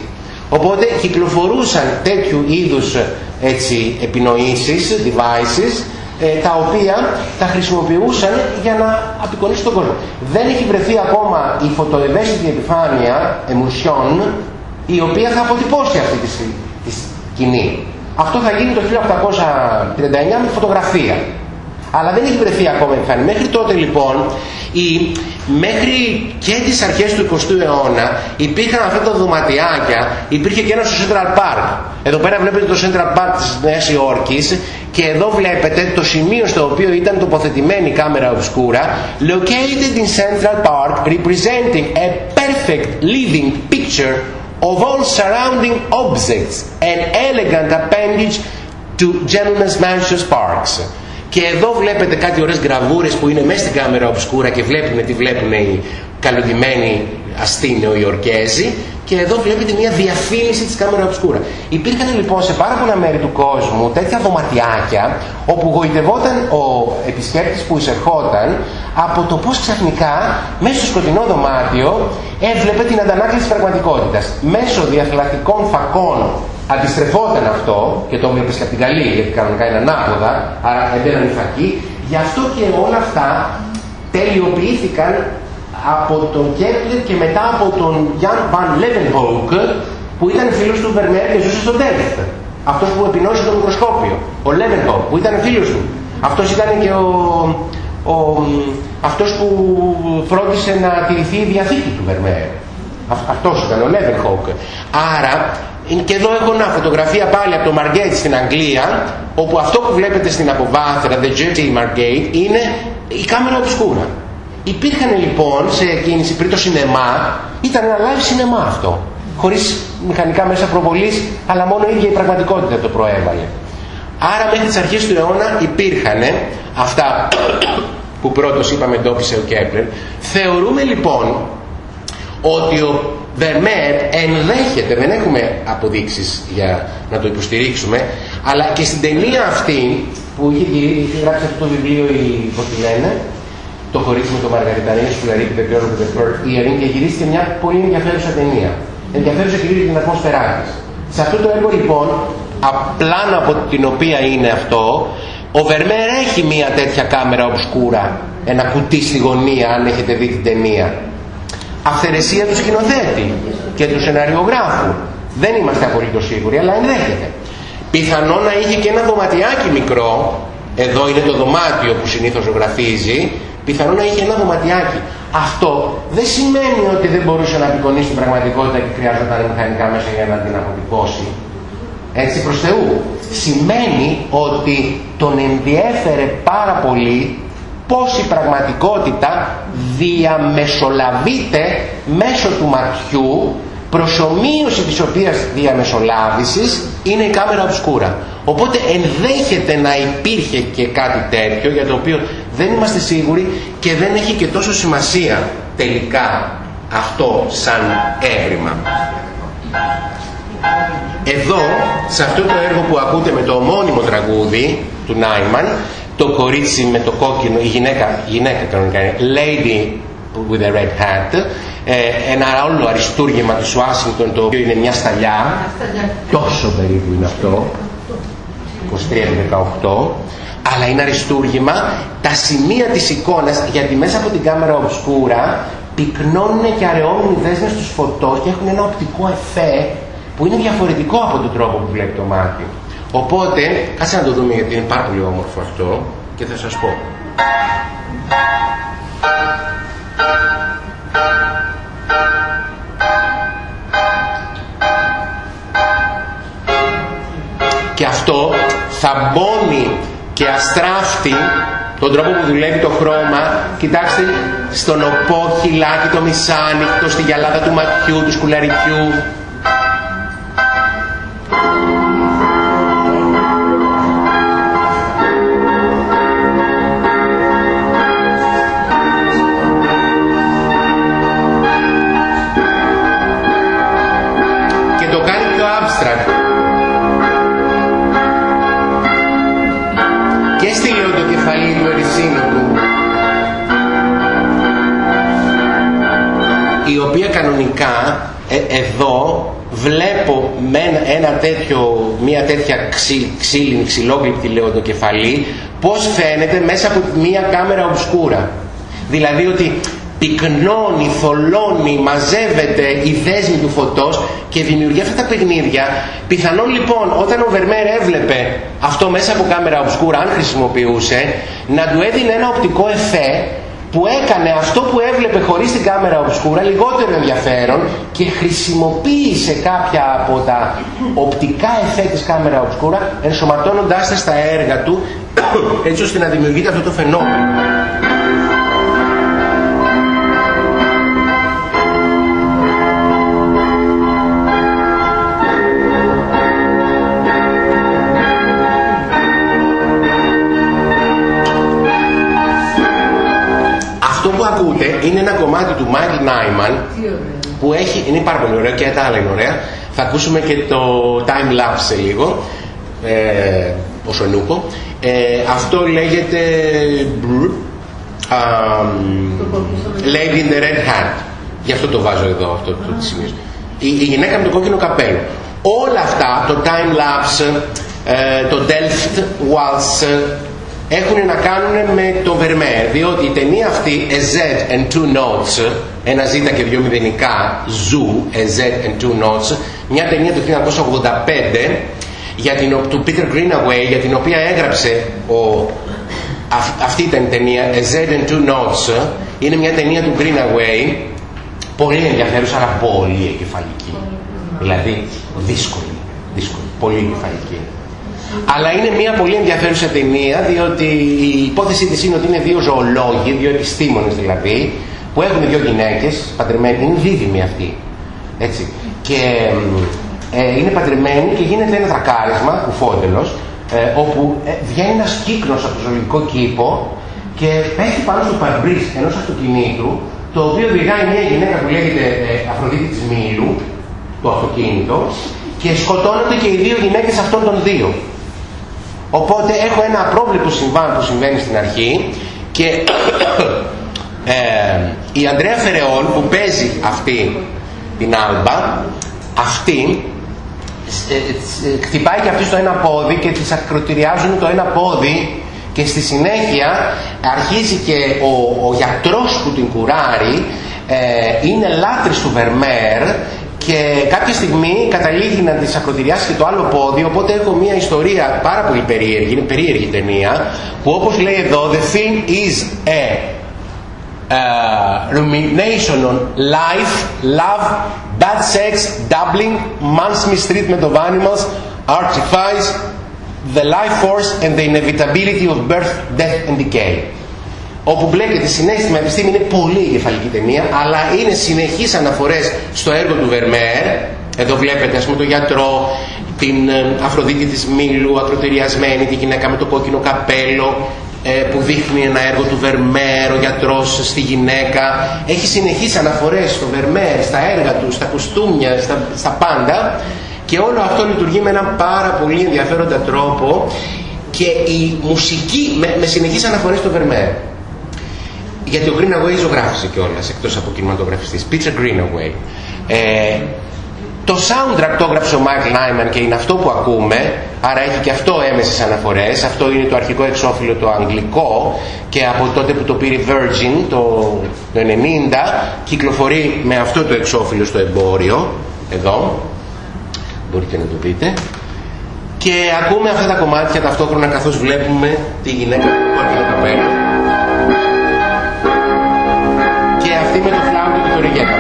Οπότε κυκλοφορούσαν τέτοιου είδους έτσι, επινοήσεις, devices, ε, τα οποία τα χρησιμοποιούσαν για να απεικονίσουν τον κόσμο. Δεν έχει βρεθεί ακόμα η φωτοευαίσθητη επιφάνεια εμουσιών η οποία θα αποτυπώσει αυτή τη, τη σκηνή. Αυτό θα γίνει το 1839 με φωτογραφία. Αλλά δεν έχει βρεθεί ακόμα επιφάνεια. Μέχρι τότε λοιπόν, η, μέχρι και τις αρχές του 20ου αιώνα υπήρχαν αυτά τα δωματιάκια, υπήρχε και ένα στο Central Park. Εδώ πέρα βλέπετε το Central Park της Νέας Υόρκης και εδώ βλέπετε το σημείο στο οποίο ήταν τοποθετημένη η κάμερα obscura located in Central Park representing a perfect living picture of all surrounding objects, an elegant appendage to gentlemen's mansions parks. Και εδώ βλέπετε κάτι ωραίες γραβούρες που είναι μέσα στην κάμερα ομπσκούρα και βλέπουν τι βλέπουν οι καλοντημένοι αστήνεοι Ιορκέζοι και εδώ βλέπετε μια διαφήμιση της κάμερα ομπσκούρα. Υπήρχαν λοιπόν σε πάρα πολλά μέρη του κόσμου τέτοια δωματιάκια όπου γοητευόταν ο επισκέπτης που εισερχόταν από το πώς ξαφνικά μέσα στο σκοτεινό δωμάτιο έβλεπε την αντανάκληση της πραγματικότητας. Μέσω διαφυλακτικών φακών αντιστρεφόταν αυτό και το βλέπεις και από την καλή γιατί κανονικά είναι ανάποδα, άρα έμπαιναν οι φακοί. Γι' αυτό και όλα αυτά τελειοποιήθηκαν από τον Κέπλερ και μετά από τον Γιάν Βαν Λεβενχόουκ που ήταν φίλος του Βερμέρ και ζούσε στο Ντέλφτ. Αυτός που επινόησε το μικροσκόπιο. Ο Λεβενχόουκ που ήταν φίλος του. Αυτός ήταν και ο, ο, αυτός που φρόντισε να τηρηθεί η διαθήκη του Βερμέρ. Αυτός ήταν ο Λεβενχόουκ. Άρα και εδώ έχω μια φωτογραφία πάλι από το Margate στην Αγγλία όπου αυτό που βλέπετε στην αποβάθρα The Jersey Margate είναι η κάμερα obscura. Υπήρχαν λοιπόν σε κίνηση πριν το σινεμά, ήταν ένα live σινεμά αυτό. Χωρίς μηχανικά μέσα προβολής, αλλά μόνο η ίδια η πραγματικότητα το προέβαλε. Άρα μέχρι τις αρχές του αιώνα υπήρχαν αυτά που πρώτος είπαμε εντόπισε ο Κέπλερ. Θεωρούμε λοιπόν ότι ο Βερμέρ ενδέχεται, δεν έχουμε αποδείξεις για να το υποστηρίξουμε, αλλά και στην ταινία αυτή που είχε, γράψει αυτό το βιβλίο η, πώς τη λένε, το κορίτσι με το Μαργαριτανίνη Σκουλαρίκη, The Girl with the Fur Earring και γυρίστηκε μια πολύ ενδιαφέρουσα ταινία. Ενδιαφέρουσα κυρίως για την ατμόσφαιρά της. Σε αυτό το έργο λοιπόν, απλά από την οποία είναι αυτό, ο Βερμέρ έχει μια τέτοια κάμερα ομπσκούρα, ένα κουτί στη γωνία αν έχετε δει την ταινία. Αυθαιρεσία του σκηνοθέτη και του σεναριογράφου. Δεν είμαστε απολύτως σίγουροι, αλλά ενδέχεται. Πιθανό να είχε και ένα δωματιάκι μικρό, εδώ είναι το δωμάτιο που συνήθως ζωγραφίζει, πιθανό να είχε ένα δωματιάκι. Αυτό δεν σημαίνει ότι δεν μπορούσε να απεικονίσει την πραγματικότητα και χρειάζονταν μηχανικά μέσα για να την αποτυπώσει. Έτσι προς Θεού. Σημαίνει ότι τον ενδιέφερε πάρα πολύ πώς η πραγματικότητα διαμεσολαβείται μέσω του ματιού προσωμείωση της οποίας διαμεσολάβησης είναι η κάμερα ομπσκούρα. Οπότε ενδέχεται να υπήρχε και κάτι τέτοιο για το οποίο δεν είμαστε σίγουροι και δεν έχει και τόσο σημασία τελικά αυτό σαν έβριμα. Εδώ, σε αυτό το έργο που ακούτε με το ομώνυμο τραγούδι του Νάιμαν, το κορίτσι με το κόκκινο, η γυναίκα, γυναίκα κανονικά Lady with a red hat, ε, ένα άλλο αριστούργημα του Ουάσιγκτον το οποίο είναι μια σταλιά, τόσο περίπου είναι αυτό, 23-18, αλλά είναι αριστούργημα, τα σημεία της εικόνας, γιατί μέσα από την κάμερα ομπσκούρα πυκνώνουν και αραιώνουν οι δέσμες τους φωτός και έχουν ένα οπτικό εφέ που είναι διαφορετικό από τον τρόπο που βλέπει το μάτι. Οπότε, κάτσε να το δούμε γιατί είναι πάρα πολύ όμορφο αυτό και θα σας πω. Και αυτό θα μπώνει και αστράφτει τον τρόπο που δουλεύει το χρώμα, κοιτάξτε στον οπόχυλάκι, το μισάνυχτο, στη γυαλάδα του ματιού, του σκουλαρικιού, οποία κανονικά ε, εδώ βλέπω με ένα, τέτοιο, μια τέτοια ξύ, ξύλινη, ξυλόγλυπτη κεφαλή πως φαίνεται μέσα από μια κάμερα ομπσκούρα. Δηλαδή ότι πυκνώνει, θολώνει, μαζεύεται η δέσμη του φωτός και δημιουργεί αυτά τα παιχνίδια. Πιθανόν λοιπόν όταν ο Βερμέρ έβλεπε αυτό μέσα από κάμερα ομπσκούρα, αν χρησιμοποιούσε, να του έδινε ένα οπτικό εφέ που έκανε αυτό που έβλεπε χωρίς την κάμερα ομπσκούρα λιγότερο ενδιαφέρον και χρησιμοποίησε κάποια από τα οπτικά εφέ της κάμερα ομπσκούρα ενσωματώνοντάς τα στα έργα του έτσι ώστε να δημιουργείται αυτό το φαινόμενο. Κομμάτι του Michael Nyman που έχει, είναι πάρα πολύ ωραίο και τα άλλα είναι ωραία. Θα ακούσουμε και το time lapse σε λίγο, ε, όσο νούκο. Ε, αυτό λέγεται um, Lady in the Red Hat. Γι' αυτό το βάζω εδώ, αυτό το σημείο. Η, η γυναίκα με το κόκκινο καπέλο. Όλα αυτά, το time lapse, ε, το Delft Waltz, έχουν να κάνουν με το Vermeer, διότι η ταινία αυτή, A Z and Two Notes, ένα Z και δύο μηδενικά, Zoo, A Z and Two Notes, μια ταινία του 1985, για την, του Peter Greenaway, για την οποία έγραψε ο, αυτή ήταν η ταινία, A Z and Two Notes, είναι μια ταινία του Greenaway, πολύ ενδιαφέρουσα, αλλά πολύ εγκεφαλική. Δηλαδή, δύσκολη, δύσκολη, πολύ εγκεφαλική. Αλλά είναι μια πολύ ενδιαφέρουσα ταινία, διότι η υπόθεσή της είναι ότι είναι δύο ζωολόγοι, δύο επιστήμονες δηλαδή, που έχουν δύο γυναίκες, παντρεμένοι, είναι δίδυμοι αυτοί. Έτσι. Και ε, είναι παντρεμένοι και γίνεται ένα δρακάρισμα, κουφόντελος, ε, όπου ε, βγαίνει ένας κύκνος από το ζωολογικό κήπο και πέφτει πάνω στο παρμπρίζ ενός αυτοκινήτου, το οποίο οδηγάει μια γυναίκα που λέγεται ε, Αφροδίτη της Μήλου, το αυτοκίνητο, και σκοτώνονται και οι δύο γυναίκες αυτών των δύο. Οπότε έχω ένα απρόβλεπτο συμβάν που συμβαίνει στην αρχή και ε, η Ανδρέα Φερεόν που παίζει αυτή την άλμπα, αυτή ε, ε, χτυπάει και αυτή στο ένα πόδι και της ακροτηριάζουν το ένα πόδι και στη συνέχεια αρχίζει και ο, ο γιατρός που την κουράρει ε, είναι λάτρης του Βερμέρ και κάποια στιγμή καταλήγει να της ακροτηριάσει και το άλλο πόδι οπότε έχω μια ιστορία πάρα πολύ περίεργη είναι περίεργη ταινία που όπως λέει εδώ the film is a uh, rumination on life, love, bad sex, doubling, man's mistreatment of animals, artifice, the life force and the inevitability of birth, death and decay όπου μπλέκεται συνέστημα επιστήμη είναι πολύ εγκεφαλική ταινία αλλά είναι συνεχείς αναφορές στο έργο του Βερμέρ εδώ βλέπετε ας πούμε τον γιατρό την ε, Αφροδίτη της Μήλου ακροτεριασμένη τη γυναίκα με το κόκκινο καπέλο ε, που δείχνει ένα έργο του Βερμέρ, ο γιατρός στη γυναίκα. Έχει συνεχείς αναφορές στο Βερμέρ, στα έργα του, στα κουστούμια, στα, στα πάντα και όλο αυτό λειτουργεί με έναν πάρα πολύ ενδιαφέροντα τρόπο και η μουσική με, με συνεχείς αναφορές στο Βερμέρ. Γιατί ο Greenaway ζωγράφησε κιόλας εκτός από κινηματογραφιστής. Peter Greenaway. Ε, το soundtrack το έγραψε ο Μάικλ Λάιμαν και είναι αυτό που ακούμε, άρα έχει και αυτό έμεσες αναφορές. Αυτό είναι το αρχικό εξώφυλλο το αγγλικό και από τότε που το πήρε Virgin το, το 90 κυκλοφορεί με αυτό το εξώφυλλο στο εμπόριο, εδώ, μπορείτε να το δείτε. Και ακούμε αυτά τα κομμάτια ταυτόχρονα καθώς βλέπουμε τη γυναίκα που έχει το καπέλο. Gabriel.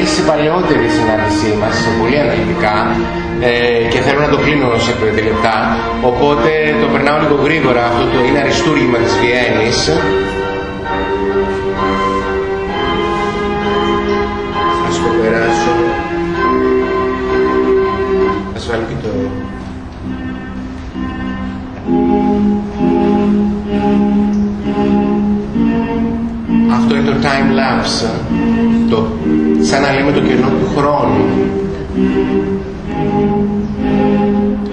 Αναλύσει σε παλαιότερη συνάντησή μας, σε πολύ αναλυτικά ε, και θέλω να το κλείνω σε πέντε λεπτά. Οπότε το περνάω λίγο γρήγορα. Αυτό το είναι αριστούργημα της Βιέννης. Ας το περάσω. Ας βάλω και το... Αυτό είναι το time lapse, το, σαν να λέμε το κενό του χρόνου.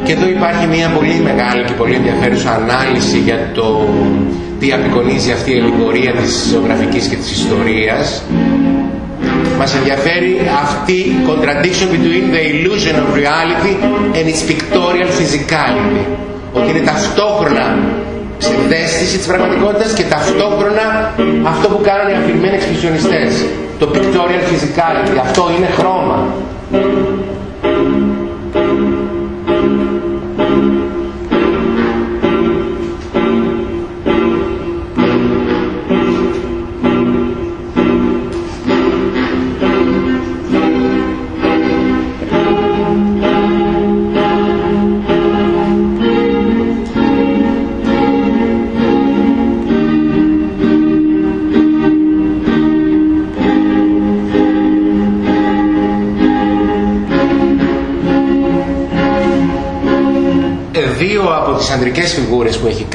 Και εδώ υπάρχει μια πολύ μεγάλη και πολύ ενδιαφέρουσα ανάλυση για το τι απεικονίζει αυτή η αλληγορία της ζωγραφικής και της ιστορίας. Μας ενδιαφέρει αυτή η contradiction between the illusion of reality and its pictorial physicality. Ότι είναι ταυτόχρονα ψευδέστηση της πραγματικότητας και ταυτόχρονα αυτό που κάνουν οι αφηρημένοι εξπρεσιονιστές. Το pictorial physicality. Αυτό είναι χρώμα.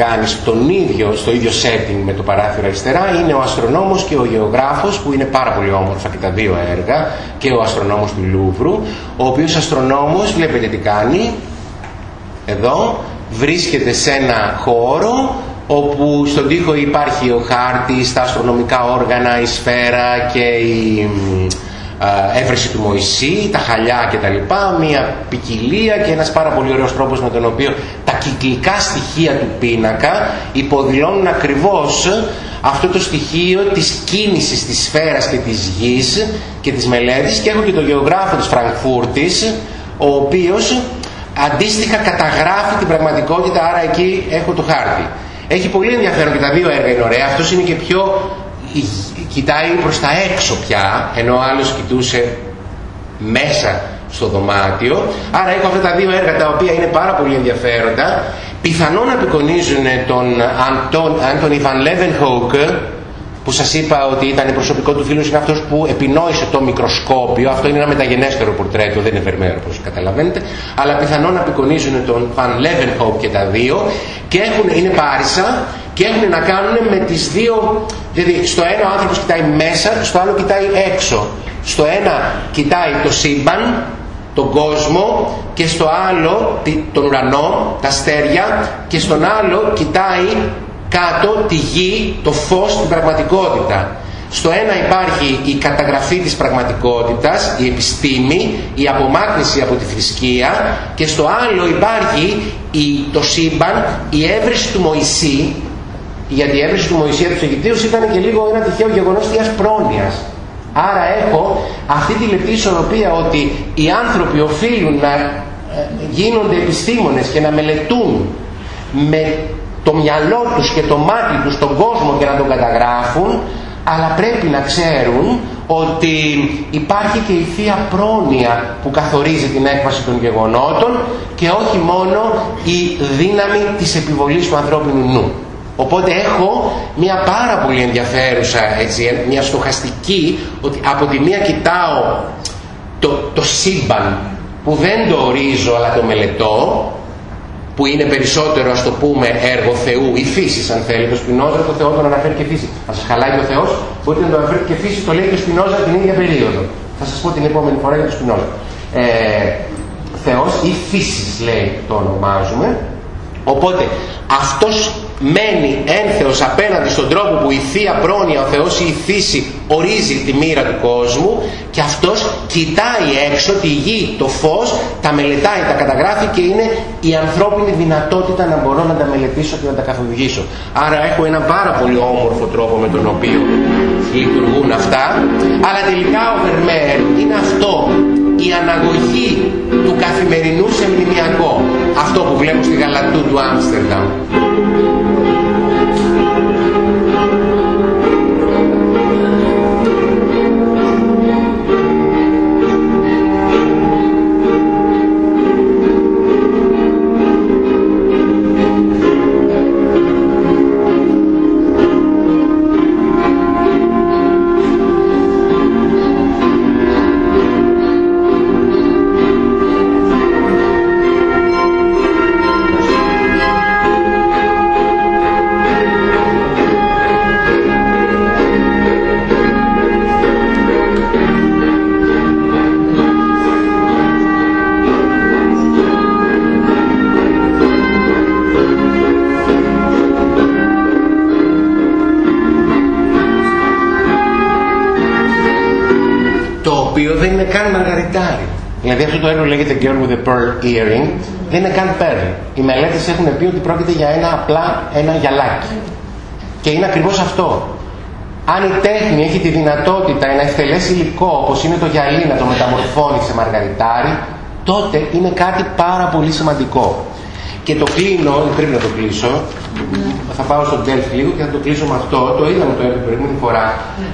Κάνεις στον ίδιο, στο ίδιο setting με το παράθυρο αριστερά είναι ο αστρονόμος και ο γεωγράφος που είναι πάρα πολύ όμορφα και τα δύο έργα και ο αστρονόμος του Λούβρου ο οποίος αστρονόμος βλέπετε τι κάνει εδώ βρίσκεται σε ένα χώρο όπου στον τοίχο υπάρχει ο χάρτης, τα αστρονομικά όργανα, η σφαίρα και η έβρεση του Μωυσή, τα χαλιά κτλ. Μια ποικιλία και ένας πάρα πολύ ωραίος τρόπος με τον οποίο τα κυκλικά στοιχεία του πίνακα υποδηλώνουν ακριβώς αυτό το στοιχείο της κίνησης της σφαίρας και της γης και της μελέτης και έχω και τον γεωγράφο της Φραγκφούρτης ο οποίος αντίστοιχα καταγράφει την πραγματικότητα άρα εκεί έχω το χάρτη. Έχει πολύ ενδιαφέρον και τα δύο έργα είναι ωραία. Αυτός είναι και πιο κοιτάει προς τα έξω πια, ενώ ο άλλος κοιτούσε μέσα στο δωμάτιο. Άρα έχω αυτά τα δύο έργα τα οποία είναι πάρα πολύ ενδιαφέροντα. Πιθανόν απεικονίζουν τον Άντωνι Βαν Λέβενχόκ, που σας είπα ότι ήταν προσωπικό του φίλου, είναι αυτός που επινόησε το μικροσκόπιο. Αυτό είναι ένα μεταγενέστερο πορτρέτο, δεν είναι βερμέρο όπως καταλαβαίνετε. Αλλά πιθανόν απεικονίζουν τον Βαν Λέβενχόκ και τα δύο και έχουν, είναι πάρισα και έχουν να κάνουν με τις δύο, δηλαδή στο ένα ο άνθρωπος κοιτάει μέσα, στο άλλο κοιτάει έξω. Στο ένα κοιτάει το σύμπαν, τον κόσμο και στο άλλο τον ουρανό, τα αστέρια και στον άλλο κοιτάει κάτω τη γη, το φως, την πραγματικότητα. Στο ένα υπάρχει η καταγραφή της πραγματικότητας, η επιστήμη, η απομάκρυνση από τη θρησκεία και στο άλλο υπάρχει η, το σύμπαν, η έβριση του Μωυσή, γιατί η έβριση του Μωυσή από τους Αιγυπτίους ήταν και λίγο ένα τυχαίο γεγονός θείας πρόνοιας. Άρα έχω αυτή τη λεπτή ισορροπία ότι οι άνθρωποι οφείλουν να ε, γίνονται επιστήμονες και να μελετούν με το μυαλό τους και το μάτι τους τον κόσμο και να τον καταγράφουν αλλά πρέπει να ξέρουν ότι υπάρχει και η Θεία Πρόνοια που καθορίζει την έκβαση των γεγονότων και όχι μόνο η δύναμη της επιβολής του ανθρώπινου νου. Οπότε έχω μια πάρα πολύ ενδιαφέρουσα, έτσι, μια στοχαστική, ότι από τη μία κοιτάω το, το σύμπαν που δεν το ορίζω αλλά το μελετώ που είναι περισσότερο ας το πούμε έργο Θεού ή φύσης αν θέλει. Το Σπινόζα το Θεός τον αναφέρει και φύση. Θα σας χαλάει ο Θεός μπορείτε να το αναφέρει και φύση το λέει και ο Σπινόζα την ίδια περίοδο. Θα σας πω την επόμενη φορά για το Σπινόζα. Ε, Θεός ή φύσης λέει το ονομάζουμε. Οπότε αυτός μένει ένθεος απέναντι στον τρόπο που η Θεία Πρόνοια, ο Θεός ή η φύση ορίζει τη μοίρα του κόσμου και αυτός κοιτάει έξω τη γη, το φως, τα μελετάει, τα καταγράφει και είναι η ανθρώπινη δυνατότητα να μπορώ να τα μελετήσω και να τα καθοδηγήσω. Άρα έχω ένα πάρα πολύ όμορφο τρόπο με τον οποίο λειτουργούν αυτά, αλλά τελικά ο Βερμέρ είναι αυτό, η αναγωγή του καθημερινού σε μνημιακό. Αυτό που βλέπω στη Γαλατού του Άμστερνταμ. Δηλαδή αυτό το έργο λέγεται Girl with a Pearl Earring, δεν είναι καν pearl. Οι μελέτες έχουν πει ότι πρόκειται για ένα απλά ένα γυαλάκι. Και είναι ακριβώς αυτό. Αν η τέχνη έχει τη δυνατότητα ένα ευτελές υλικό όπως είναι το γυαλί να το μεταμορφώνει σε μαργαριτάρι, τότε είναι κάτι πάρα πολύ σημαντικό. Και το κλείνω, πρέπει να το κλείσω, θα πάω στο Delft λίγο και θα το κλείσω με αυτό. Το είδαμε το έργο την προηγούμενη φορά.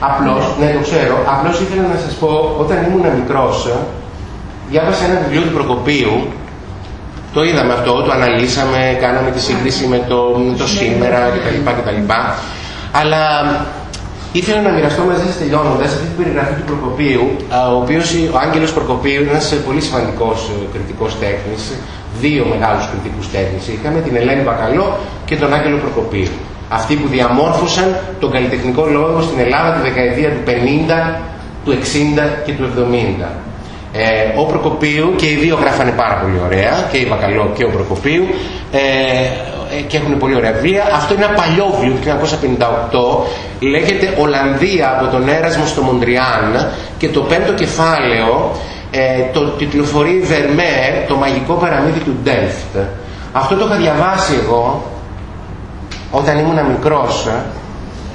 Απλώς, ναι το ξέρω, απλώς ήθελα να σας πω, όταν ήμουν μικρός, διάβασα ένα βιβλίο του Προκοπίου, το είδαμε αυτό, το αναλύσαμε, κάναμε τη σύγκριση με το, με το σήμερα κτλ. κτλ. Αλλά ήθελα να μοιραστώ μαζί σας τελειώνοντας αυτή την περιγραφή του Προκοπίου, ο οποίος ο Άγγελος Προκοπίου είναι ένας πολύ σημαντικός ε, κριτικός τέχνης, δύο μεγάλους κριτικούς τέχνης είχαμε, την Ελένη Μπακαλό και τον Άγγελο Προκοπίου. Αυτοί που διαμόρφωσαν τον καλλιτεχνικό λόγο στην Ελλάδα τη δεκαετία του 50, του 60 και του 70. Ε, ο Προκοπίου και οι δύο γράφανε πάρα πολύ ωραία, και η Βακαλό και ο Προκοπίου, ε, ε, και έχουν πολύ ωραία βιβλία. Αυτό είναι ένα παλιό βιβλίο του 1958, λέγεται Ολλανδία από τον Έρασμο στο Μοντριάν και το πέμπτο κεφάλαιο ε, το τιτλοφορεί Βερμέρ, το μαγικό παραμύθι του Ντέλφτ. Αυτό το είχα διαβάσει εγώ όταν ήμουν μικρός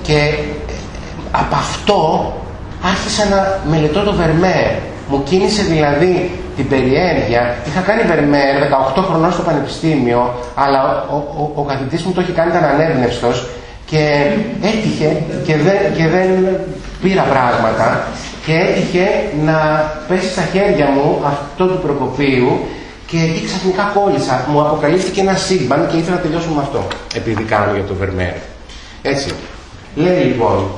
και ε, από αυτό άρχισα να μελετώ το Βερμέρ μου κίνησε δηλαδή την περιέργεια. Είχα κάνει Βερμέρ 18 χρονών στο πανεπιστήμιο, αλλά ο, ο, ο καθηγητής μου το είχε κάνει, ήταν ανέβνευστος και έτυχε και δεν, και δεν πήρα πράγματα και έτυχε να πέσει στα χέρια μου αυτό του προκοπίου και εκεί ξαφνικά κόλλησα. Μου αποκαλύφθηκε ένα σύμπαν και ήθελα να τελειώσουμε με αυτό, επειδή κάνουμε για το Βερμέρ. Έτσι. Λέει λοιπόν,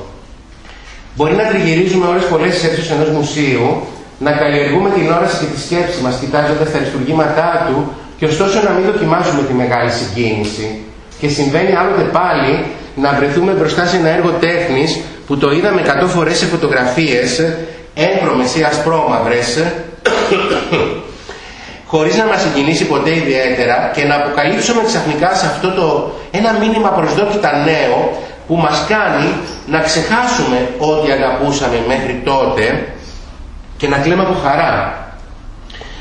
μπορεί να τριγυρίζουμε όλες πολλές αίθουσες ενός μουσείου να καλλιεργούμε την όραση και τη σκέψη μας κοιτάζοντας τα αριστουργήματά του και ωστόσο να μην δοκιμάζουμε τη μεγάλη συγκίνηση. Και συμβαίνει άλλοτε πάλι να βρεθούμε μπροστά σε ένα έργο τέχνης που το είδαμε 100 φορές σε φωτογραφίες, έγχρωμες ή ασπρόμαυρες, χωρίς να μας συγκινήσει ποτέ ιδιαίτερα και να αποκαλύψουμε ξαφνικά σε αυτό το ένα μήνυμα προσδόκητα νέο που μας κάνει να ξεχάσουμε ό,τι αγαπούσαμε μέχρι τότε και να κλαίμε από χαρά.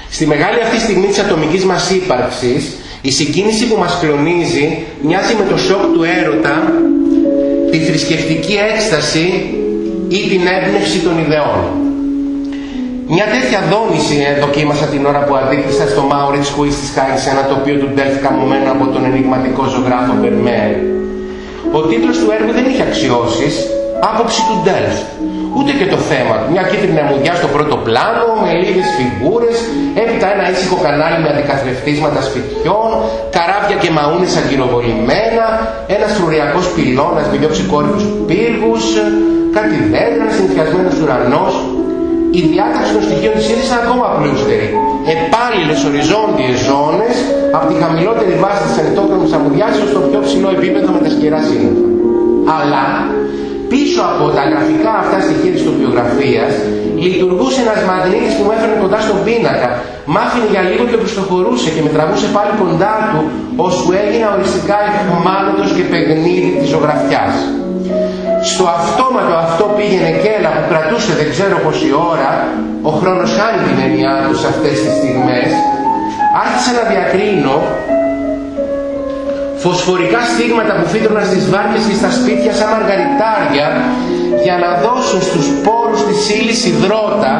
Στη μεγάλη αυτή στιγμή της ατομικής μας ύπαρξης, η συγκίνηση που μας κλονίζει μοιάζει με το σοκ του έρωτα, τη θρησκευτική έκσταση ή την έμπνευση των ιδεών. Μια τέτοια δόνηση δοκίμασα την ώρα που αντίκρισα στο Μάουριτς Χουίς της Χάγης σε ένα τοπίο του Ντέλφ καμωμένο από τον ενηγματικό ζωγράφο Μπερμέρ. Ο τίτλος του έργου δεν είχε αξιώσεις, άποψη του Ντέλφ ούτε και το θέμα του. Μια κίτρινη αμμουδιά στο πρώτο πλάνο, με λίγες φιγούρες, έπειτα ένα ήσυχο κανάλι με αντικαθρεφτίσματα σπιτιών, καράβια και μαούνες αγκυροβολημένα, ένας φρουριακός πυλώνας με δυο ψηκόρυφους πύργους, κάτι δέντρα, συνθιασμένος ουρανός. Η διάταξη των στοιχείων της είδης είναι ακόμα πλούστερη. Επάλληλες οριζόντιες ζώνες, από τη χαμηλότερη βάση της ανετόκρομης αμμουδιάς έως το πιο ψηλό επίπεδο με τα σκερά σύννεφα. Αλλά πίσω από τα γραφικά αυτά στοιχεία της τοπιογραφίας λειτουργούσε ένας μαγνήτης που με έφερνε κοντά στον πίνακα. Μ' άφηνε για λίγο και προστοχωρούσε και με τραβούσε πάλι κοντά του ώσπου έγινα οριστικά εχμάλωτος και παιγνίδι της ζωγραφιάς. Στο αυτόματο αυτό πήγαινε και έλα που κρατούσε δεν ξέρω πόση ώρα, ο χρόνος χάνει την έννοιά του σε αυτές τις στιγμές, άρχισα να διακρίνω φωσφορικά στίγματα που φύτρωναν στις βάρκες και στα σπίτια σαν μαργαριτάρια για να δώσουν στους πόρους της ύλης υδρότα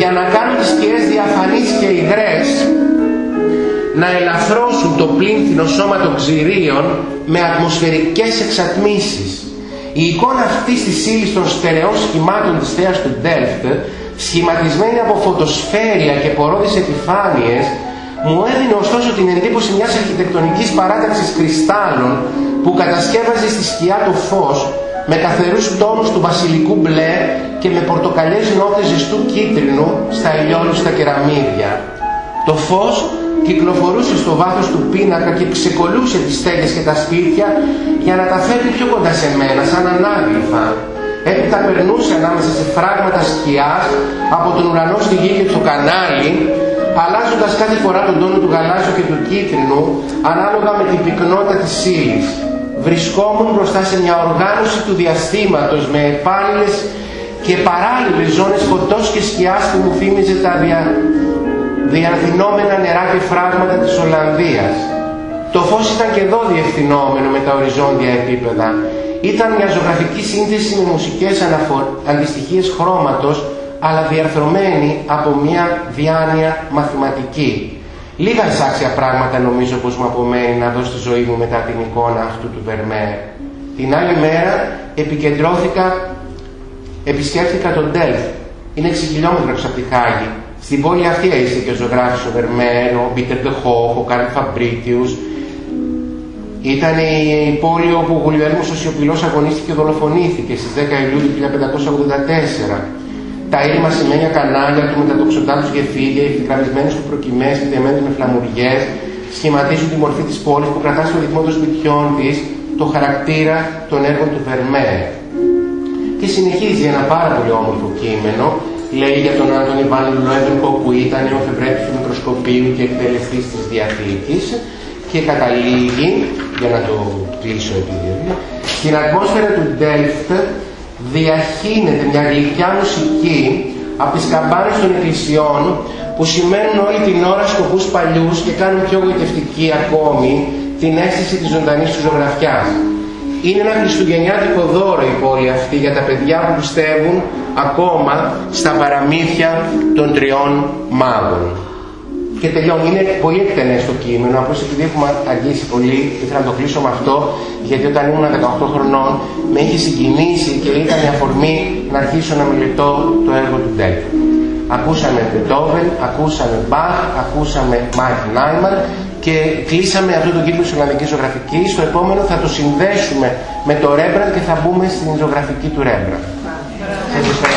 για να κάνουν τις σκιές διαφανείς και υγρές να ελαφρώσουν το πλήνθινο σώμα των ξηρίων με ατμοσφαιρικές εξατμίσεις. Η εικόνα αυτής της ύλης των στερεών σχημάτων της θέας του Ντέλφτ, σχηματισμένη από φωτοσφαίρια και πορώδεις επιφάνειες, μου έδινε ωστόσο την εντύπωση μιας αρχιτεκτονικής παράταξης κρυστάλλων που κατασκεύαζε στη σκιά το φως με καθερούς τόνους του βασιλικού μπλε και με πορτοκαλιές νότες ζεστού κίτρινου στα ηλιόλουστα κεραμίδια. Το φως κυκλοφορούσε στο βάθος του πίνακα και ξεκολούσε τις στέγες και τα σπίτια για να τα φέρει πιο κοντά σε μένα, σαν ανάγλυφα. Έπειτα περνούσε ανάμεσα σε φράγματα σκιάς από τον ουρανό στη γη και το κανάλι αλλάζοντας κάθε φορά τον τόνο του γαλάζιου και του κίτρινου ανάλογα με την πυκνότητα της ύλης. Βρισκόμουν μπροστά σε μια οργάνωση του διαστήματος με επάλληλες και παράλληλες ζώνες φωτός και σκιάς που μου θύμιζε τα δια... διαδυνόμενα νερά και φράγματα της Ολλανδίας. Το φως ήταν και εδώ διευθυνόμενο με τα οριζόντια επίπεδα. Ήταν μια ζωγραφική σύνθεση με μουσικές αναφορ... αντιστοιχίες χρώματος αλλά διαρθρωμένη από μια διάνοια μαθηματική. Λίγα εισάξια πράγματα νομίζω πως μου απομένει να δω στη ζωή μου μετά την εικόνα αυτού του Βερμέρ. Την άλλη μέρα επικεντρώθηκα, επισκέφθηκα τον Ντέλφ. Είναι 6 χιλιόμετρα από τη Χάγη. Στην πόλη αυτή είσαι και ο ζωγράφος ο Βερμέρ, ο Μπίτερ Ντεχόχ, ο Καρλ Φαμπρίτιους. Ήταν η πόλη όπου ο Γουλιέρμος ο Σιωπηλός αγωνίστηκε και δολοφονήθηκε στις 10 Ιουλίου του 1584 τα ήρημα σημαίνια κανάλια του με τα τοξωτά τους γεφύρια, οι φυγραμμισμένε του προκυμαίε φτιαμένε με φλαμουριές, σχηματίζουν τη μορφή της πόλης που κρατά στο ρυθμό των σπιτιών της το χαρακτήρα των έργων του Βερμέ. Και συνεχίζει ένα πάρα πολύ όμορφο κείμενο, λέει για τον Άντωνη Βαν Λουέβενκο που ήταν ο φευρέτης του μικροσκοπίου και εκτελεστής της Διαθήκης και καταλήγει, για να το κλείσω επειδή στην ατμόσφαιρα του Ντέλφτ διαχύνεται μια γλυκιά μουσική από τις καμπάνες των εκκλησιών που σημαίνουν όλη την ώρα σκοπούς παλιούς και κάνουν πιο γοητευτική ακόμη την αίσθηση της ζωντανής τους ζωγραφιάς. Είναι ένα χριστουγεννιάτικο δώρο η πόλη αυτή για τα παιδιά που πιστεύουν ακόμα στα παραμύθια των τριών μάγων. Και τελειώνει. Είναι πολύ εκτενές το κείμενο, απλώς επειδή έχουμε αγγίσει πολύ, ήθελα να το κλείσω με αυτό, γιατί όταν ήμουν 18 χρονών με είχε συγκινήσει και ήταν η αφορμή να αρχίσω να μελετώ το έργο του Ντέλ. Ακούσαμε Μπετόβεν, ακούσαμε Μπαχ, ακούσαμε Μάικλ Νάιμαν και κλείσαμε αυτό το κύκλο της Ολλανδικής Ζωγραφικής. Στο επόμενο θα το συνδέσουμε με το Ρέμπραντ και θα μπούμε στην ζωγραφική του Ρέμπραντ. ευχαριστώ